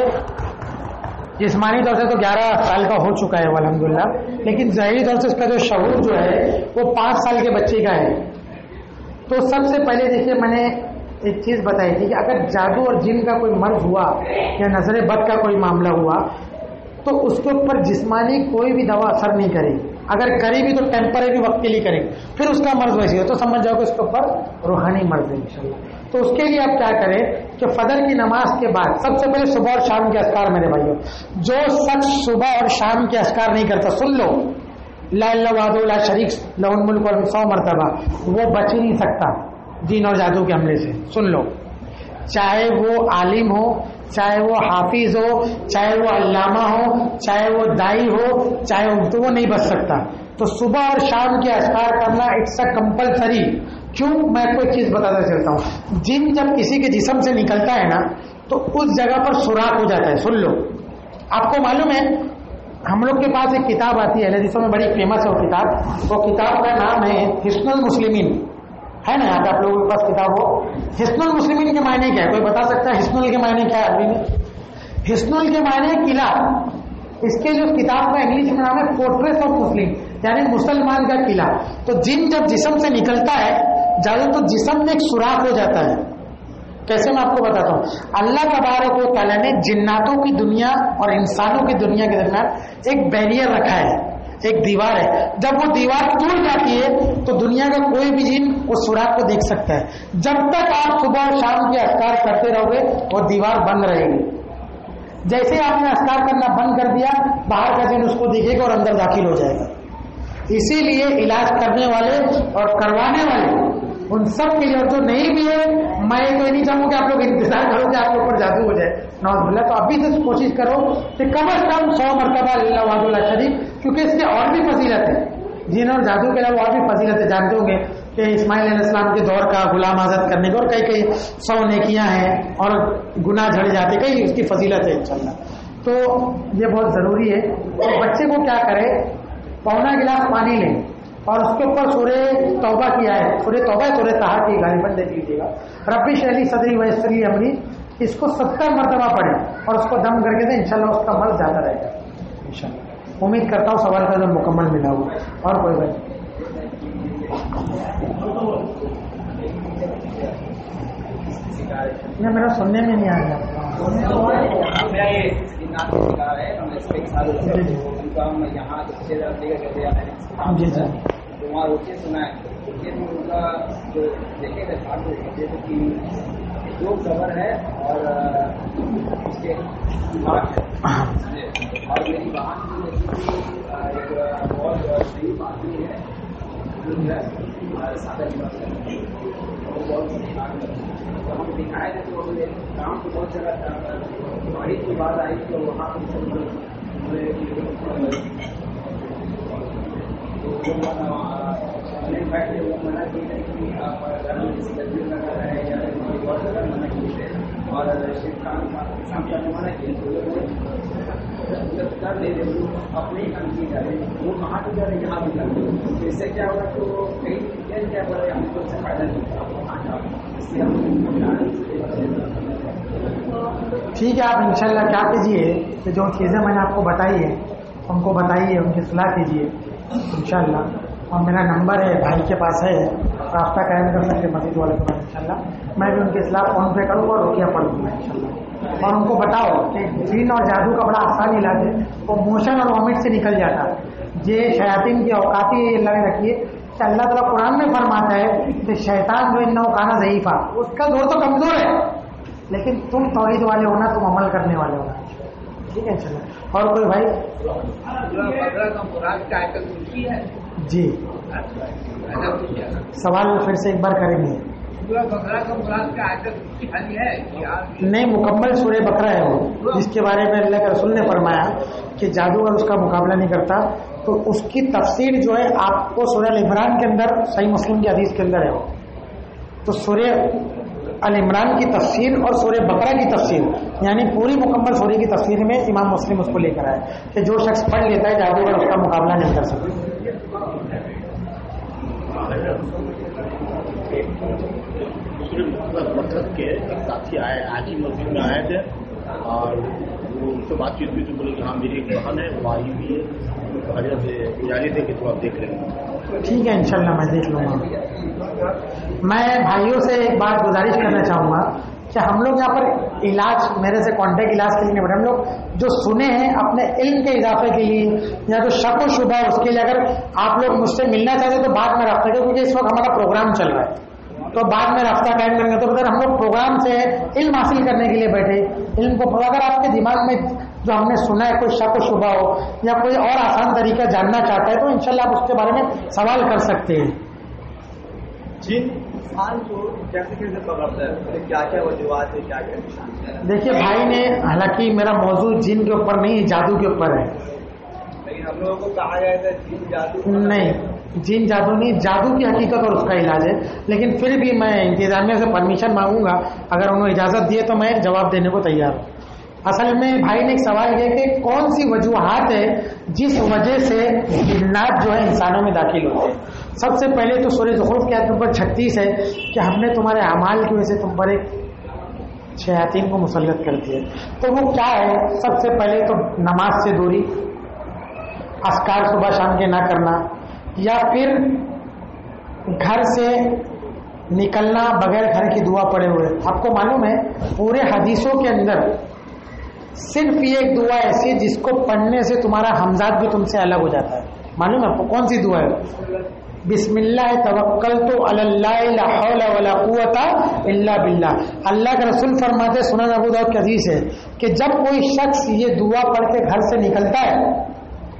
جسمانی طور سے تو گیارہ سال کا ہو چکا ہے الحمد للہ لیکن ذہنی طور سے اس کا جو شعور جو ہے، وہ پانچ سال کے بچے کا ہے۔ تو سب سے پہلے دیکھیے، میں نے ایک چیز بتائی تھی کہ اگر جادو اور جن کا کوئی مرض ہوا یا نظر بد کا کوئی معاملہ ہوا، تو اس کے اوپر جسمانی کوئی بھی دوا اثر نہیں کرے گی۔ اگر کرے بھی تو ٹیمپرری وقت کے لیے کرے گی پھر اس کا مرض ویسی ہو تو سمجھ جاؤ کہ اس کے اوپر روحانی مرض ہے، انشاءاللہ۔ تو اس کے لیے آپ کیا کریں کہ فجر کی نماز کے بعد، سب سے پہلے صبح اور شام کے اسکار میرے بھائیوں جو شخص صبح اور شام کے اسکار نہیں کرتا، سن لو۔ لا اللہ لا شریک لون ملک اور سو مرتبہ۔ وہ بچ ہی نہیں سکتا دین اور جادو کے حملے سے۔ سن لو۔ چاہے وہ عالم ہو چاہے وہ حافظ ہو، چاہے وہ علامہ ہو، چاہے وہ دائی ہو، چاہے وہ تو وہ نہیں بچ سکتا۔ تو صبح اور شام کے اشکار کرنا اٹس اے کمپلسری کیوں؟ میں آپ کو ایک چیز بتاتا چلتا ہوں۔ جن جب کسی کے جسم سے نکلتا ہے نا، تو اس جگہ پر سوراخ ہو جاتا ہے۔ سن لو۔ آپ کو معلوم ہے، ہم لوگ کے پاس ایک کتاب آتی ہے جسوں میں بڑی فیمس ہے وہ کتاب۔ وہ کتاب کا نام ہے حسن المسلمین۔ ہے نا یہاں پہ آپ لوگوں کے پاس کتاب ہو؟ حسن المسلمین کے معنی کیا ہے؟ کوئی بتا سکتا ہے حسن ال کے معنی کیا ہے عربی میں؟ حسن ال کے معنی قلعہ۔ اس کے جو کتاب کا انگلش میں نام ہے فورٹریس آف مسلم یعنی مسلمان کا قلعہ۔ تو جن جب جسم سے نکلتا ہے جادو تو جسم میں ایک سوراخ ہو جاتا ہے۔ کیسے میں آپ کو بتاتا ہوں؟ اللہ تبارک و تعالیٰ نے جناتوں کی دنیا اور انسانوں کی دنیا کے درمیان ایک بیریئر رکھا ہے۔ ایک دیوار ہے۔ جب وہ دیوار ٹوٹ جاتی ہے، تو دنیا کا کوئی بھی جن اس سوراخ کو دیکھ سکتا ہے۔ جب تک آپ صبح اور شام کے اسکار کرتے رہو گے، وہ دیوار بند رہے گی۔ جیسے آپ نے اسکار کرنا بند کر دیا، باہر کا جن اس کو دیکھے گا اور اندر داخل ہو جائے گا۔ اسی لیے علاج کرنے والے اور کروانے والے ان سب کے لیے جو نہیں بھی ہے، میں تو یہ نہیں چاہوں کہ آپ لوگ انتظار کرو کہ آپ کے اوپر جادو ہو جائے۔ نوز بلّہ تو ابھی سے کوشش کرو کہ کم از کم سو مرتبہ اللہ وحد اللہ شریف کیونکہ اس کے اور بھی فضیلت ہے جن اور جادو کے علاوہ اور بھی فضیلت ہے جانتے ہوں گے کہ اسماعیل علیہ السلام کے دور کا غلام آزاد کرنے کے اور کئی کئی سو نیکیاں ہیں اور گناہ جھڑ جاتے، کئی اس کی فضیلت ہے انشاءاللہ۔ تو یہ بہت ضروری ہے۔ تو بچے کو کیا کرے؟ پونا گلاس پانی لیں اور اس کے اوپر سورے توبہ کیا ہے؟ سورے توبہ سورے تہار کی گاڑی بند دے دیجیے گا۔ ربی شہلی صدری ویسری امری اس کو ستر مرتبہ پڑھے اور اس کو دم کر کے دیں، انشاءاللہ اس کا مل زیادہ رہے گا۔ انشاءاللہ۔ امید کرتا ہوں سوال کا مکمل ملا ہوا اور کوئی بات نہیں، میرا سننے میں نہیں آ رہا۔ جی جی۔ وہاں روکے سنا ہے۔ ان کا جو دیکھے گا جیسے کہ دو کور ہے اور اس کے ہے۔ اور میری بہن کی ایک بہت صحیح آدمی ہے۔ سادہ لباس وہ بہت ہم دکھائے تھے تو کام تو بہت جگہ تھا۔ بڑی کی بات آئی تو وہاں پہ اپنے کام کی جا رہے وہ کہاں جا رہے یہاں بھی رہے اس سے کیا کیا ہم کو اس سے فائدہ نہیں ہوتا اس لیے ہم ٹھیک ہے آپ انشاءاللہ کیا کیجیے کہ جو چیزیں میں نے آپ کو بتائی ہے ان کو بتائیے، ان کی صلاح کیجیے انشاءاللہ۔ اور میرا نمبر ہے، بھائی کے پاس ہے، رابطہ قائم کر سکتے مسجد والے کے پاس ان شاء اللہ میں بھی ان کے خلاف فون پے کروں گا روکیا پڑوں گا ان شاء اللہ اور ان کو بتاؤ کہ جین اور جادو کا بڑا آسان علاج ہے وہ موشن اور وامٹ سے نکل جاتا۔ ہے یہ شیاطین کی اوقاتی اللہ نے رکھیے۔ کہ اللہ تعالیٰ قرآن میں فرماتا ہے کہ شیطان جو ان کھانا ضعیفہ۔ اس کا زور تو کمزور ہے، لیکن تم توحید والے ہونا تم عمل کرنے والے ہونا ٹھیک ہے، چلو۔ اور کوئی بھائی؟ جی۔ سوال پھر سے ایک بار کریں گے۔ نہیں، مکمل سورہ بکرا ہے وہ۔ جس کے بارے میں اللہ کے رسول نے فرمایا کہ جادوگر اس کا مقابلہ نہیں کرتا۔ تو اس کی تفسیر جو ہے، آپ کو سورہ عمران کے اندر، صحیح مسلم کی حدیث کے اندر ہے وہ۔ تو سورہ المران کی تفسیر اور سورہ بکرا کی تفسیر یعنی پوری مکمل سورہ کی تفسیر میں امام مسلم اس کو لے کر آئے کہ جو شخص پڑھ لیتا ہے جادوگر اس کا مقابلہ نہیں کر سکتا۔ مقصد کے ایک ساتھی آئے، آج ہی مسجد میں آئے تھے۔ اور وہ ان سے بات چیت ہوئی تو بولے کہ ہاں میری ایک بہن ہے، وہ آئی ہوئی ہے۔ وجہ سے گزاری تھے کہ تو آپ دیکھ لیں گے ٹھیک ہے، انشاءاللہ میں دیکھ لوں گا۔ میں بھائیوں سے ایک بات گزارش کرنا چاہوں گا کہ ہم لوگ یہاں پر علاج، میرے سے کانٹیکٹ علاج کے لیے نہیں ہم لوگ جو سنے ہیں اپنے علم کے اضافے کے لیے یا جو شک و شبہ ہے اس کے لیے اگر آپ لوگ مجھ سے ملنا چاہتے تو بعد میں رابطہ کیونکہ اس وقت ہمارا پروگرام چل رہا ہے۔ تو بعد میں رابطہ قائم کریں گے تو اگر ہم لوگ پروگرام سے علم حاصل کرنے کے لیے بیٹھے۔ علم کو اگر آپ کے دماغ میں جو ہم نے سنا ہے کوئی شک و شبہ ہو یا کوئی اور آسان طریقہ جاننا چاہتا ہے تو انشاءاللہ آپ اس کے بارے میں سوال کر سکتے ہیں۔ جی۔ دیکھیے بھائی نے حالانکہ میرا موضوع جن کے اوپر نہیں جادو کے اوپر ہے۔ ہم لوگوں کو کہا تھا جن جادو نہیں جن جادو نہیں جادو کی حقیقت اور اس کا علاج ہے۔ لیکن پھر بھی میں انتظامیہ سے پرمیشن مانگوں گا۔ اگر انہوں نے اجازت دیے تو میں جواب دینے کو تیار ہوں۔ اصل میں بھائی نے ایک سوال یہ کہ کون سی وجوہات ہے جس وجہ سے جنات جو ہے انسانوں میں داخل ہوتے ہیں؟ سب سے پہلے تو سورہ زخرف کے نمبر چھتیس ہے کہ ہم نے تمہارے اعمال کی وجہ سے تم پر ایک شیاطین کو مسلط کر دیا۔ تو وہ کیا ہے؟ سب سے پہلے تو نماز سے دوری اسکار صبح شام کے نہ کرنا، یا پھر گھر سے نکلنا بغیر گھر کی دعا پڑے ہوئے۔ آپ کو معلوم ہے، پورے حدیثوں کے اندر صرف یہ ایک دعا ایسی ہے جس کو پڑھنے سے تمہارا حمزاد بھی تم سے الگ ہو جاتا ہے۔ معلوم ہے؟ آپ کو کون سی دعا ہے؟ بسم اللہ توکل تو اللہ ولا قوت الا باللہ۔ اللہ کا رسول فرماتے سنن ابو داؤد کی حدیث ہے کہ جب کوئی شخص یہ دعا پڑھ کے گھر سے نکلتا ہے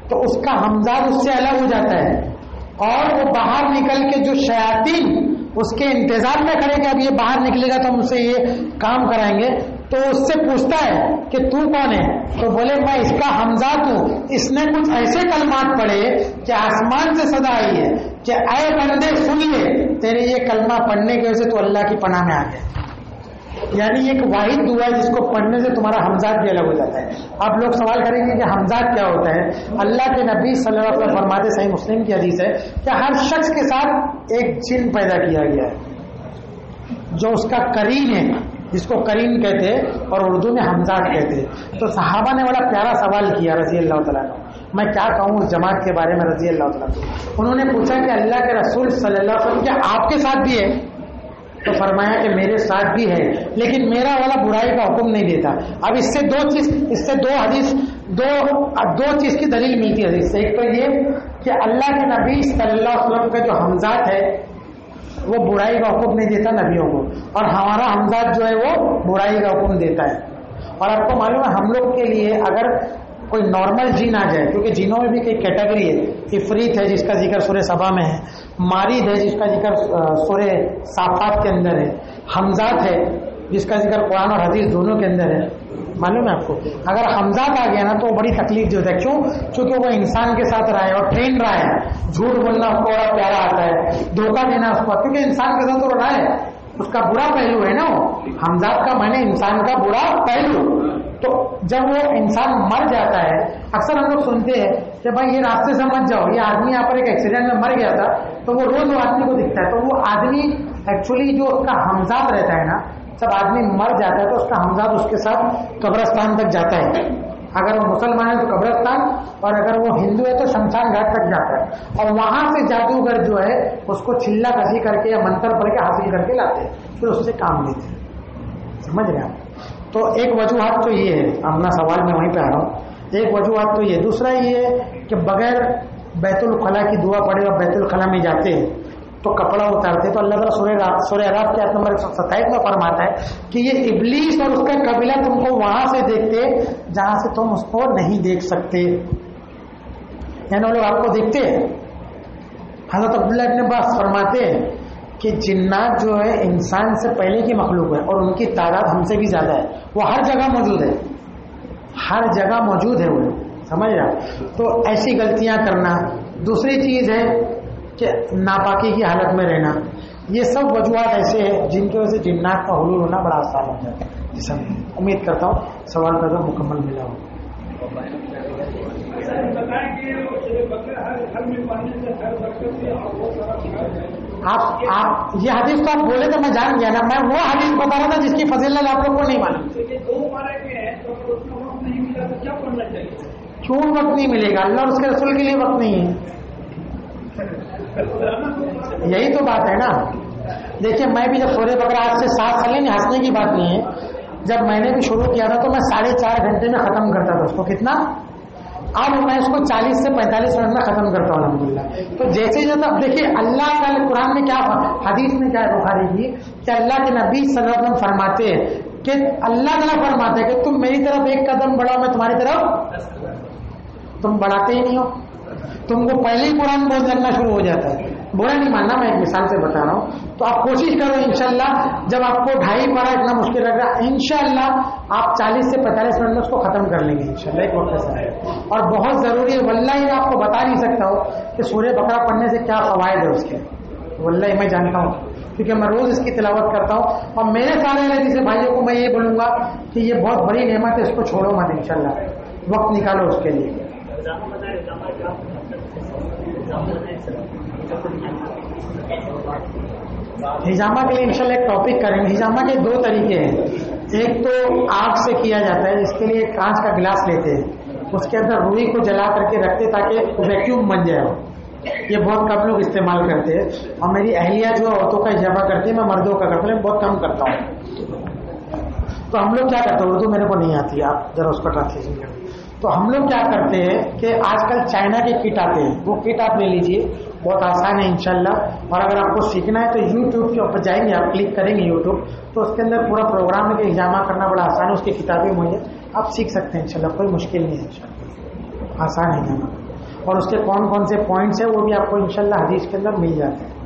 تو اس کا حمزاد اس سے الگ ہو جاتا ہے۔ اور وہ باہر نکل کے جو شیاطین اس کے انتظار میں کریں گے اب یہ باہر نکلے گا تو ہم سے یہ کام کرائیں گے۔ تو اس سے پوچھتا ہے کہ تو کون ہے؟ تو بولے، میں اس کا حمزاد ہوں۔ اس نے کچھ ایسے کلمات پڑھے کہ آسمان سے صدا آئی ہے کہ اے بندے سن لے تیرے یہ کلمہ پڑھنے کی وجہ سے تو اللہ کی پناہ میں آ گیا۔ یعنی ایک واحد دعا ہے جس کو پڑھنے سے تمہارا حمزاد بھی الگ ہو جاتا ہے۔ اب لوگ سوال کریں گے کہ حمزاد کیا ہوتا ہے؟ اللہ کے نبی صلی اللہ علیہ وسلم فرماتے صحیح مسلم کی حدیث ہے کہ ہر شخص کے ساتھ ایک جن پیدا کیا گیا ہے۔ جو اس کا کریم ہے، جس کو کریم کہتے اور اردو میں حمزاد کہتے تو صحابہ نے بڑا پیارا سوال کیا رضی اللہ تعالیٰ نے میں کیا کہوں اس جماعت کے بارے میں رضی اللہ تعالیٰ انہوں نے پوچھا کہ اللہ کے رسول صلی اللہ علیہ وسلم کیا آپ کے ساتھ بھی ہے؟ تو فرمایا کہ میرے ساتھ بھی ہے، لیکن میرا والا برائی کا حکم نہیں دیتا۔ اب اس سے دو چیز، اس سے دو حدیث، دو دو چیز کی دلیل ملتی ہے۔ حدیث سے ایک تو یہ کہ اللہ کے نبی صلی اللہ علیہ وسلم کا جو حمزات ہے، وہ برائی کا حکم نہیں دیتا نبیوں کو۔ اور ہمارا حمزاد جو ہے، وہ برائی کا حکم دیتا ہے۔ اور آپ کو معلوم ہے، ہم لوگ کے لیے اگر کوئی نارمل جین آ جائے، کیونکہ جینوں میں بھی کئی کیٹیگری ہے افریت ہے جس کا ذکر سورہ سبا میں ہے مارید ہے جس کا ذکر سورہ صافات کے اندر ہے حمزاد ہے جس کا ذکر قرآن اور حدیث دونوں کے اندر ہے۔ معلوم ہے آپ کو؟ اگر حمزاد آ گیا نا تو بڑی تکلیف جو ہے، کیوں؟ چونکہ وہ انسان کے ساتھ رہا ہے اور ٹرین رہا ہے۔ جھوٹ بولنا اس کو بڑا پیارا آتا ہے، دھوکہ دینا اس کو۔ کیونکہ انسان کے ساتھ تو رہا ہے، اس کا برا پہلو ہے نا وہ۔ حمزاد کا میں نے انسان کا برا پہلو۔ تو جب وہ انسان مر جاتا ہے، اکثر ہم لوگ سنتے ہیں کہ بھائی یہ راستے سے مت جاؤ، یہ آدمی یہاں پر ایک ایکسیڈنٹ میں مر گیا تھا، تو وہ روز وہ آدمی کو دکھتا ہے۔ تو وہ آدمی ایکچولی جو اس کا حمزاد رہتا ہے نا، جب آدمی مر جاتا ہے تو اس کا حمزاد اس کے ساتھ قبرستان تک جاتا ہے۔ اگر وہ مسلمان ہے تو قبرستان، اور اگر وہ ہندو ہے تو شمشان گھاٹ تک جاتا ہے۔ اور وہاں سے جادوگر جو ہے، اس کو چلا کسی کر کے یا منتر پڑھ کے حاصل کر کے لاتے ہیں، پھر اس سے کام لیتے ہیں۔ سمجھ رہے آپ؟ تو ایک وجوہات تو یہ ہے، اپنا سوال میں وہیں پہ آ رہا ہوں۔ ایک وجوہات تو یہ، دوسرا یہ ہے کہ بغیر بیت الخلا کی دعا پڑے اور بیت الخلا میں جاتے ہیں، تو کپڑا اتارتے تو اللہ تعالیٰ سورہ رات کے نمبر ایک سو ستائیس میں فرماتا ہے کہ یہ ابلیس اور اس کا قبیلہ تم کو وہاں سے دیکھتے جہاں سے تم اس کو نہیں دیکھ سکتے۔ یعنی وہ لوگ آپ کو دیکھتے حضرت عبداللہ ابن باس فرماتے ہیں کہ جنات جو ہے انسان سے پہلے کی مخلوق ہے اور ان کی تعداد ہم سے بھی زیادہ ہے۔ وہ ہر جگہ موجود ہے۔ ہر جگہ موجود ہے وہ۔ سمجھ رہا تو ایسی غلطیاں کرنا۔ دوسری چیز ہے کہ ناپاکی کی حالت میں رہنا۔ یہ سب وجوہات ایسے ہیں جن کی وجہ سے جنات کا حلول ہونا بڑا آسان ہو جاتا ہے۔ جی سب امید کرتا ہوں سوال کا مکمل ملا ہو آپ آپ، یہ حدیث تو آپ بولے تو میں جان گیا نا، میں وہ حدیث بتا رہا تھا جس کی فضیلت آپ لوگ کو نہیں معلوم۔ کیوں وقت نہیں ملے گا؟ اللہ اور اس کے رسول کے لیے وقت نہیں ہے۔ یہی تو بات ہے نا۔ دیکھیے، میں بھی جب سورے بکرا آج سے سات سال نہیں، ہنسنے کی بات نہیں ہے۔ جب میں نے بھی شروع کیا تھا تو میں ساڑھے چار گھنٹے میں ختم کرتا تھا اس کو۔ کتنا؟ اب میں اس کو چالیس سے پینتالیس منٹ میں ختم کرتا ہوں الحمد للہ تو جیسے جیسے اب دیکھیے، اللہ کا قرآن میں کیا حدیث میں کیا بخاری کی؟ کہ اللہ کے نبی صلی اللہ علیہ وسلم فرماتے ہیں کہ اللہ تعالیٰ فرماتے ہیں کہ تم میری طرف ایک قدم بڑھاؤ، میں تمہاری طرف تم بڑھاتے ہی نہیں ہو۔ تم کو پہلے ہی قرآن بہت کرنا شروع ہو جاتا ہے۔ برا نہیں ماننا، میں ایک مثال سے بتا رہا ہوں۔ تو آپ کوشش کرو انشاءاللہ، جب آپ کو ڈھائی پڑا اتنا مشکل لگ رہا ہے انشاءاللہ آپ چالیس سے پینتالیس منٹ میں اس کو ختم کر لیں گے انشاءاللہ، ایک وقت سے اور بہت ضروری ہے، واللہ میں آپ کو بتا نہیں سکتا ہوں کہ سورہ بکرا پڑھنے سے کیا فوائد ہے اس کے۔ واللہ میں جانتا ہوں، کیونکہ میں روز اس کی تلاوت کرتا ہوں۔ اور میرے سارے جیسے بھائیوں کو میں یہ بولوں گا کہ یہ بہت بڑی نعمت ہے، اس کو چھوڑو مت انشاءاللہ۔ وقت نکالو اس کے لیے۔ ہجامہ کے لیے انشاءاللہ ایک ٹاپک کریں گے۔ ہجامہ کے دو طریقے ہیں۔ ایک تو آگ سے کیا جاتا ہے جس کے لیے کانچ کا گلاس لیتے ہیں۔ اس کے اندر روئی کو جلا کر کے رکھتے تاکہ ویکیوم بن جائے۔ یہ بہت کم لوگ استعمال کرتے ہیں۔ اور میری اہلیہ جو عورتوں کا اجابہ کرتی ہے میں مردوں کا کرتا ہوں بہت کم کرتا ہوں۔ تو ہم لوگ کیا کرتے ہیں؟ اردو میرے کو نہیں آتی، آپ ذرا اس کا ٹرانسلیشن کریں۔ تو ہم لوگ کیا کرتے ہیں کہ آج کل چائنا کے کٹ آتے ہیں۔ وہ کٹ آپ لے لیجیے۔ بہت آسان ہے انشاءاللہ۔ اور اگر آپ کو سیکھنا ہے تو یوٹیوب کے اوپر جائیں گے۔ آپ کلک کریں گے یوٹیوب۔ تو اس کے اندر پورا پروگرام ہے کہ اجامہ کرنا بڑا آسان ہے۔ اس کی کتابیں مجھے آپ سیکھ سکتے ہیں انشاءاللہ۔ کوئی مشکل نہیں ہے انشاءاللہ۔ آسان ہے اجامہ اور اس کے کون کون سے پوائنٹس ہیں وہ بھی آپ کو انشاءاللہ حدیث کے اندر مل جاتے ہیں۔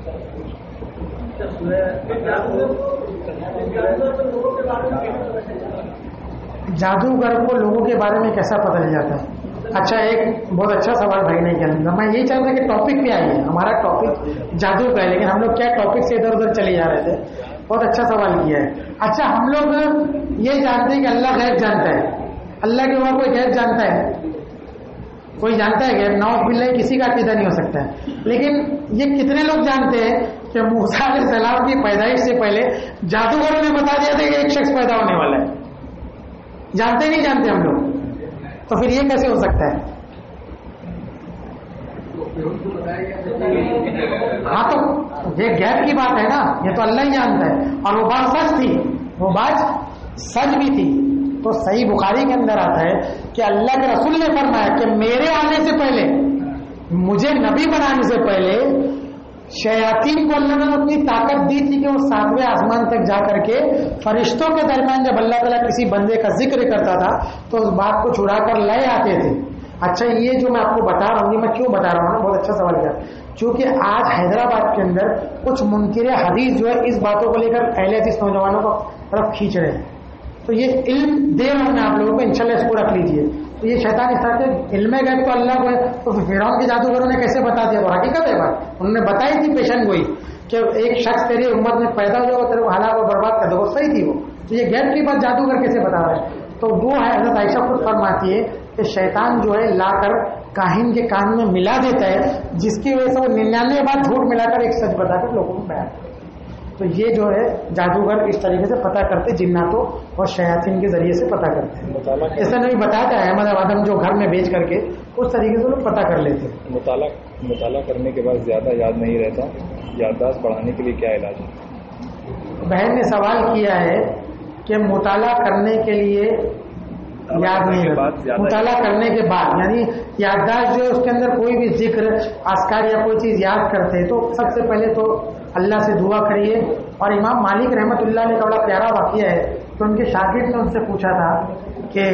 جادوگر کو لوگوں کے بارے میں کیسا پتہ چل جاتا ہے؟ اچھا ایک بہت اچھا سوال بھائی نے کیا۔ میں یہی چاہتا کہ ٹاپک پہ آئیے۔ ہمارا ٹاپک جادو کا ہے، لیکن ہم لوگ کیا ٹاپک سے ادھر ادھر چلے جا رہے تھے؟ بہت اچھا سوال کیا ہے۔ اچھا ہم لوگ یہ جانتے ہیں کہ اللہ غیب جانتا ہے۔ اللہ کے وہاں کوئی غیب جانتا ہے؟ کوئی جانتا ہے کہ نو بل کسی کا عقیدہ نہیں ہو سکتا۔ ہے لیکن یہ کتنے لوگ جانتے ہیں کہ موسا علیہ السلام کی پیدائش سے پہلے جادوگروں نے بتا دیا تھا کہ ایک شخص پیدا ہونے والا ہے۔ جانتے نہیں جانتے ہم لوگ۔ تو پھر یہ کیسے ہو سکتا ہے؟ ہاں تو یہ غیر کی بات ہے نا، یہ تو اللہ ہی جانتا ہے۔ اور وہ بات سچ تھی، وہ بات سچ بھی تھی۔ تو صحیح بخاری کے اندر آتا ہے کہ اللہ کے رسول نے فرمایا کہ میرے آنے سے پہلے، مجھے نبی بنانے سے پہلے شیاطین کو اللہ نے اپنی طاقت دی تھی کہ وہ ساتویں آسمان تک جا کر کے فرشتوں کے درمیان جب اللہ تعالیٰ کسی بندے کا ذکر کرتا تھا تو اس بات کو چھڑا کر لے آتے تھے۔ اچھا یہ جو میں آپ کو بتا رہا ہوں، یہ میں کیوں بتا رہا ہوں؟ بہت اچھا سوال کیا چونکہ آج حیدرآباد کے اندر کچھ منکر حدیث جو ہے، اس باتوں کو لے کر اہل حدیث نوجوانوں کو طرف کھینچ رہے ہیں۔ تو یہ علم دے رہا ہوں میں آپ لوگوں کو، انشاءاللہ اس کو رکھ لیجیے تو یہ شیطان اس طرح کے علم گئے تو اللہ کو تو فرعون کے جادوگروں نے کیسے بتا دیا؟ وہ حقیقت ہے بات۔ انہوں نے بتائی تھی پیشن گوئی کہ ایک شخص تیری امت میں پیدا ہو جائے تیرے کو حالات کو برباد کر دو وہ صحیح تھی وہ۔ تو یہ غیر کی بات جادوگر کیسے بتا رہا ہے؟ تو وہ ہے، حضرت عائشہ خود فرماتی ہے کہ شیطان جو ہے، لا کر کاہن کے کان میں ملا دیتا ہے، جس کی وجہ سے وہ ننانوے بار جھوٹ ملا کر ایک سچ بتا کر لوگوں کو بیان تو یہ جو ہے جادوگر اس طریقے سے پتہ کرتے جناتوں اور شیاطین کے ذریعے سے پتہ کرتے ہیں۔ جیسا نہیں بتایا تھا احمد آباد جو گھر میں بیچ کر کے اس طریقے سے لوگ پتہ کر لیتے مطالعہ مطالعہ کرنے کے بعد زیادہ یاد نہیں رہتا۔ یادداشت بڑھانے کے لیے کیا علاج ہے؟ بہن نے سوال کیا ہے کہ مطالعہ کرنے کے لیے یاد نہیں رہتا۔ مطالعہ کرنے کے بعد یعنی یادداشت جو اس کے اندر کوئی بھی ذکر آسکار یا کوئی چیز یاد کرتے تو سب سے پہلے تو اللہ سے دعا کریے۔ اور امام مالک رحمت اللہ نے بڑا پیارا واقعہ ہے تو ان کے شاگرد نے ان سے پوچھا تھا کہ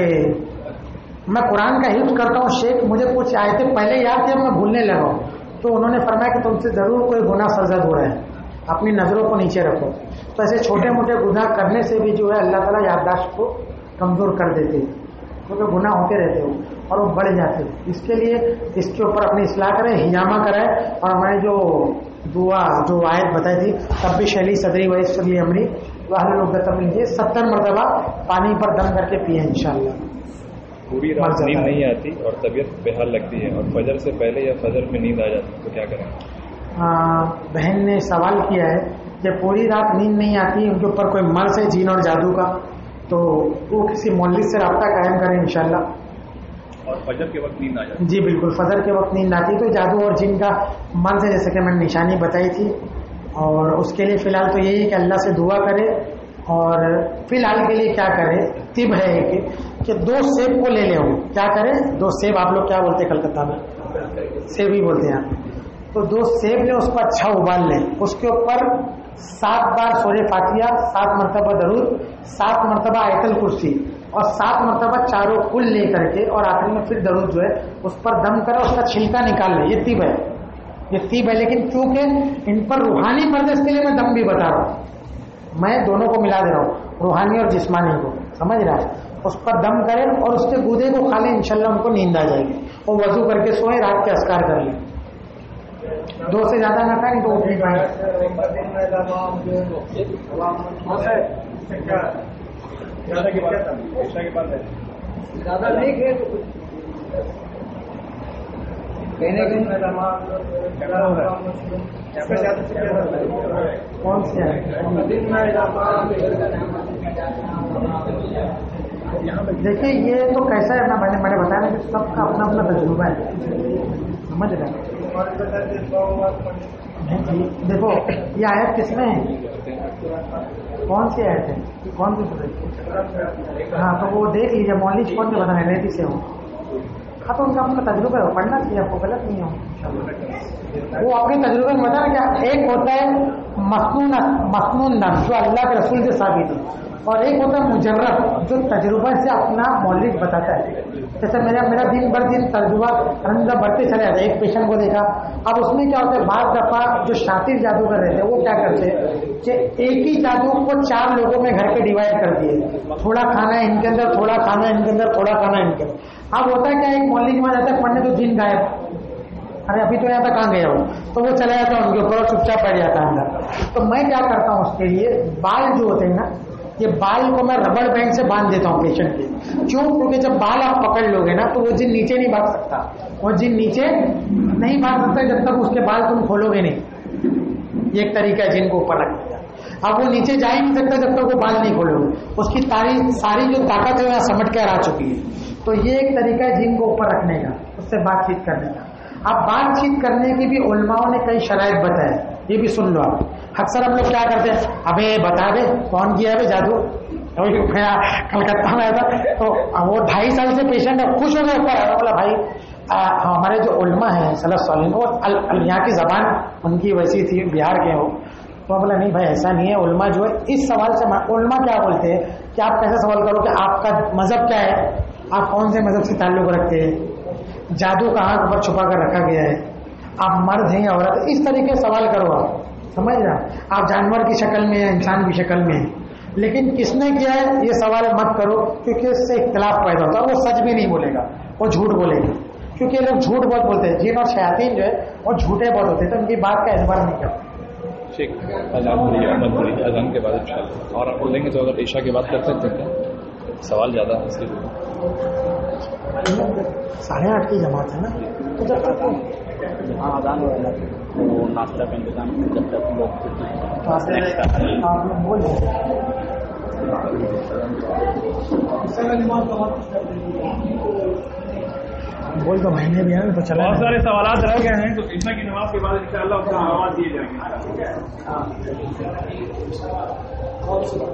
میں قرآن کا حفظ کرتا ہوں، شیخ، مجھے کچھ آئے تھے پہلے یاد تھے میں بھولنے لگا ہوں۔ تو انہوں نے فرمایا کہ تم سے ضرور کوئی گناہ سرزد ہو رہا ہے۔ اپنی نظروں کو نیچے رکھو۔ تو ایسے چھوٹے موٹے گناہ کرنے سے بھی جو ہے اللہ تعالیٰ یادداشت کو کمزور کر دیتے کیونکہ گناہ ہوتے رہتے ہو اور وہ بڑھ جاتے اس کے لیے اس کے اوپر اپنی اصلاح کریں ہجامہ کرائے اور ہماری جو دعا جو آیت بتائی تھی تب بھی شیلی صدری ویس صدری امری وہ لوگ لیجیے ستر مرتبہ پانی پر دم کر کے پیے انشاءاللہ۔ پوری رات نیند نہیں آتی اور طبیعت بحال لگتی ہے اور فجر سے پہلے یا فجر میں نیند آ جاتی ہے۔ تو کیا کریں؟ بہن نے سوال کیا ہے کہ پوری رات نیند نہیں آتی ان کے اوپر کوئی مرض ہے جین اور جادو کا؟ تو وہ کسی مولد سے رابطہ قائم کریں انشاءاللہ۔ اور فجر کے وقت نیند آ جاتی جی بالکل، فجر کے وقت نیند آتی تو جادو اور جن کا من سے جیسے کہ میں نے نشانی بتائی تھی۔ اور اس کے لیے فی الحال تو یہی کہ اللہ سے دعا کرے۔ اور فی الحال کے لیے کیا کرے؟ طب ہے ایک کہ دو سیب کو لے لے ہوں کیا کرے؟ دو سیب۔ آپ لوگ کیا بولتے ہیں کلکتہ میں؟ سیب ہی بولتے ہیں۔ تو دو سیب لیں اس کو اچھا ابال لیں اس کے اوپر سات بار سورے فاتحہ، سات مرتبہ درود، سات مرتبہ آیت الکرسی۔ اور سات مرتبہ چاروں کل لے کر کے اور آخری میں پھر درود جو ہے اس پر دم کرے اس کا چھلکا نکال لے یہ طب ہے یہ تیب ہے لیکن چونکہ ان پر روحانی پردے کے لیے میں دم بھی بتا رہا ہوں میں دونوں کو ملا دے رہا ہوں روحانی اور جسمانی کو سمجھ رہا ہے اس پر دم کریں اور اس کے گودے کو کھا لیں انشاءاللہ ان کو نیند آ جائے گی وہ وضو کر کے سوئیں رات کے اسکار کر لیں دو سے زیادہ نہ کھائیں تو اٹھ نہیں پائیں زیادہ نہیں ہے۔ کون سے ہے۔ دیکھیے یہ تو کیسا ہے نا؟ میں نے میں نے بتایا نا کہ سب کا اپنا اپنا تجربہ ہے۔ سمجھ رہے ہیں؟ دیکھو، یہ آیت کس میں ہے؟ کون سی آیت ہے؟ کون سی ہاں تو وہ دیکھ لیجیے مولوی جی کون سے بتانا ریتی سے ہو ہاں تو ان کا اپنا تجربہ ہے پڑھنا چاہیے آپ کو، غلط نہیں ہو وہ اپنے تجربے میں بتا کیا ایک ہوتا ہے مصنون مصنون نفس، جو اللہ کے رسول سے ثابت ہے اور ایک ہوتا ہے مجرب جو تجربہ سے اپنا مولوی بتاتا ہے۔ جیسے میرا میرا دن بھر دن تجربہ رنگا بڑھتے چلے جاتے ایک پیشنٹ کو دیکھا۔ اب اس میں کیا ہوتا ہے؟ بعض دفعہ جو شاطر جادوگر رہتے ہیں وہ کیا کرتے؟ ہیں کہ ایک ہی جادو کو چار لوگوں میں گھر کے ڈیوائڈ کر دیے۔ تھوڑا کھانا ہے ان کے اندر، تھوڑا کھانا ہے ان کے اندر، تھوڑا کھانا ہے ان کے اندر۔ اب ہوتا ہے کیا؟ ایک مولوی کے بعد جاتا ہے، پڑھنے تو دن غائب۔ ارے، ابھی تو یہاں تک کہاں گیا ہوں تو وہ چلا جاتا ہے ان کے اوپر اور چپ چاپ بیٹھ جاتا ہے اندر۔ تو میں کیا کرتا ہوں اس کے لیے؟ بال جو ہوتے ہیں نا یہ بال کو میں ربڑ بینڈ سے باندھ دیتا ہوں پیشنٹ کے کیوں؟ کیونکہ جب بال آپ پکڑ لو گے نا تو وہ جن نیچے نہیں بھاگ سکتا۔ وہ جن نیچے نہیں بھاگ سکتا جب تک اس کے بال تم کھولو گے نہیں۔ یہ ایک طریقہ ہے جن کو اوپر رکھنے کا اب وہ نیچے جا ہی نہیں سکتا جب تک وہ بال نہیں کھولو گے اس کی ساری جو طاقت ہے وہ سمٹ کر آ چکی ہے۔ تو یہ ایک طریقہ ہے جن کو اوپر رکھنے کا، اس سے بات چیت کرنے کا۔ اب بات چیت کرنے کی بھی علماؤں نے کئی شرائط بتائے یہ بھی سن لو آپ۔ اکثر ہم لوگ کیا کرتے ہیں؟ ابھی بتا دے، کون کیا ہے جادو؟ کلکتہ میں تھا۔ تو وہ ڈھائی سال سے پیشنٹ ہے، خوش ہو گئے اوپر۔ بولا، بھائی ہمارے جو علماء ہیں، صلی سالین وہ یہاں کی زبان ان کی ویسی تھی، بہار کے ہو تو بولا، نہیں بھائی، ایسا نہیں ہے۔ علماء جو ہے، اس سوال سے علماء کیا بولتے ہیں؟ کہ آپ کیسے سوال کرو کہ آپ کا مذہب کیا ہے؟ آپ کون سے مذہب سے تعلق رکھتے ہیں؟ جادو کہاں پر چھپا کر رکھا گیا ہے۔ آپ مرد ہیں یا عورت، اس طریقے سے سوال کرو آپ۔ سمجھ رہا آپ جانور کی شکل میں ہیں انسان کی شکل میں ہیں۔ لیکن کس نے کیا ہے؟ یہ سوال مت کرو کیونکہ اس سے اختلاف پیدا ہوتا ہے وہ سچ بھی نہیں بولے گا وہ جھوٹ بولے گا۔ کیونکہ یہ لوگ جھوٹ بہت بولتے ہیں جن اور شیاطین جو ہے وہ جھوٹے بہت ہوتے ہیں تو ان کی بات کا اعتبار نہیں کرتے۔ ٹھیک اذان کے بعد اور آپ بولیں گے تو اگر عشاء کی بات کر سکتے ہیں۔ سوال زیادہ ہے اس لیے۔ ساڑھے آٹھ کی جماعت ہے نا؟ تو جب تک ہاں اذان ہو ہے۔ وہ ناشتہ کا انتظام جب تک بول تو مہینے بھی ہیں تو چلا بہت سارے سوالات رہ گئے ہیں تو عشاء کی نماز کے بعد ان شاء اللہ اس کا آواز دیے جائیں گے۔